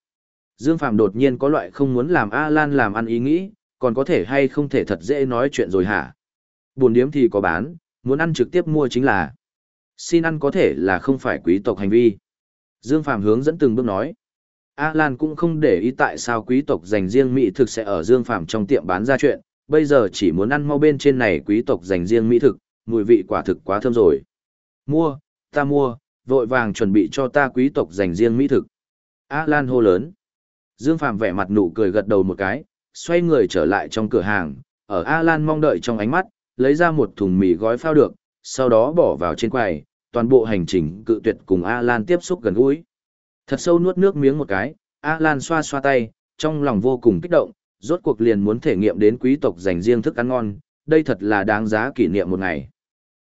Dương Phàm đột nhiên có loại không muốn làm A Lan làm ăn ý nghĩ, còn có thể hay không thể thật dễ nói chuyện rồi hả? Buồn điếm thì có bán, muốn ăn trực tiếp mua chính là. Xin ăn có thể là không phải quý tộc hành vi. Dương Phàm hướng dẫn từng bước nói. A Lan cũng không để ý tại sao quý tộc dành riêng mỹ thực sẽ ở Dương Phàm trong tiệm bán ra chuyện, bây giờ chỉ muốn ăn mau bên trên này quý tộc dành riêng mỹ thực, mùi vị quả thực quá thơm rồi. Mua, ta mua, vội vàng chuẩn bị cho ta quý tộc dành riêng mỹ thực. A Lan hô lớn. Dương Phàm vẻ mặt nụ cười gật đầu một cái, xoay người trở lại trong cửa hàng, ở A Lan mong đợi trong ánh mắt, lấy ra một thùng mì gói phao được, sau đó bỏ vào trên quầy, toàn bộ hành trình cự tuyệt cùng A Lan tiếp xúc gần gũi. Thật sâu nuốt nước miếng một cái, A Lan xoa xoa tay, trong lòng vô cùng kích động, rốt cuộc liền muốn thể nghiệm đến quý tộc dành riêng thức ăn ngon, đây thật là đáng giá kỷ niệm một ngày.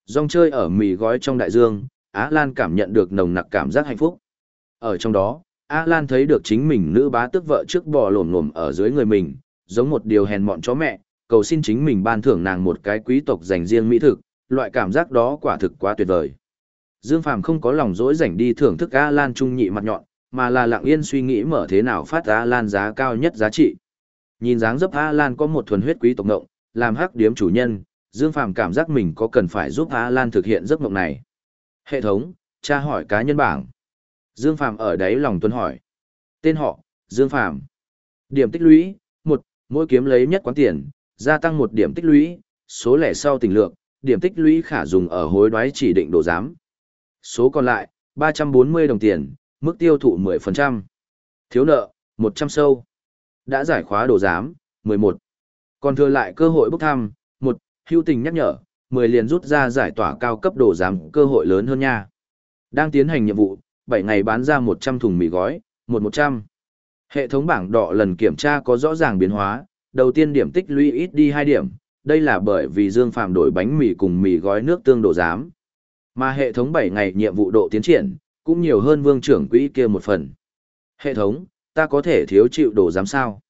Rong chơi ở mì gói trong đại dương, Á Lan cảm nhận được nồng nặc cảm giác hạnh phúc. Ở trong đó, Á Lan thấy được chính mình nữ bá tức vợ trước bò lổm lổm ở dưới người mình, giống một điều hèn mọn chó mẹ, cầu xin chính mình ban thưởng nàng một cái quý tộc dành riêng mỹ thực, loại cảm giác đó quả thực quá tuyệt vời. Dương Phàm không có lòng dỗi rảnh đi thưởng thức A Lan trung nhị mặt nhọn, mà là lặng yên suy nghĩ mở thế nào phát A Lan giá cao nhất giá trị. Nhìn dáng dấp A Lan có một thuần huyết quý tộc ngộng, làm hắc điếm chủ nhân, Dương Phàm cảm giác mình có cần phải giúp A Lan thực hiện giấc mộng này. Hệ thống, tra hỏi cá nhân bảng. Dương Phàm ở đáy lòng tuân hỏi. Tên họ, Dương Phàm Điểm tích lũy, Mỗi kiếm lấy nhất quán tiền, gia tăng một điểm tích lũy, số lẻ sau tình lượng, điểm tích lũy khả dùng ở hối đoái chỉ định đồ giám. Số còn lại, 340 đồng tiền, mức tiêu thụ 10%. Thiếu nợ, 100 sâu. Đã giải khóa đồ giám, 11. Còn thừa lại cơ hội bốc thăm, 1. Hưu tình nhắc nhở, 10 liền rút ra giải tỏa cao cấp đồ giám cơ hội lớn hơn nha. Đang tiến hành nhiệm vụ, 7 ngày bán ra 100 thùng mì gói, 1-100. Hệ thống bảng đỏ lần kiểm tra có rõ ràng biến hóa, đầu tiên điểm tích lũy ít đi 2 điểm, đây là bởi vì Dương Phàm đổi bánh mì cùng mì gói nước tương độ giám. Mà hệ thống 7 ngày nhiệm vụ độ tiến triển, cũng nhiều hơn vương trưởng quỹ kia một phần. Hệ thống, ta có thể thiếu chịu đồ giám sao?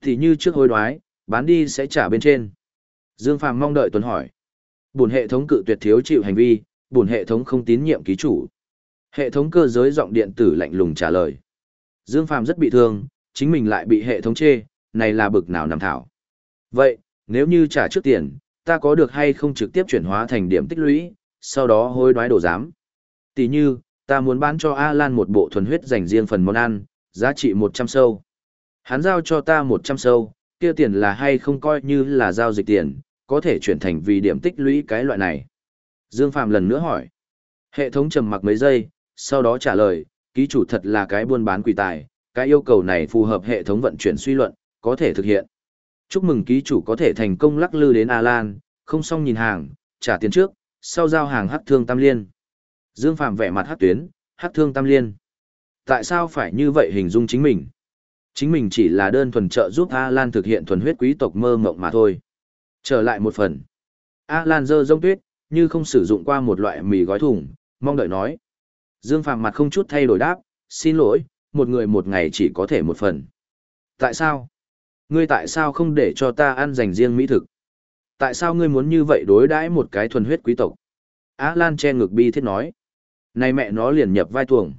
Thì như trước hối đoái, bán đi sẽ trả bên trên. Dương Phàm mong đợi tuần hỏi. Bùn hệ thống cự tuyệt thiếu chịu hành vi, bùn hệ thống không tín nhiệm ký chủ. Hệ thống cơ giới giọng điện tử lạnh lùng trả lời. Dương Phàm rất bị thương, chính mình lại bị hệ thống chê, này là bực nào nằm thảo. Vậy, nếu như trả trước tiền, ta có được hay không trực tiếp chuyển hóa thành điểm tích lũy, sau đó hối đoái đồ giám. Tỷ như, ta muốn bán cho A-Lan một bộ thuần huyết dành riêng phần món ăn, giá trị 100 sâu. Hắn giao cho ta 100 sâu, kia tiền là hay không coi như là giao dịch tiền, có thể chuyển thành vì điểm tích lũy cái loại này. Dương Phạm lần nữa hỏi. Hệ thống trầm mặc mấy giây, sau đó trả lời, ký chủ thật là cái buôn bán quỷ tài, cái yêu cầu này phù hợp hệ thống vận chuyển suy luận, có thể thực hiện. Chúc mừng ký chủ có thể thành công lắc lư đến Alan, không xong nhìn hàng, trả tiền trước, sau giao hàng hắc thương tam liên. Dương Phạm vẻ mặt hắc tuyến, hắc thương tam liên. Tại sao phải như vậy hình dung chính mình? Chính mình chỉ là đơn thuần trợ giúp Alan thực hiện thuần huyết quý tộc mơ mộng mà thôi. Trở lại một phần. Alan dơ rông tuyết, như không sử dụng qua một loại mì gói thùng, mong đợi nói. Dương Phạm mặt không chút thay đổi đáp, xin lỗi, một người một ngày chỉ có thể một phần. Tại sao? Ngươi tại sao không để cho ta ăn dành riêng mỹ thực? Tại sao ngươi muốn như vậy đối đãi một cái thuần huyết quý tộc? Á Lan che ngực bi thiết nói. Này mẹ nó liền nhập vai tuồng.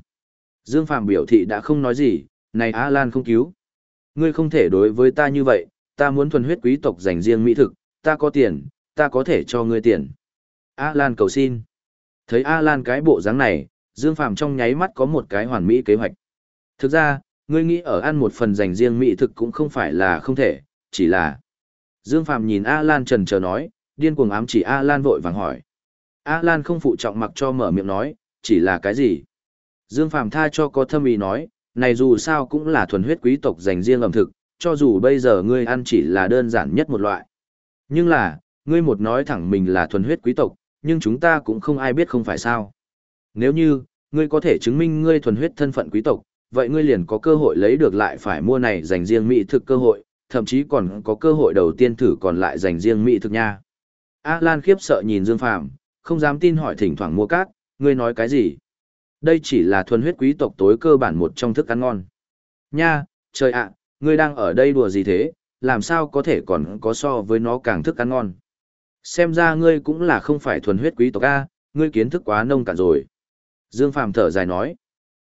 Dương Phàm biểu thị đã không nói gì, này Á Lan không cứu. Ngươi không thể đối với ta như vậy, ta muốn thuần huyết quý tộc dành riêng mỹ thực, ta có tiền, ta có thể cho ngươi tiền. Á Lan cầu xin. Thấy A Lan cái bộ dáng này, Dương Phàm trong nháy mắt có một cái hoàn mỹ kế hoạch. Thực ra, ngươi nghĩ ở ăn một phần dành riêng mỹ thực cũng không phải là không thể, chỉ là... Dương Phàm nhìn A Lan trần chờ nói, điên cuồng ám chỉ A Lan vội vàng hỏi. A Lan không phụ trọng mặc cho mở miệng nói, chỉ là cái gì? Dương Phàm tha cho có thâm ý nói, này dù sao cũng là thuần huyết quý tộc dành riêng ẩm thực, cho dù bây giờ ngươi ăn chỉ là đơn giản nhất một loại. Nhưng là, ngươi một nói thẳng mình là thuần huyết quý tộc, nhưng chúng ta cũng không ai biết không phải sao. Nếu như, ngươi có thể chứng minh ngươi thuần huyết thân phận quý tộc, vậy ngươi liền có cơ hội lấy được lại phải mua này dành riêng mỹ thực cơ hội, thậm chí còn có cơ hội đầu tiên thử còn lại dành riêng mỹ thực nha. A Lan khiếp sợ nhìn Dương Phàm, không dám tin hỏi thỉnh thoảng mua cát, ngươi nói cái gì? Đây chỉ là thuần huyết quý tộc tối cơ bản một trong thức ăn ngon. Nha, trời ạ, ngươi đang ở đây đùa gì thế, làm sao có thể còn có so với nó càng thức ăn ngon. Xem ra ngươi cũng là không phải thuần huyết quý tộc A, ngươi kiến thức quá nông cạn rồi. Dương Phàm thở dài nói.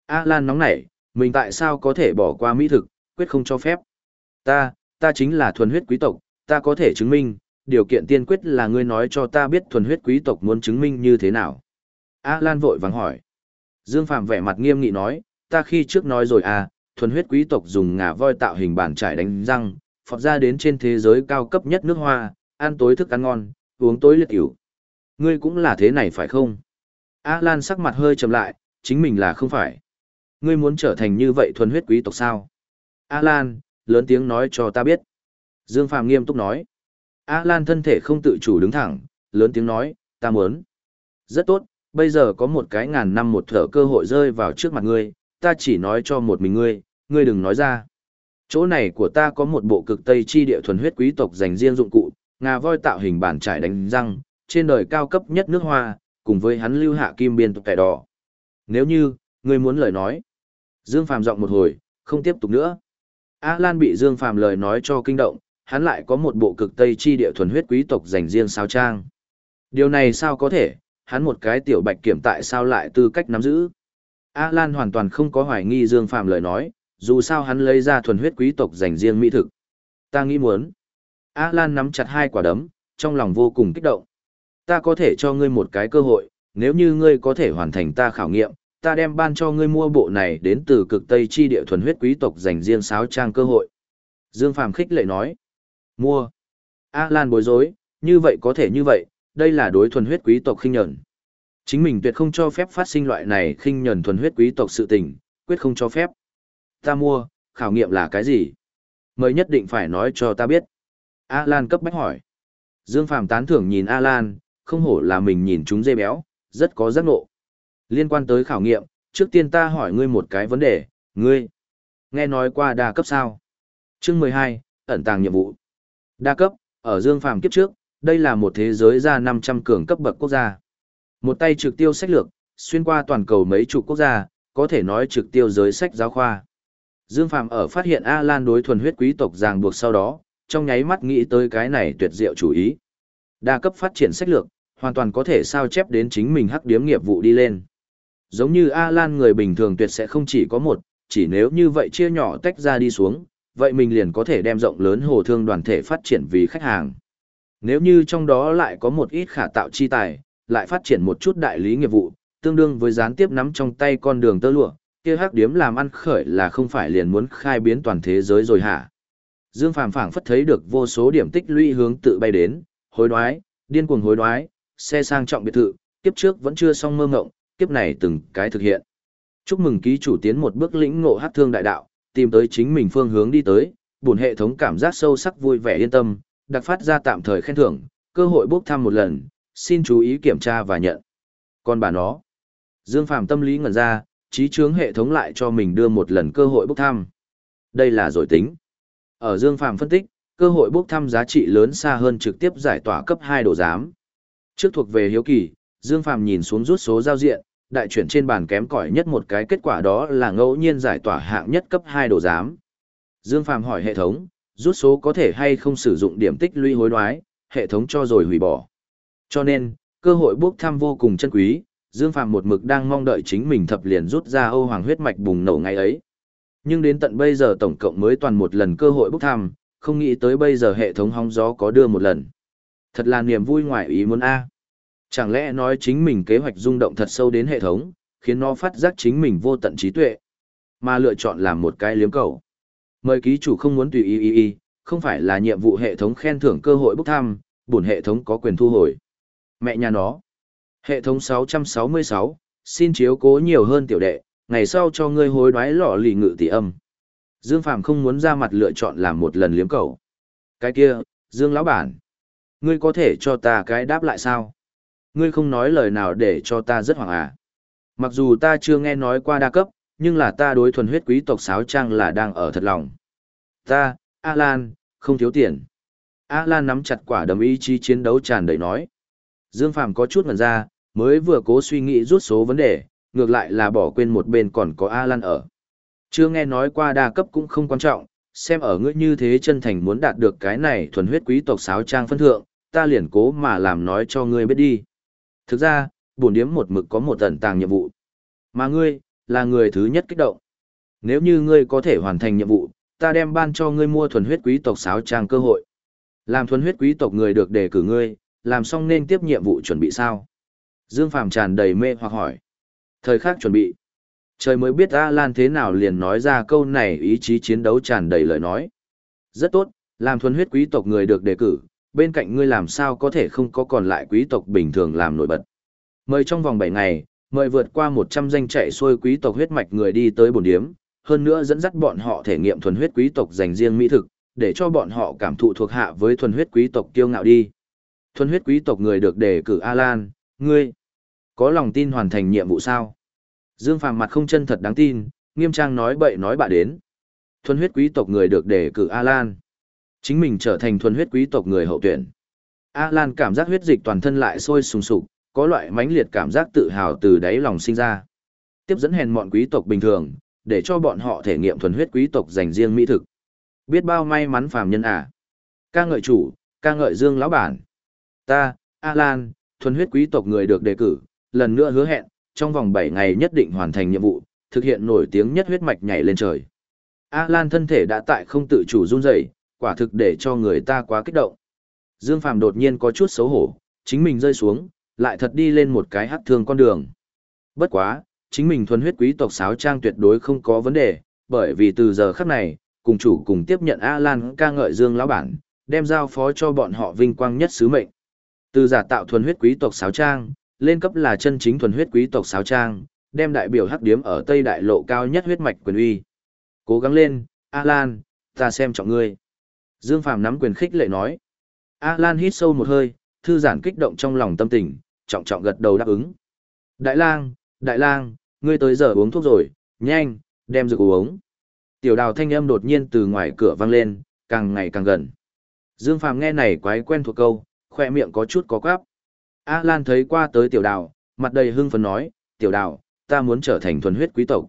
A Lan nóng nảy, mình tại sao có thể bỏ qua mỹ thực, quyết không cho phép. Ta, ta chính là thuần huyết quý tộc, ta có thể chứng minh, điều kiện tiên quyết là ngươi nói cho ta biết thuần huyết quý tộc muốn chứng minh như thế nào. A Lan vội vàng hỏi. Dương Phàm vẻ mặt nghiêm nghị nói, ta khi trước nói rồi à, thuần huyết quý tộc dùng ngà voi tạo hình bản trải đánh răng, phọt ra đến trên thế giới cao cấp nhất nước hoa, ăn tối thức ăn ngon, uống tối liệt ỉu. Ngươi cũng là thế này phải không? A Lan sắc mặt hơi trầm lại, chính mình là không phải. Ngươi muốn trở thành như vậy thuần huyết quý tộc sao? A Lan, lớn tiếng nói cho ta biết. Dương Phàm nghiêm túc nói. A Lan thân thể không tự chủ đứng thẳng, lớn tiếng nói, ta muốn. Rất tốt, bây giờ có một cái ngàn năm một thở cơ hội rơi vào trước mặt ngươi, ta chỉ nói cho một mình ngươi, ngươi đừng nói ra. Chỗ này của ta có một bộ cực tây chi địa thuần huyết quý tộc dành riêng dụng cụ, ngà voi tạo hình bản trải đánh răng, trên đời cao cấp nhất nước hoa, cùng với hắn lưu hạ kim biên tục kẻ đỏ. Nếu như, ngươi muốn lời nói. Dương Phàm giọng một hồi, không tiếp tục nữa. A Lan bị Dương Phàm lời nói cho kinh động, hắn lại có một bộ cực tây chi địa thuần huyết quý tộc dành riêng sao trang. Điều này sao có thể, hắn một cái tiểu bạch kiểm tại sao lại tư cách nắm giữ. A Lan hoàn toàn không có hoài nghi Dương Phàm lời nói, dù sao hắn lấy ra thuần huyết quý tộc dành riêng mỹ thực. Ta nghĩ muốn. A Lan nắm chặt hai quả đấm, trong lòng vô cùng kích động. Ta có thể cho ngươi một cái cơ hội, nếu như ngươi có thể hoàn thành ta khảo nghiệm, ta đem ban cho ngươi mua bộ này đến từ cực Tây chi địa thuần huyết quý tộc dành riêng sáo trang cơ hội. Dương Phàm khích lệ nói. Mua. A Lan bối rối, như vậy có thể như vậy, đây là đối thuần huyết quý tộc khinh nhẫn. Chính mình tuyệt không cho phép phát sinh loại này khinh nhẫn thuần huyết quý tộc sự tình, quyết không cho phép. Ta mua, khảo nghiệm là cái gì? Mới nhất định phải nói cho ta biết. A Lan cấp bách hỏi. Dương Phàm tán thưởng nhìn A Lan, không hổ là mình nhìn chúng dê béo, rất có giác ngộ. Liên quan tới khảo nghiệm, trước tiên ta hỏi ngươi một cái vấn đề, ngươi nghe nói qua đa cấp sao? Chương mười hai, ẩn tàng nhiệm vụ. Đa cấp, ở Dương Phàm kiếp trước, đây là một thế giới ra năm trăm cường cấp bậc quốc gia. Một tay trực tiêu sách lược, xuyên qua toàn cầu mấy chục quốc gia, có thể nói trực tiêu giới sách giáo khoa. Dương Phàm ở phát hiện A Lan đối thuần huyết quý tộc ràng buộc sau đó, trong nháy mắt nghĩ tới cái này tuyệt diệu chủ ý. Đa cấp phát triển sách lược, hoàn toàn có thể sao chép đến chính mình hắc điếm nghiệp vụ đi lên. Giống như A Lan người bình thường tuyệt sẽ không chỉ có một, chỉ nếu như vậy chia nhỏ tách ra đi xuống, vậy mình liền có thể đem rộng lớn hồ thương đoàn thể phát triển vì khách hàng. Nếu như trong đó lại có một ít khả tạo chi tài, lại phát triển một chút đại lý nghiệp vụ, tương đương với gián tiếp nắm trong tay con đường tơ lụa, kia hắc điếm làm ăn khởi là không phải liền muốn khai biến toàn thế giới rồi hả? Dương Phàm phảng phất thấy được vô số điểm tích lũy hướng tự bay đến, hối đoái, điên cuồng hối đoái, xe sang trọng biệt thự, kiếp trước vẫn chưa xong mơ ngộng, kiếp này từng cái thực hiện. Chúc mừng ký chủ tiến một bước lĩnh ngộ hát thương đại đạo, tìm tới chính mình phương hướng đi tới, buồn hệ thống cảm giác sâu sắc vui vẻ yên tâm, đặc phát ra tạm thời khen thưởng, cơ hội bốc thăm một lần, xin chú ý kiểm tra và nhận. Còn bà nó, Dương Phàm tâm lý ngẩn ra, trí chướng hệ thống lại cho mình đưa một lần cơ hội bốc thăm. Đây là rồi tính. Ở Dương Phàm phân tích, cơ hội bốc thăm giá trị lớn xa hơn trực tiếp giải tỏa cấp 2 đồ giám. Trước thuộc về hiếu kỳ, Dương Phàm nhìn xuống rút số giao diện, đại chuyển trên bàn kém cỏi nhất một cái kết quả đó là ngẫu nhiên giải tỏa hạng nhất cấp 2 đồ giám. Dương Phàm hỏi hệ thống, rút số có thể hay không sử dụng điểm tích lũy hối đoái, hệ thống cho rồi hủy bỏ. Cho nên, cơ hội bốc thăm vô cùng chân quý, Dương Phàm một mực đang mong đợi chính mình thập liền rút ra Âu Hoàng huyết mạch bùng nổ ngày ấy. Nhưng đến tận bây giờ tổng cộng mới toàn một lần cơ hội bốc thăm, không nghĩ tới bây giờ hệ thống hóng gió có đưa một lần. Thật là niềm vui ngoài ý muốn A. Chẳng lẽ nói chính mình kế hoạch rung động thật sâu đến hệ thống, khiến nó phát giác chính mình vô tận trí tuệ, mà lựa chọn làm một cái liếm cầu. Mời ký chủ không muốn tùy ý ý ý, không phải là nhiệm vụ hệ thống khen thưởng cơ hội bốc thăm, bổn hệ thống có quyền thu hồi. Mẹ nhà nó. Hệ thống 666, xin chiếu cố nhiều hơn tiểu đệ, ngày sau cho ngươi hối đoái lọ lì ngự tỷ âm. Dương Phàm không muốn ra mặt lựa chọn làm một lần liếm cầu. Cái kia, Dương lão bản, ngươi có thể cho ta cái đáp lại sao? Ngươi không nói lời nào để cho ta rất hoảng à. Mặc dù ta chưa nghe nói qua đa cấp, nhưng là ta đối thuần huyết quý tộc sáo trang là đang ở thật lòng. Ta, Alan, không thiếu tiền. Alan nắm chặt quả đấm ý chí chiến đấu tràn đầy nói. Dương Phàm có chút ngần ra, mới vừa cố suy nghĩ rút số vấn đề, ngược lại là bỏ quên một bên còn có Alan ở. Chưa nghe nói qua đa cấp cũng không quan trọng, xem ở ngươi như thế chân thành muốn đạt được cái này thuần huyết quý tộc sáo trang phân thượng, ta liền cố mà làm nói cho ngươi biết đi. Thực ra, bổn điếm một mực có một tận tàng nhiệm vụ. Mà ngươi, là người thứ nhất kích động. Nếu như ngươi có thể hoàn thành nhiệm vụ, ta đem ban cho ngươi mua thuần huyết quý tộc sáo trang cơ hội. Làm thuần huyết quý tộc người được đề cử ngươi, làm xong nên tiếp nhiệm vụ chuẩn bị sao? Dương Phàm tràn đầy mê hoặc hỏi. Thời khắc chuẩn bị. Trời mới biết A Lan thế nào liền nói ra câu này ý chí chiến đấu tràn đầy lời nói. Rất tốt, làm thuần huyết quý tộc người được đề cử, bên cạnh ngươi làm sao có thể không có còn lại quý tộc bình thường làm nổi bật. Mời trong vòng 7 ngày, mời vượt qua 100 danh chạy xuôi quý tộc huyết mạch người đi tới bồn điếm, hơn nữa dẫn dắt bọn họ thể nghiệm thuần huyết quý tộc dành riêng mỹ thực, để cho bọn họ cảm thụ thuộc hạ với thuần huyết quý tộc kiêu ngạo đi. Thuần huyết quý tộc người được đề cử Alan, ngươi có lòng tin hoàn thành nhiệm vụ sao? Dương Phàm mặt không chân thật đáng tin, nghiêm trang nói bậy nói bạ đến. Thuần huyết quý tộc người được đề cử Alan. Chính mình trở thành thuần huyết quý tộc người hậu tuyển. Alan cảm giác huyết dịch toàn thân lại sôi sùng sục, có loại mãnh liệt cảm giác tự hào từ đáy lòng sinh ra. Tiếp dẫn hèn mọn quý tộc bình thường, để cho bọn họ thể nghiệm thuần huyết quý tộc dành riêng mỹ thực. Biết bao may mắn phàm nhân à. Ca ngợi chủ, ca ngợi Dương lão bản. Ta, Alan, thuần huyết quý tộc người được đề cử, lần nữa hứa hẹn, trong vòng 7 ngày nhất định hoàn thành nhiệm vụ, thực hiện nổi tiếng nhất huyết mạch nhảy lên trời. Alan thân thể đã tại không tự chủ run rẩy, quả thực để cho người ta quá kích động. Dương Phàm đột nhiên có chút xấu hổ, chính mình rơi xuống, lại thật đi lên một cái hắc thương con đường. Bất quá, chính mình thuần huyết quý tộc sáo trang tuyệt đối không có vấn đề, bởi vì từ giờ khắc này, cùng chủ cùng tiếp nhận A-Lan ca ngợi Dương lão bản, đem giao phó cho bọn họ vinh quang nhất sứ mệnh. Từ giả tạo thuần huyết quý tộc sáo trang, lên cấp là chân chính thuần huyết quý tộc sáo trang, đem đại biểu hắc điếm ở Tây Đại Lộ cao nhất huyết mạch quyền uy. Cố gắng lên, Alan, ta xem trọng ngươi. Dương Phàm nắm quyền khích lệ nói. Alan hít sâu một hơi, thư giãn kích động trong lòng tâm tình, trọng trọng gật đầu đáp ứng. Đại lang, đại lang, ngươi tới giờ uống thuốc rồi, nhanh, đem dược uống. Tiểu đào thanh âm đột nhiên từ ngoài cửa vang lên, càng ngày càng gần. Dương Phàm nghe này quái quen thuộc câu, khỏe miệng có chút có quáp. A Lan thấy qua tới tiểu đào, mặt đầy hưng phấn nói, tiểu đào, ta muốn trở thành thuần huyết quý tộc.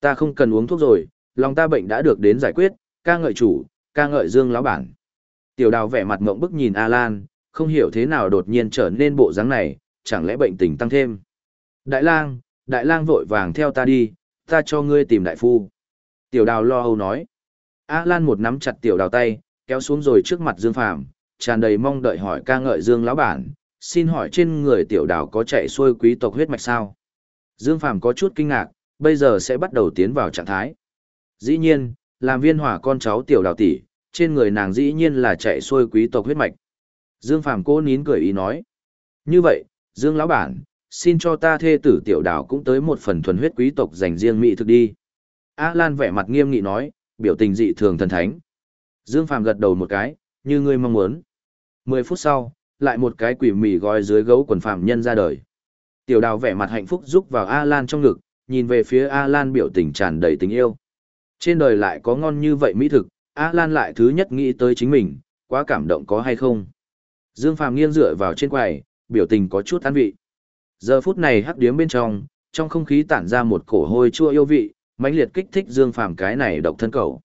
Ta không cần uống thuốc rồi, lòng ta bệnh đã được đến giải quyết, ca ngợi chủ, ca ngợi Dương lão bản. Tiểu đào vẻ mặt ngộng bức nhìn A Lan, không hiểu thế nào đột nhiên trở nên bộ dáng này, chẳng lẽ bệnh tình tăng thêm. Đại lang, đại lang vội vàng theo ta đi, ta cho ngươi tìm đại phu. Tiểu đào lo âu nói. A Lan một nắm chặt tiểu đào tay, kéo xuống rồi trước mặt Dương Phàm tràn đầy mong đợi hỏi ca ngợi Dương lão bản, xin hỏi trên người tiểu đào có chạy xuôi quý tộc huyết mạch sao? Dương Phàm có chút kinh ngạc, bây giờ sẽ bắt đầu tiến vào trạng thái. Dĩ nhiên, làm viên hỏa con cháu tiểu đào tỷ, trên người nàng dĩ nhiên là chạy xuôi quý tộc huyết mạch. Dương Phàm cố nín cười ý nói. Như vậy, Dương lão bản, xin cho ta thê tử tiểu đào cũng tới một phần thuần huyết quý tộc dành riêng mỹ thực đi. A Lan vẻ mặt nghiêm nghị nói, biểu tình dị thường thần thánh. Dương Phàm gật đầu một cái, như ngươi mong muốn. Mười phút sau, lại một cái quỷ mỉ gói dưới gấu quần phàm nhân ra đời. Tiểu đào vẻ mặt hạnh phúc giúp vào A Lan trong ngực, nhìn về phía A Lan biểu tình tràn đầy tình yêu. Trên đời lại có ngon như vậy mỹ thực, A Lan lại thứ nhất nghĩ tới chính mình, quá cảm động có hay không. Dương Phàm nghiêng dựa vào trên quầy, biểu tình có chút an vị. Giờ phút này hắc điếm bên trong, trong không khí tản ra một cổ hôi chua yêu vị, mãnh liệt kích thích Dương Phàm cái này độc thân cầu.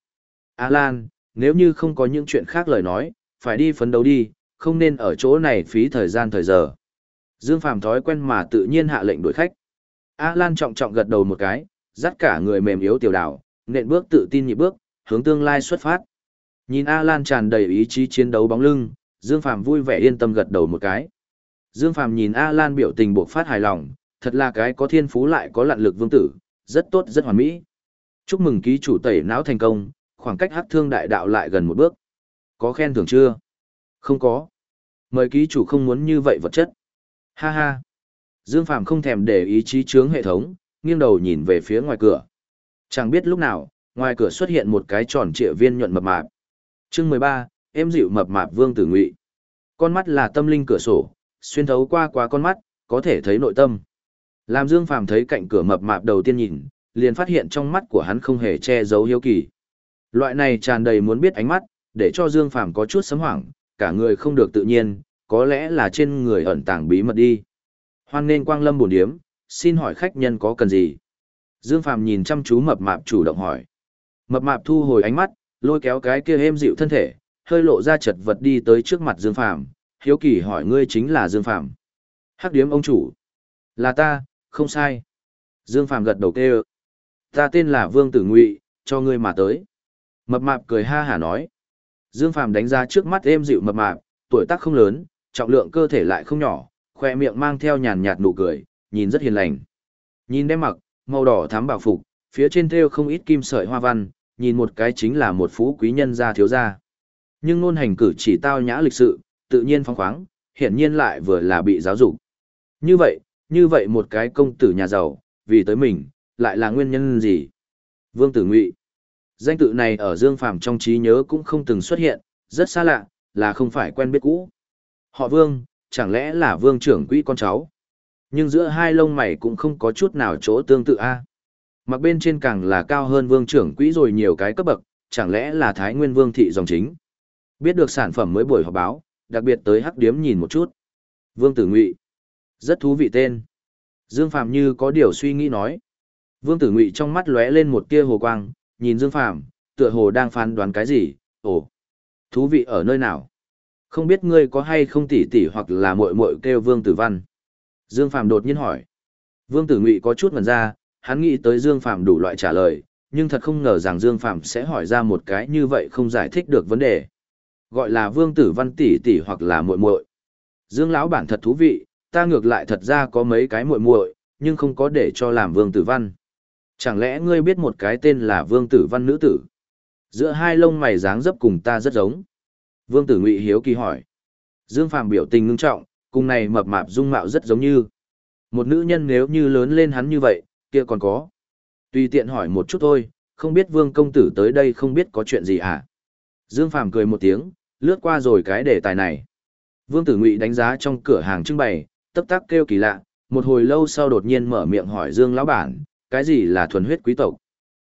A Lan, nếu như không có những chuyện khác lời nói, phải đi phấn đấu đi, không nên ở chỗ này phí thời gian thời giờ. Dương Phàm thói quen mà tự nhiên hạ lệnh đuổi khách. A Lan trọng trọng gật đầu một cái, dắt cả người mềm yếu tiểu đảo, nện bước tự tin nhịp bước, hướng tương lai xuất phát. Nhìn A Lan tràn đầy ý chí chiến đấu bóng lưng, Dương Phàm vui vẻ yên tâm gật đầu một cái. Dương Phàm nhìn A Lan biểu tình bộc phát hài lòng, thật là cái có thiên phú lại có lặn lực vương tử, rất tốt rất hoàn mỹ. Chúc mừng ký chủ tẩy não thành công, khoảng cách hắc thương đại đạo lại gần một bước. Có khen thưởng chưa? Không có. Mời ký chủ không muốn như vậy vật chất. Ha ha. Dương Phàm không thèm để ý chí chướng hệ thống, nghiêng đầu nhìn về phía ngoài cửa. Chẳng biết lúc nào, ngoài cửa xuất hiện một cái tròn trịa viên nhuận mập mạp. Chương mười ba, em dịu mập mạp Vương Tử Ngụy. Con mắt là tâm linh cửa sổ, xuyên thấu qua qua con mắt, có thể thấy nội tâm. Làm Dương Phàm thấy cạnh cửa mập mạp đầu tiên nhìn, liền phát hiện trong mắt của hắn không hề che giấu hiếu kỳ. Loại này tràn đầy muốn biết ánh mắt, để cho Dương Phàm có chút sấm hoảng, cả người không được tự nhiên, có lẽ là trên người ẩn tàng bí mật đi. Hoan nên quang lâm bổn điếm, xin hỏi khách nhân có cần gì? Dương Phàm nhìn chăm chú mập mạp chủ động hỏi. Mập mạp thu hồi ánh mắt, lôi kéo cái kia êm dịu thân thể, hơi lộ ra chật vật đi tới trước mặt Dương Phàm, hiếu kỳ hỏi ngươi chính là Dương Phàm Hắc điếm ông chủ. Là ta, không sai. Dương Phàm gật đầu kêu. Ta tên là Vương Tử Ngụy, cho ngươi mà tới. Mập mạp cười ha hả nói. Dương Phàm đánh ra trước mắt êm dịu mập mạp, tuổi tác không lớn, trọng lượng cơ thể lại không nhỏ, khoe miệng mang theo nhàn nhạt nụ cười, nhìn rất hiền lành. Nhìn đem mặc, màu đỏ thắm bảo phục, phía trên thêu không ít kim sợi hoa văn, nhìn một cái chính là một phú quý nhân gia thiếu gia. Nhưng ngôn hành cử chỉ tao nhã lịch sự, tự nhiên phong khoáng, hiển nhiên lại vừa là bị giáo dục. Như vậy, như vậy một cái công tử nhà giàu, vì tới mình, lại là nguyên nhân gì? Vương Tử Ngụy. Danh tự này ở Dương Phàm trong trí nhớ cũng không từng xuất hiện, rất xa lạ, là không phải quen biết cũ. Họ Vương, chẳng lẽ là Vương trưởng quỹ con cháu? Nhưng giữa hai lông mày cũng không có chút nào chỗ tương tự a. À? Mặc bên trên càng là cao hơn Vương trưởng quỹ rồi nhiều cái cấp bậc, chẳng lẽ là Thái Nguyên Vương thị dòng chính? Biết được sản phẩm mới buổi họp báo, đặc biệt tới hắc điếm nhìn một chút. Vương Tử Ngụy. Rất thú vị tên. Dương Phàm như có điều suy nghĩ nói. Vương Tử Ngụy trong mắt lóe lên một tia hồ quang, nhìn Dương Phàm, tựa hồ đang phán đoán cái gì, ồ, thú vị ở nơi nào? Không biết ngươi có hay không tỉ tỉ hoặc là muội muội kêu Vương Tử Văn? Dương Phàm đột nhiên hỏi. Vương Tử Ngụy có chút ngẩn ra, hắn nghĩ tới Dương Phàm đủ loại trả lời, nhưng thật không ngờ rằng Dương Phàm sẽ hỏi ra một cái như vậy không giải thích được vấn đề. Gọi là Vương Tử Văn tỷ tỷ hoặc là muội muội. Dương lão bản thật thú vị, ta ngược lại thật ra có mấy cái muội muội, nhưng không có để cho làm Vương Tử Văn. Chẳng lẽ ngươi biết một cái tên là Vương Tử Văn nữ tử? Giữa hai lông mày dáng dấp cùng ta rất giống. Vương Tử Ngụy hiếu kỳ hỏi. Dương Phàm biểu tình ngưng trọng, cùng này mập mạp dung mạo rất giống như. Một nữ nhân nếu như lớn lên hắn như vậy, kia còn có. Tùy tiện hỏi một chút thôi, không biết Vương công tử tới đây không biết có chuyện gì hả? Dương Phàm cười một tiếng, lướt qua rồi cái đề tài này. Vương Tử Ngụy đánh giá trong cửa hàng trưng bày, tấp tắc kêu kỳ lạ, một hồi lâu sau đột nhiên mở miệng hỏi Dương lão bản, cái gì là thuần huyết quý tộc?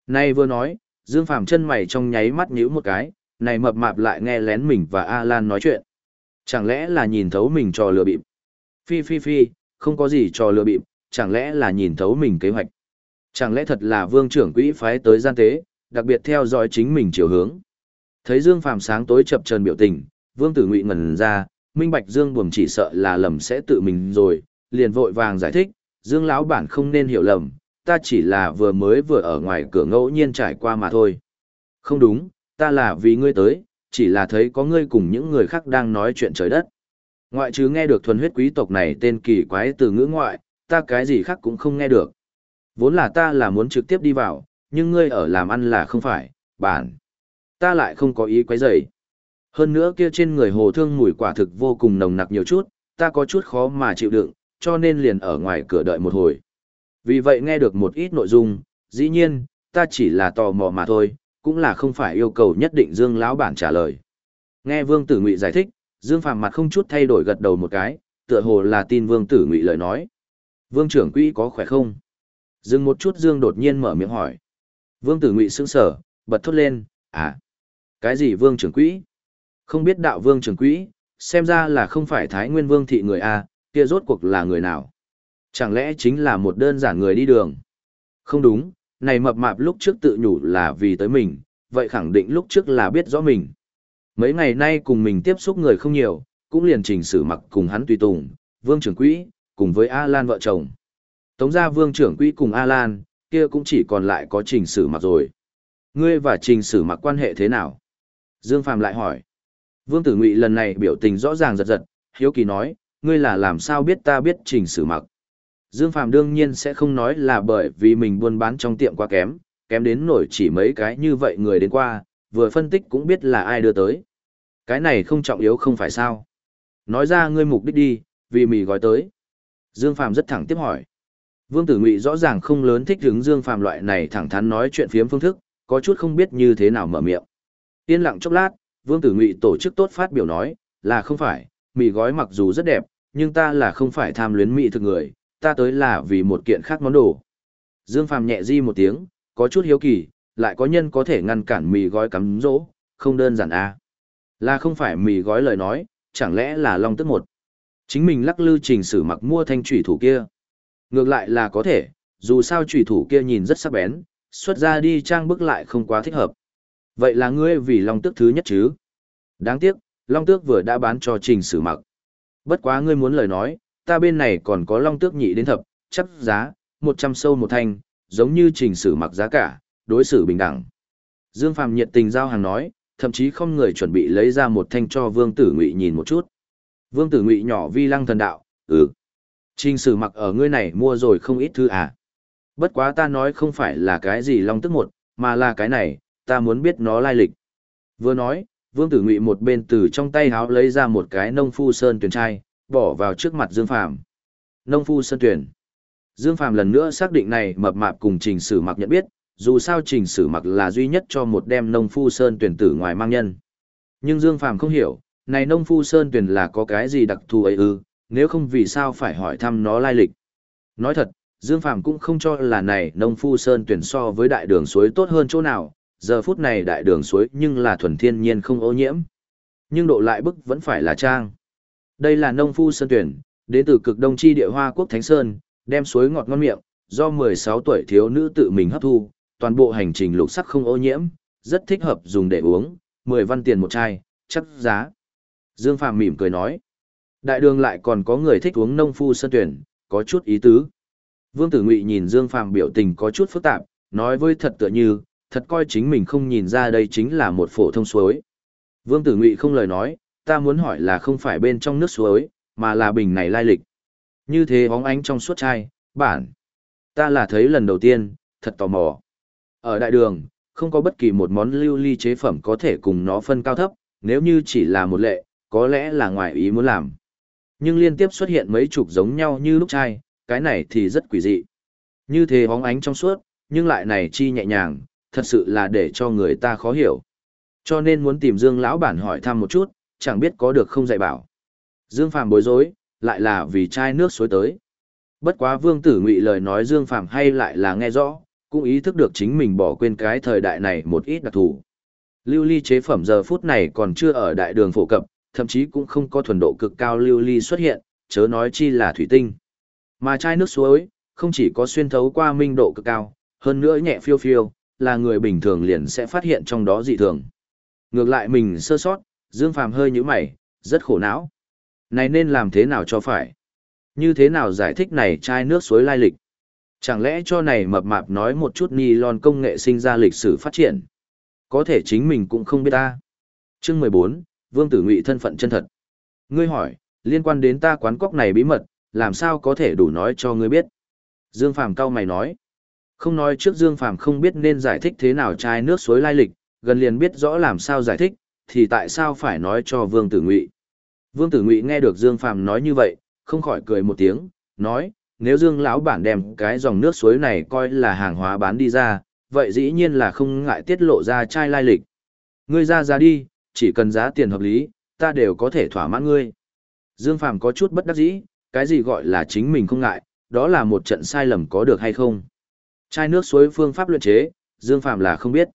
Nay vừa nói, Dương Phàm chân mày trong nháy mắt nhíu một cái, này mập mạp lại nghe lén mình và Alan nói chuyện. Chẳng lẽ là nhìn thấu mình trò lừa bịp? Phi phi phi, không có gì trò lừa bịp, chẳng lẽ là nhìn thấu mình kế hoạch? Chẳng lẽ thật là vương trưởng quỹ phái tới gian tế, đặc biệt theo dõi chính mình chiều hướng? Thấy Dương Phàm sáng tối chập trần biểu tình, Vương Tử Ngụy ngẩn ra, minh bạch Dương Buồm chỉ sợ là lầm sẽ tự mình rồi, liền vội vàng giải thích, Dương lão bản không nên hiểu lầm, ta chỉ là vừa mới vừa ở ngoài cửa ngẫu nhiên trải qua mà thôi. Không đúng, ta là vì ngươi tới, chỉ là thấy có ngươi cùng những người khác đang nói chuyện trời đất. Ngoại trừ nghe được thuần huyết quý tộc này tên kỳ quái từ ngữ ngoại, ta cái gì khác cũng không nghe được. Vốn là ta là muốn trực tiếp đi vào, nhưng ngươi ở làm ăn là không phải, bản. Ta lại không có ý quấy rầy. Hơn nữa kia trên người hồ thương mùi quả thực vô cùng nồng nặc nhiều chút, ta có chút khó mà chịu đựng, cho nên liền ở ngoài cửa đợi một hồi. Vì vậy nghe được một ít nội dung, dĩ nhiên, ta chỉ là tò mò mà thôi, cũng là không phải yêu cầu nhất định Dương lão bản trả lời. Nghe Vương Tử Ngụy giải thích, Dương Phàm mặt không chút thay đổi gật đầu một cái, tựa hồ là tin Vương Tử Ngụy lời nói. Vương trưởng quỹ có khỏe không? Dừng một chút Dương đột nhiên mở miệng hỏi. Vương Tử Ngụy sững sờ, bật thốt lên, "À, cái gì Vương trưởng quỹ?" Không biết đạo Vương trưởng quỹ, xem ra là không phải Thái Nguyên Vương thị người a, kia rốt cuộc là người nào? Chẳng lẽ chính là một đơn giản người đi đường? Không đúng, này mập mạp lúc trước tự nhủ là vì tới mình, vậy khẳng định lúc trước là biết rõ mình. Mấy ngày nay cùng mình tiếp xúc người không nhiều, cũng liền trình sử mặc cùng hắn tùy tùng, vương trưởng quỹ, cùng với A Lan vợ chồng. Tống gia vương trưởng quỹ cùng A Lan, kia cũng chỉ còn lại có trình sử mặc rồi. Ngươi và trình sử mặc quan hệ thế nào? Dương Phàm lại hỏi. Vương Tử Ngụy lần này biểu tình rõ ràng giật giật, hiếu kỳ nói, ngươi là làm sao biết ta biết trình sử mặc. Dương Phàm đương nhiên sẽ không nói là bởi vì mình buôn bán trong tiệm quá kém, kém đến nổi chỉ mấy cái như vậy người đến qua, vừa phân tích cũng biết là ai đưa tới. Cái này không trọng yếu không phải sao. Nói ra ngươi mục đích đi, vì mì gói tới. Dương Phàm rất thẳng tiếp hỏi. Vương Tử Ngụy rõ ràng không lớn thích hứng Dương Phàm loại này thẳng thắn nói chuyện phiếm phương thức, có chút không biết như thế nào mở miệng. Yên lặng chốc lát, Vương Tử Ngụy tổ chức tốt phát biểu nói, là không phải, mì gói mặc dù rất đẹp, nhưng ta là không phải tham luyến mỹ thực người, ta tới là vì một kiện khác món đồ. Dương Phàm nhẹ di một tiếng, có chút hiếu kỳ, lại có nhân có thể ngăn cản mì gói cắm dỗ, không đơn giản à. Là không phải mì gói lời nói, chẳng lẽ là long tức một. Chính mình lắc lư trình sử mặc mua thanh trùy thủ kia. Ngược lại là có thể, dù sao trùy thủ kia nhìn rất sắc bén, xuất ra đi trang bức lại không quá thích hợp. Vậy là ngươi vì long tước thứ nhất chứ? Đáng tiếc, long tước vừa đã bán cho trình sử mặc. Bất quá ngươi muốn lời nói, ta bên này còn có long tước nhị đến thập, chấp giá, 100 sâu một thanh, giống như trình sử mặc giá cả, đối xử bình đẳng. Dương Phàm nhiệt tình giao hàng nói, thậm chí không người chuẩn bị lấy ra một thanh cho Vương Tử Ngụy nhìn một chút. Vương Tử Ngụy nhỏ vi lăng thần đạo, ừ. Trình sử mặc ở ngươi này mua rồi không ít thứ à. Bất quá ta nói không phải là cái gì long tức một, mà là cái này, ta muốn biết nó lai lịch. Vừa nói, Vương Tử Ngụy một bên từ trong tay háo lấy ra một cái nông phu sơn tuyển trai, bỏ vào trước mặt Dương Phàm. Nông phu sơn tuyển. Dương Phàm lần nữa xác định này mập mạp cùng Trình Sử Mặc nhận biết, dù sao Trình Sử Mặc là duy nhất cho một đem nông phu sơn tuyển tử ngoài mang nhân. Nhưng Dương Phàm không hiểu, này nông phu sơn tuyển là có cái gì đặc thù ấy ư, nếu không vì sao phải hỏi thăm nó lai lịch. Nói thật, Dương Phàm cũng không cho là này nông phu sơn tuyển so với đại đường suối tốt hơn chỗ nào, giờ phút này đại đường suối nhưng là thuần thiên nhiên không ô nhiễm. Nhưng độ lại bức vẫn phải là trang. Đây là nông phu sơn tuyển, đến từ cực đông chi địa hoa quốc Thánh Sơn, đem suối ngọt ngon miệng, do 16 tuổi thiếu nữ tự mình hấp thu, toàn bộ hành trình lục sắc không ô nhiễm, rất thích hợp dùng để uống, 10 văn tiền một chai, chắc giá. Dương Phàm mỉm cười nói, đại đường lại còn có người thích uống nông phu sơn tuyển, có chút ý tứ. Vương Tử Ngụy nhìn Dương Phàm biểu tình có chút phức tạp, nói với thật tựa như, thật coi chính mình không nhìn ra đây chính là một phổ thông suối. Vương Tử Ngụy không lời nói, ta muốn hỏi là không phải bên trong nước suối, mà là bình này lai lịch. Như thế bóng ánh trong suốt chai, bản. Ta là thấy lần đầu tiên, thật tò mò. Ở đại đường, không có bất kỳ một món lưu ly chế phẩm có thể cùng nó phân cao thấp, nếu như chỉ là một lệ, có lẽ là ngoài ý muốn làm. Nhưng liên tiếp xuất hiện mấy chục giống nhau như lúc chai, cái này thì rất quỷ dị. Như thế bóng ánh trong suốt, nhưng lại này chi nhẹ nhàng, thật sự là để cho người ta khó hiểu. Cho nên muốn tìm Dương lão bản hỏi thăm một chút, chẳng biết có được không dạy bảo. Dương Phàm bối rối, lại là vì chai nước suối tới. Bất quá Vương Tử Ngụy lời nói Dương Phàm hay lại là nghe rõ, cũng ý thức được chính mình bỏ quên cái thời đại này một ít đặc thù. Lưu ly chế phẩm giờ phút này còn chưa ở đại đường phổ cập, thậm chí cũng không có thuần độ cực cao lưu ly xuất hiện, chớ nói chi là thủy tinh. Mà chai nước suối, không chỉ có xuyên thấu qua minh độ cực cao, hơn nữa nhẹ phiêu phiêu, là người bình thường liền sẽ phát hiện trong đó dị thường. Ngược lại mình sơ sót, Dương Phàm hơi nhíu mày, rất khổ não. Này nên làm thế nào cho phải? Như thế nào giải thích này chai nước suối lai lịch? Chẳng lẽ cho này mập mạp nói một chút nylon công nghệ sinh ra lịch sử phát triển? Có thể chính mình cũng không biết ta. Chương 14, Vương Tử Ngụy thân phận chân thật. Ngươi hỏi, liên quan đến ta quán cóc này bí mật, làm sao có thể đủ nói cho ngươi biết? Dương Phàm cao mày nói. Không nói trước Dương Phàm không biết nên giải thích thế nào chai nước suối lai lịch, gần liền biết rõ làm sao giải thích, thì tại sao phải nói cho Vương Tử Ngụy? Vương Tử Ngụy nghe được Dương Phàm nói như vậy, không khỏi cười một tiếng, nói, nếu Dương lão bản đem cái dòng nước suối này coi là hàng hóa bán đi ra, vậy dĩ nhiên là không ngại tiết lộ ra chai lai lịch. Ngươi ra ra đi, chỉ cần giá tiền hợp lý, ta đều có thể thỏa mãn ngươi. Dương Phàm có chút bất đắc dĩ, cái gì gọi là chính mình không ngại, đó là một trận sai lầm có được hay không. Chai nước suối phương pháp luyện chế, Dương Phàm là không biết.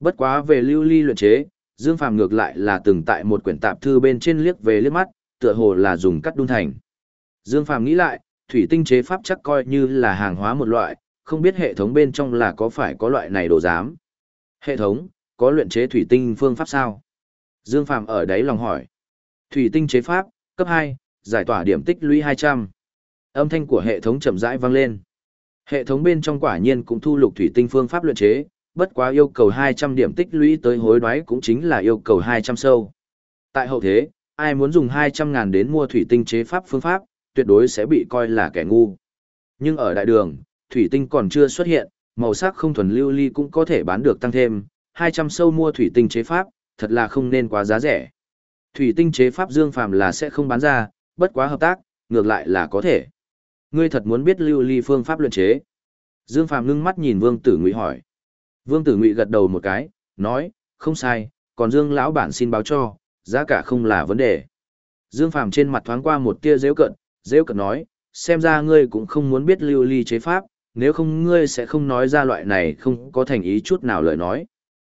Bất quá về lưu ly luyện chế, Dương Phàm ngược lại là từng tại một quyển tạp thư bên trên liếc về liếc mắt, tựa hồ là dùng cắt đun thành. Dương Phàm nghĩ lại, thủy tinh chế pháp chắc coi như là hàng hóa một loại, không biết hệ thống bên trong là có phải có loại này đồ giám. Hệ thống, có luyện chế thủy tinh phương pháp sao? Dương Phàm ở đấy lòng hỏi. Thủy tinh chế pháp, cấp 2, giải tỏa điểm tích lũy 200. Âm thanh của hệ thống chậm rãi vang lên. Hệ thống bên trong quả nhiên cũng thu lục thủy tinh phương pháp luyện chế, bất quá yêu cầu 200 điểm tích lũy tới hối đoái cũng chính là yêu cầu 200 sâu. Tại hậu thế, ai muốn dùng 200 ngàn đến mua thủy tinh chế pháp phương pháp, tuyệt đối sẽ bị coi là kẻ ngu. Nhưng ở đại đường, thủy tinh còn chưa xuất hiện, màu sắc không thuần lưu ly cũng có thể bán được tăng thêm, 200 sâu mua thủy tinh chế pháp, thật là không nên quá giá rẻ. Thủy tinh chế pháp Dương Phàm là sẽ không bán ra, bất quá hợp tác, ngược lại là có thể. Ngươi thật muốn biết lưu ly phương pháp luyện chế? Dương Phàm ngưng mắt nhìn Vương Tử Ngụy hỏi. Vương Tử Ngụy gật đầu một cái, nói, không sai, còn Dương lão bản xin báo cho, giá cả không là vấn đề. Dương Phàm trên mặt thoáng qua một tia giễu cận, giễu cận nói, xem ra ngươi cũng không muốn biết lưu ly chế pháp, nếu không ngươi sẽ không nói ra loại này không có thành ý chút nào lời nói.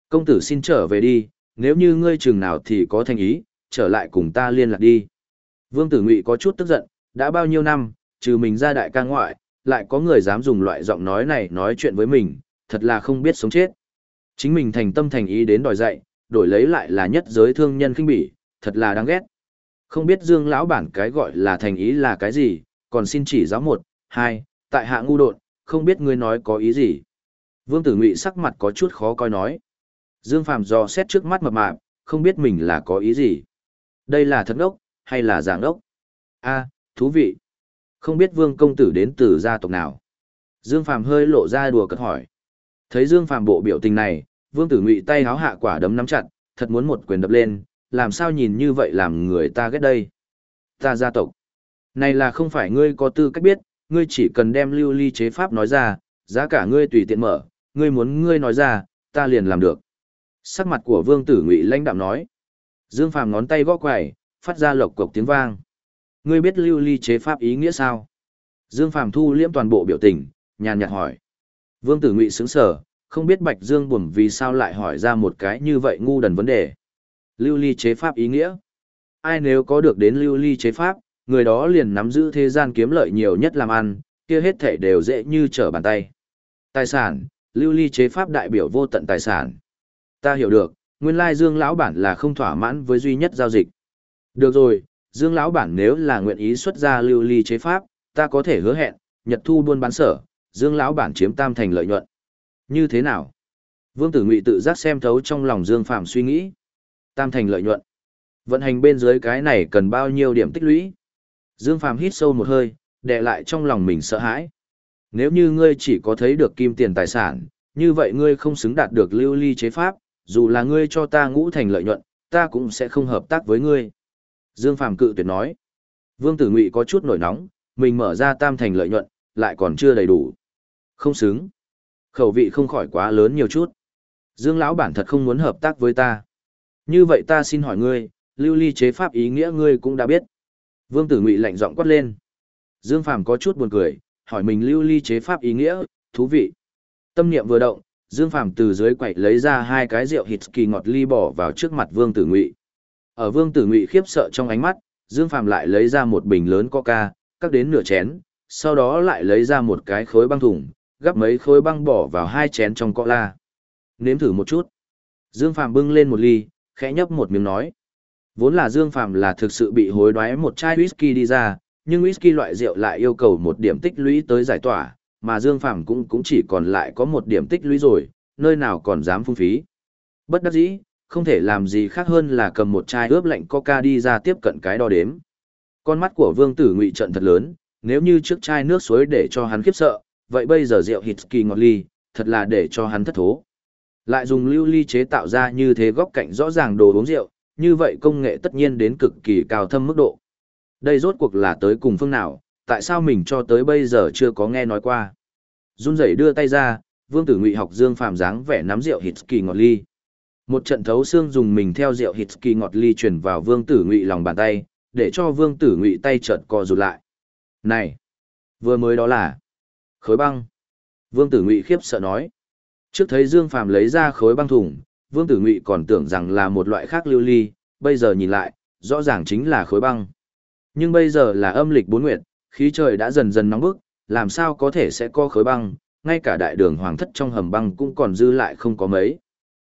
Công tử xin trở về đi, nếu như ngươi chừng nào thì có thành ý, trở lại cùng ta liên lạc đi. Vương Tử Ngụy có chút tức giận, đã bao nhiêu năm, trừ mình ra đại ca ngoại, lại có người dám dùng loại giọng nói này nói chuyện với mình, thật là không biết sống chết. Chính mình thành tâm thành ý đến đòi dạy, đổi lấy lại là nhất giới thương nhân khinh bỉ, thật là đáng ghét. Không biết Dương lão bản cái gọi là thành ý là cái gì, còn xin chỉ giáo một, hai, tại hạ ngu độn, không biết ngươi nói có ý gì. Vương Tử Ngụy sắc mặt có chút khó coi nói. Dương Phàm dò xét trước mắt mập mạp, không biết mình là có ý gì. Đây là thật đốc, hay là giảng đốc? A, thú vị. Không biết Vương công tử đến từ gia tộc nào? Dương Phàm hơi lộ ra đùa cợt hỏi. Thấy Dương Phàm bộ biểu tình này, Vương Tử Ngụy tay háo hạ quả đấm nắm chặt, thật muốn một quyền đập lên, làm sao nhìn như vậy làm người ta ghét đây? Ta gia tộc. Này là không phải ngươi có tư cách biết, ngươi chỉ cần đem lưu ly chế pháp nói ra, giá cả ngươi tùy tiện mở, ngươi muốn ngươi nói ra, ta liền làm được. Sắc mặt của Vương Tử Ngụy lãnh đạm nói. Dương Phàm ngón tay gõ quẩy, phát ra lộc cộc tiếng vang. Ngươi biết lưu ly chế pháp ý nghĩa sao? Dương Phàm thu liễm toàn bộ biểu tình, nhàn nhạt hỏi. Vương Tử Ngụy sững sờ, không biết Bạch Dương buồn vì sao lại hỏi ra một cái như vậy ngu đần vấn đề. Lưu ly chế pháp ý nghĩa. Ai nếu có được đến lưu ly chế pháp, người đó liền nắm giữ thế gian kiếm lợi nhiều nhất làm ăn, kia hết thể đều dễ như trở bàn tay. Tài sản, lưu ly chế pháp đại biểu vô tận tài sản. Ta hiểu được, nguyên lai Dương lão bản là không thỏa mãn với duy nhất giao dịch. Được rồi, Dương lão bản nếu là nguyện ý xuất ra lưu ly chế pháp, ta có thể hứa hẹn, Nhật thu buôn bán sở, Dương lão bản chiếm tam thành lợi nhuận. Như thế nào? Vương Tử Ngụy tự giác xem thấu trong lòng Dương Phạm suy nghĩ. Tam thành lợi nhuận. Vận hành bên dưới cái này cần bao nhiêu điểm tích lũy? Dương Phạm hít sâu một hơi, đè lại trong lòng mình sợ hãi. Nếu như ngươi chỉ có thấy được kim tiền tài sản, như vậy ngươi không xứng đạt được lưu ly chế pháp, dù là ngươi cho ta ngũ thành lợi nhuận, ta cũng sẽ không hợp tác với ngươi. Dương Phạm cự tuyệt nói. Vương Tử Ngụy có chút nổi nóng, mình mở ra tam thành lợi nhuận, lại còn chưa đầy đủ. Không xứng. Khẩu vị không khỏi quá lớn nhiều chút. Dương lão bản thật không muốn hợp tác với ta. Như vậy ta xin hỏi ngươi, lưu ly chế pháp ý nghĩa ngươi cũng đã biết. Vương Tử Ngụy lạnh giọng quát lên. Dương Phàm có chút buồn cười, hỏi mình lưu ly chế pháp ý nghĩa, thú vị. Tâm niệm vừa động, Dương Phàm từ dưới quậy lấy ra hai cái rượu hít kỳ ngọt ly bỏ vào trước mặt Vương Tử Ngụy. Ở Vương Tử Ngụy khiếp sợ trong ánh mắt, Dương Phàm lại lấy ra một bình lớn coca, cắt đến nửa chén, sau đó lại lấy ra một cái khối băng thùng, gắp mấy khối băng bỏ vào hai chén trong cọ la. Nếm thử một chút. Dương Phạm bưng lên một ly, khẽ nhấp một miếng nói. Vốn là Dương Phạm là thực sự bị hối đoái một chai whisky đi ra, nhưng whisky loại rượu lại yêu cầu một điểm tích lũy tới giải tỏa, mà Dương Phạm cũng cũng chỉ còn lại có một điểm tích lũy rồi, nơi nào còn dám phung phí. Bất đắc dĩ, không thể làm gì khác hơn là cầm một chai ướp lạnh coca đi ra tiếp cận cái đo đếm. Con mắt của Vương Tử Ngụy trận thật lớn, nếu như trước chai nước suối để cho hắn khiếp sợ, vậy bây giờ rượu hít kỳ ngọt ly, thật là để cho hắn thất thố. Lại dùng lưu ly chế tạo ra như thế góc cạnh rõ ràng đồ uống rượu, như vậy công nghệ tất nhiên đến cực kỳ cao thâm mức độ. Đây rốt cuộc là tới cùng phương nào, tại sao mình cho tới bây giờ chưa có nghe nói qua. Run rẩy đưa tay ra, vương tử ngụy học dương phàm dáng vẻ nắm rượu hít kỳ ngọt ly. Một trận thấu xương dùng mình theo rượu hít kỳ ngọt ly truyền vào vương tử ngụy lòng bàn tay, để cho vương tử ngụy tay chợt co rụt lại. Này! Vừa mới đó là khối băng. Vương Tử Ngụy khiếp sợ nói. Trước thấy Dương Phàm lấy ra khối băng thùng, Vương Tử Ngụy còn tưởng rằng là một loại khác lưu ly, bây giờ nhìn lại, rõ ràng chính là khối băng. Nhưng bây giờ là âm lịch bốn nguyệt, khí trời đã dần dần nóng bức, làm sao có thể sẽ có khối băng, ngay cả đại đường hoàng thất trong hầm băng cũng còn dư lại không có mấy.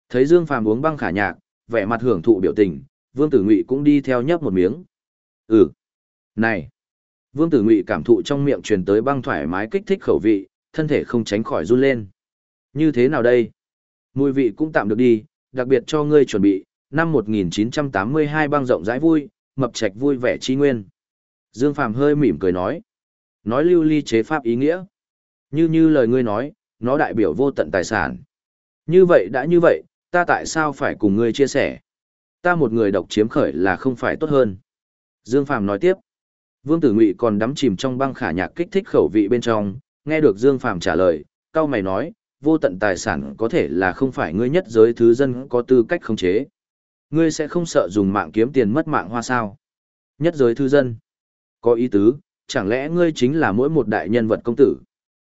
Thấy Dương Phàm uống băng khả nhạc, vẻ mặt hưởng thụ biểu tình, Vương Tử Ngụy cũng đi theo nhấp một miếng. Ừ. Này. Vương Tử Ngụy cảm thụ trong miệng truyền tới băng thoải mái kích thích khẩu vị, thân thể không tránh khỏi run lên. Như thế nào đây? Mùi vị cũng tạm được đi, đặc biệt cho ngươi chuẩn bị, năm 1982 băng rộng rãi vui, mập trạch vui vẻ chi nguyên. Dương Phàm hơi mỉm cười nói. Nói lưu ly chế pháp ý nghĩa. Như như lời ngươi nói, nó đại biểu vô tận tài sản. Như vậy đã như vậy, ta tại sao phải cùng ngươi chia sẻ? Ta một người độc chiếm khởi là không phải tốt hơn. Dương Phàm nói tiếp. Vương Tử Ngụy còn đắm chìm trong băng khả nhạc kích thích khẩu vị bên trong, nghe được Dương Phàm trả lời, cao mày nói, vô tận tài sản có thể là không phải ngươi nhất giới thứ dân có tư cách khống chế. Ngươi sẽ không sợ dùng mạng kiếm tiền mất mạng hoa sao? Nhất giới thứ dân. Có ý tứ, chẳng lẽ ngươi chính là mỗi một đại nhân vật công tử?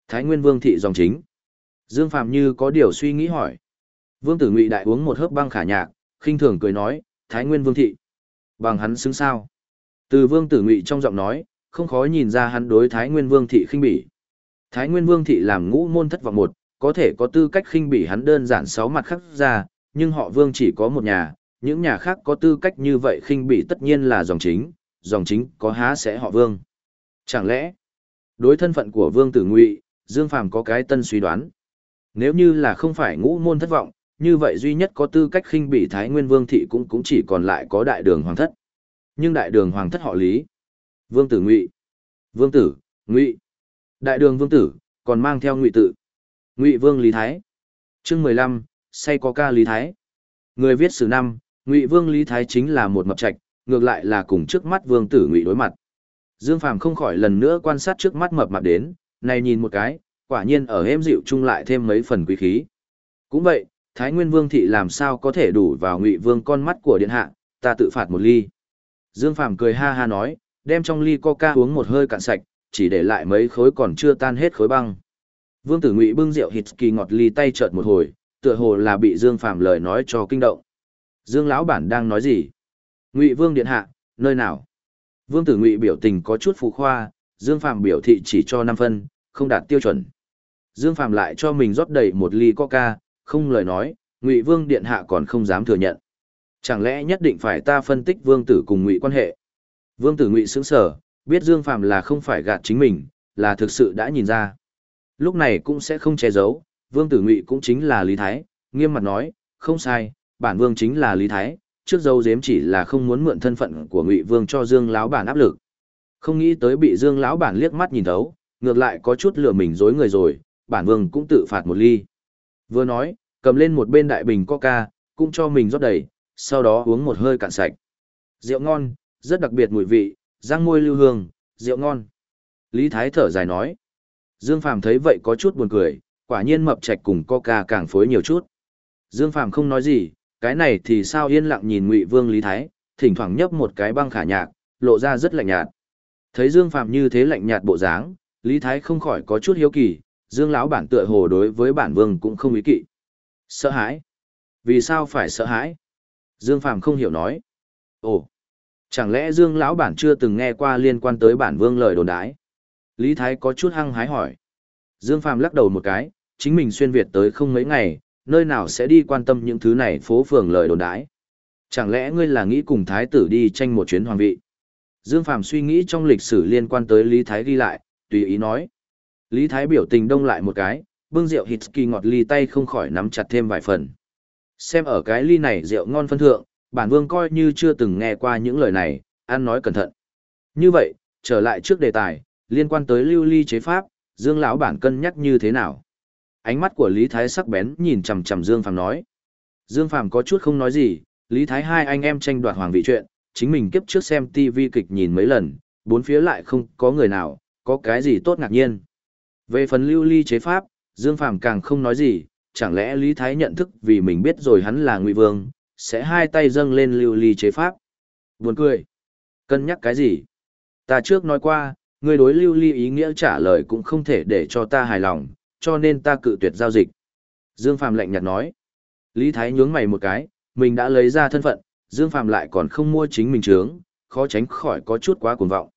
Thái Nguyên Vương thị dòng chính. Dương Phàm như có điều suy nghĩ hỏi. Vương Tử Ngụy đại uống một hớp băng khả nhạc, khinh thường cười nói, Thái Nguyên Vương thị. Bằng hắn xứng sao? Từ Vương Tử Ngụy trong giọng nói, không khó nhìn ra hắn đối Thái Nguyên Vương thị khinh bỉ. Thái Nguyên Vương thị làm ngũ môn thất vọng một, có thể có tư cách khinh bỉ hắn đơn giản sáu mặt khắc ra, nhưng họ Vương chỉ có một nhà, những nhà khác có tư cách như vậy khinh bỉ tất nhiên là dòng chính, dòng chính có há sẽ họ Vương. Chẳng lẽ, đối thân phận của Vương Tử Ngụy, Dương Phàm có cái tân suy đoán. Nếu như là không phải ngũ môn thất vọng, như vậy duy nhất có tư cách khinh bỉ Thái Nguyên Vương thị cũng cũng chỉ còn lại có đại đường hoàng thất. Nhưng đại đường hoàng thất họ Lý, Vương Tử Ngụy, Vương Tử, Ngụy, đại đường Vương Tử, còn mang theo Ngụy tự. Ngụy Vương Lý Thái. Chương mười lăm say có ca Lý Thái. Người viết sử năm, Ngụy Vương Lý Thái chính là một mập trạch, ngược lại là cùng trước mắt Vương Tử Ngụy đối mặt. Dương Phàm không khỏi lần nữa quan sát trước mắt mập mạp đến, này nhìn một cái, quả nhiên ở êm dịu chung lại thêm mấy phần quý khí. Cũng vậy, Thái Nguyên Vương thị làm sao có thể đủ vào Ngụy Vương con mắt của điện hạ, ta tự phạt một ly. Dương Phàm cười ha ha nói, đem trong ly coca uống một hơi cạn sạch, chỉ để lại mấy khối còn chưa tan hết khối băng. Vương Tử Ngụy bưng rượu hít kỳ ngọt ly tay chợt một hồi, tựa hồ là bị Dương Phàm lời nói cho kinh động. Dương lão bản đang nói gì? Ngụy Vương điện hạ, nơi nào? Vương Tử Ngụy biểu tình có chút phù khoa, Dương Phàm biểu thị chỉ cho 5 phân, không đạt tiêu chuẩn. Dương Phàm lại cho mình rót đầy một ly coca, không lời nói, Ngụy Vương điện hạ còn không dám thừa nhận. Chẳng lẽ nhất định phải ta phân tích Vương Tử cùng Ngụy quan hệ? Vương Tử Ngụy sững sờ, biết Dương Phàm là không phải gạt chính mình, là thực sự đã nhìn ra. Lúc này cũng sẽ không che giấu, Vương Tử Ngụy cũng chính là Lý Thái, nghiêm mặt nói, không sai, bản vương chính là Lý Thái, trước dâu dếm chỉ là không muốn mượn thân phận của Ngụy Vương cho Dương lão bản áp lực. Không nghĩ tới bị Dương lão bản liếc mắt nhìn thấu, ngược lại có chút lừa mình dối người rồi, bản vương cũng tự phạt một ly. Vừa nói, cầm lên một bên đại bình coca, cũng cho mình rót đầy, sau đó uống một hơi cạn sạch. Rượu ngon, rất đặc biệt mùi vị, răng môi lưu hương, rượu ngon. Lý Thái thở dài nói. Dương Phàm thấy vậy có chút buồn cười, quả nhiên mập trạch cùng coca càng phối nhiều chút. Dương Phàm không nói gì, cái này thì sao yên lặng nhìn Ngụy Vương Lý Thái, thỉnh thoảng nhấp một cái băng khả nhạc, lộ ra rất lạnh nhạt. Thấy Dương Phàm như thế lạnh nhạt bộ dáng, Lý Thái không khỏi có chút hiếu kỳ, Dương lão bản tựa hồ đối với bản vương cũng không ý kỵ. Sợ hãi? Vì sao phải sợ hãi? Dương Phàm không hiểu nói. Ồ, chẳng lẽ Dương lão bản chưa từng nghe qua liên quan tới bản vương lời đồn đái? Lý Thái có chút hăng hái hỏi. Dương Phàm lắc đầu một cái, chính mình xuyên Việt tới không mấy ngày, nơi nào sẽ đi quan tâm những thứ này phố phường lời đồn đái. Chẳng lẽ ngươi là nghĩ cùng Thái tử đi tranh một chuyến hoàng vị? Dương Phàm suy nghĩ trong lịch sử liên quan tới Lý Thái ghi lại, tùy ý nói. Lý Thái biểu tình đông lại một cái, bưng rượu hít kỳ ngọt ly tay không khỏi nắm chặt thêm vài phần. Xem ở cái ly này rượu ngon phân thượng, bản vương coi như chưa từng nghe qua những lời này, ăn nói cẩn thận. Như vậy, trở lại trước đề tài, liên quan tới lưu ly chế pháp, Dương lão bản cân nhắc như thế nào? Ánh mắt của Lý Thái sắc bén nhìn chằm chằm Dương Phàm nói. Dương Phàm có chút không nói gì, Lý Thái hai anh em tranh đoạt hoàng vị chuyện, chính mình kiếp trước xem TV kịch nhìn mấy lần, bốn phía lại không có người nào, có cái gì tốt ngạc nhiên. Về phần lưu ly chế pháp, Dương Phàm càng không nói gì, chẳng lẽ Lý Thái nhận thức vì mình biết rồi hắn là Ngụy Vương, sẽ hai tay dâng lên lưu ly chế pháp. Buồn cười. Cân nhắc cái gì? Ta trước nói qua, người đối lưu ly ý nghĩa trả lời cũng không thể để cho ta hài lòng, cho nên ta cự tuyệt giao dịch. Dương Phàm lạnh nhạt nói. Lý Thái nhướng mày một cái, mình đã lấy ra thân phận, Dương Phàm lại còn không mua chính mình trướng, khó tránh khỏi có chút quá cuồng vọng.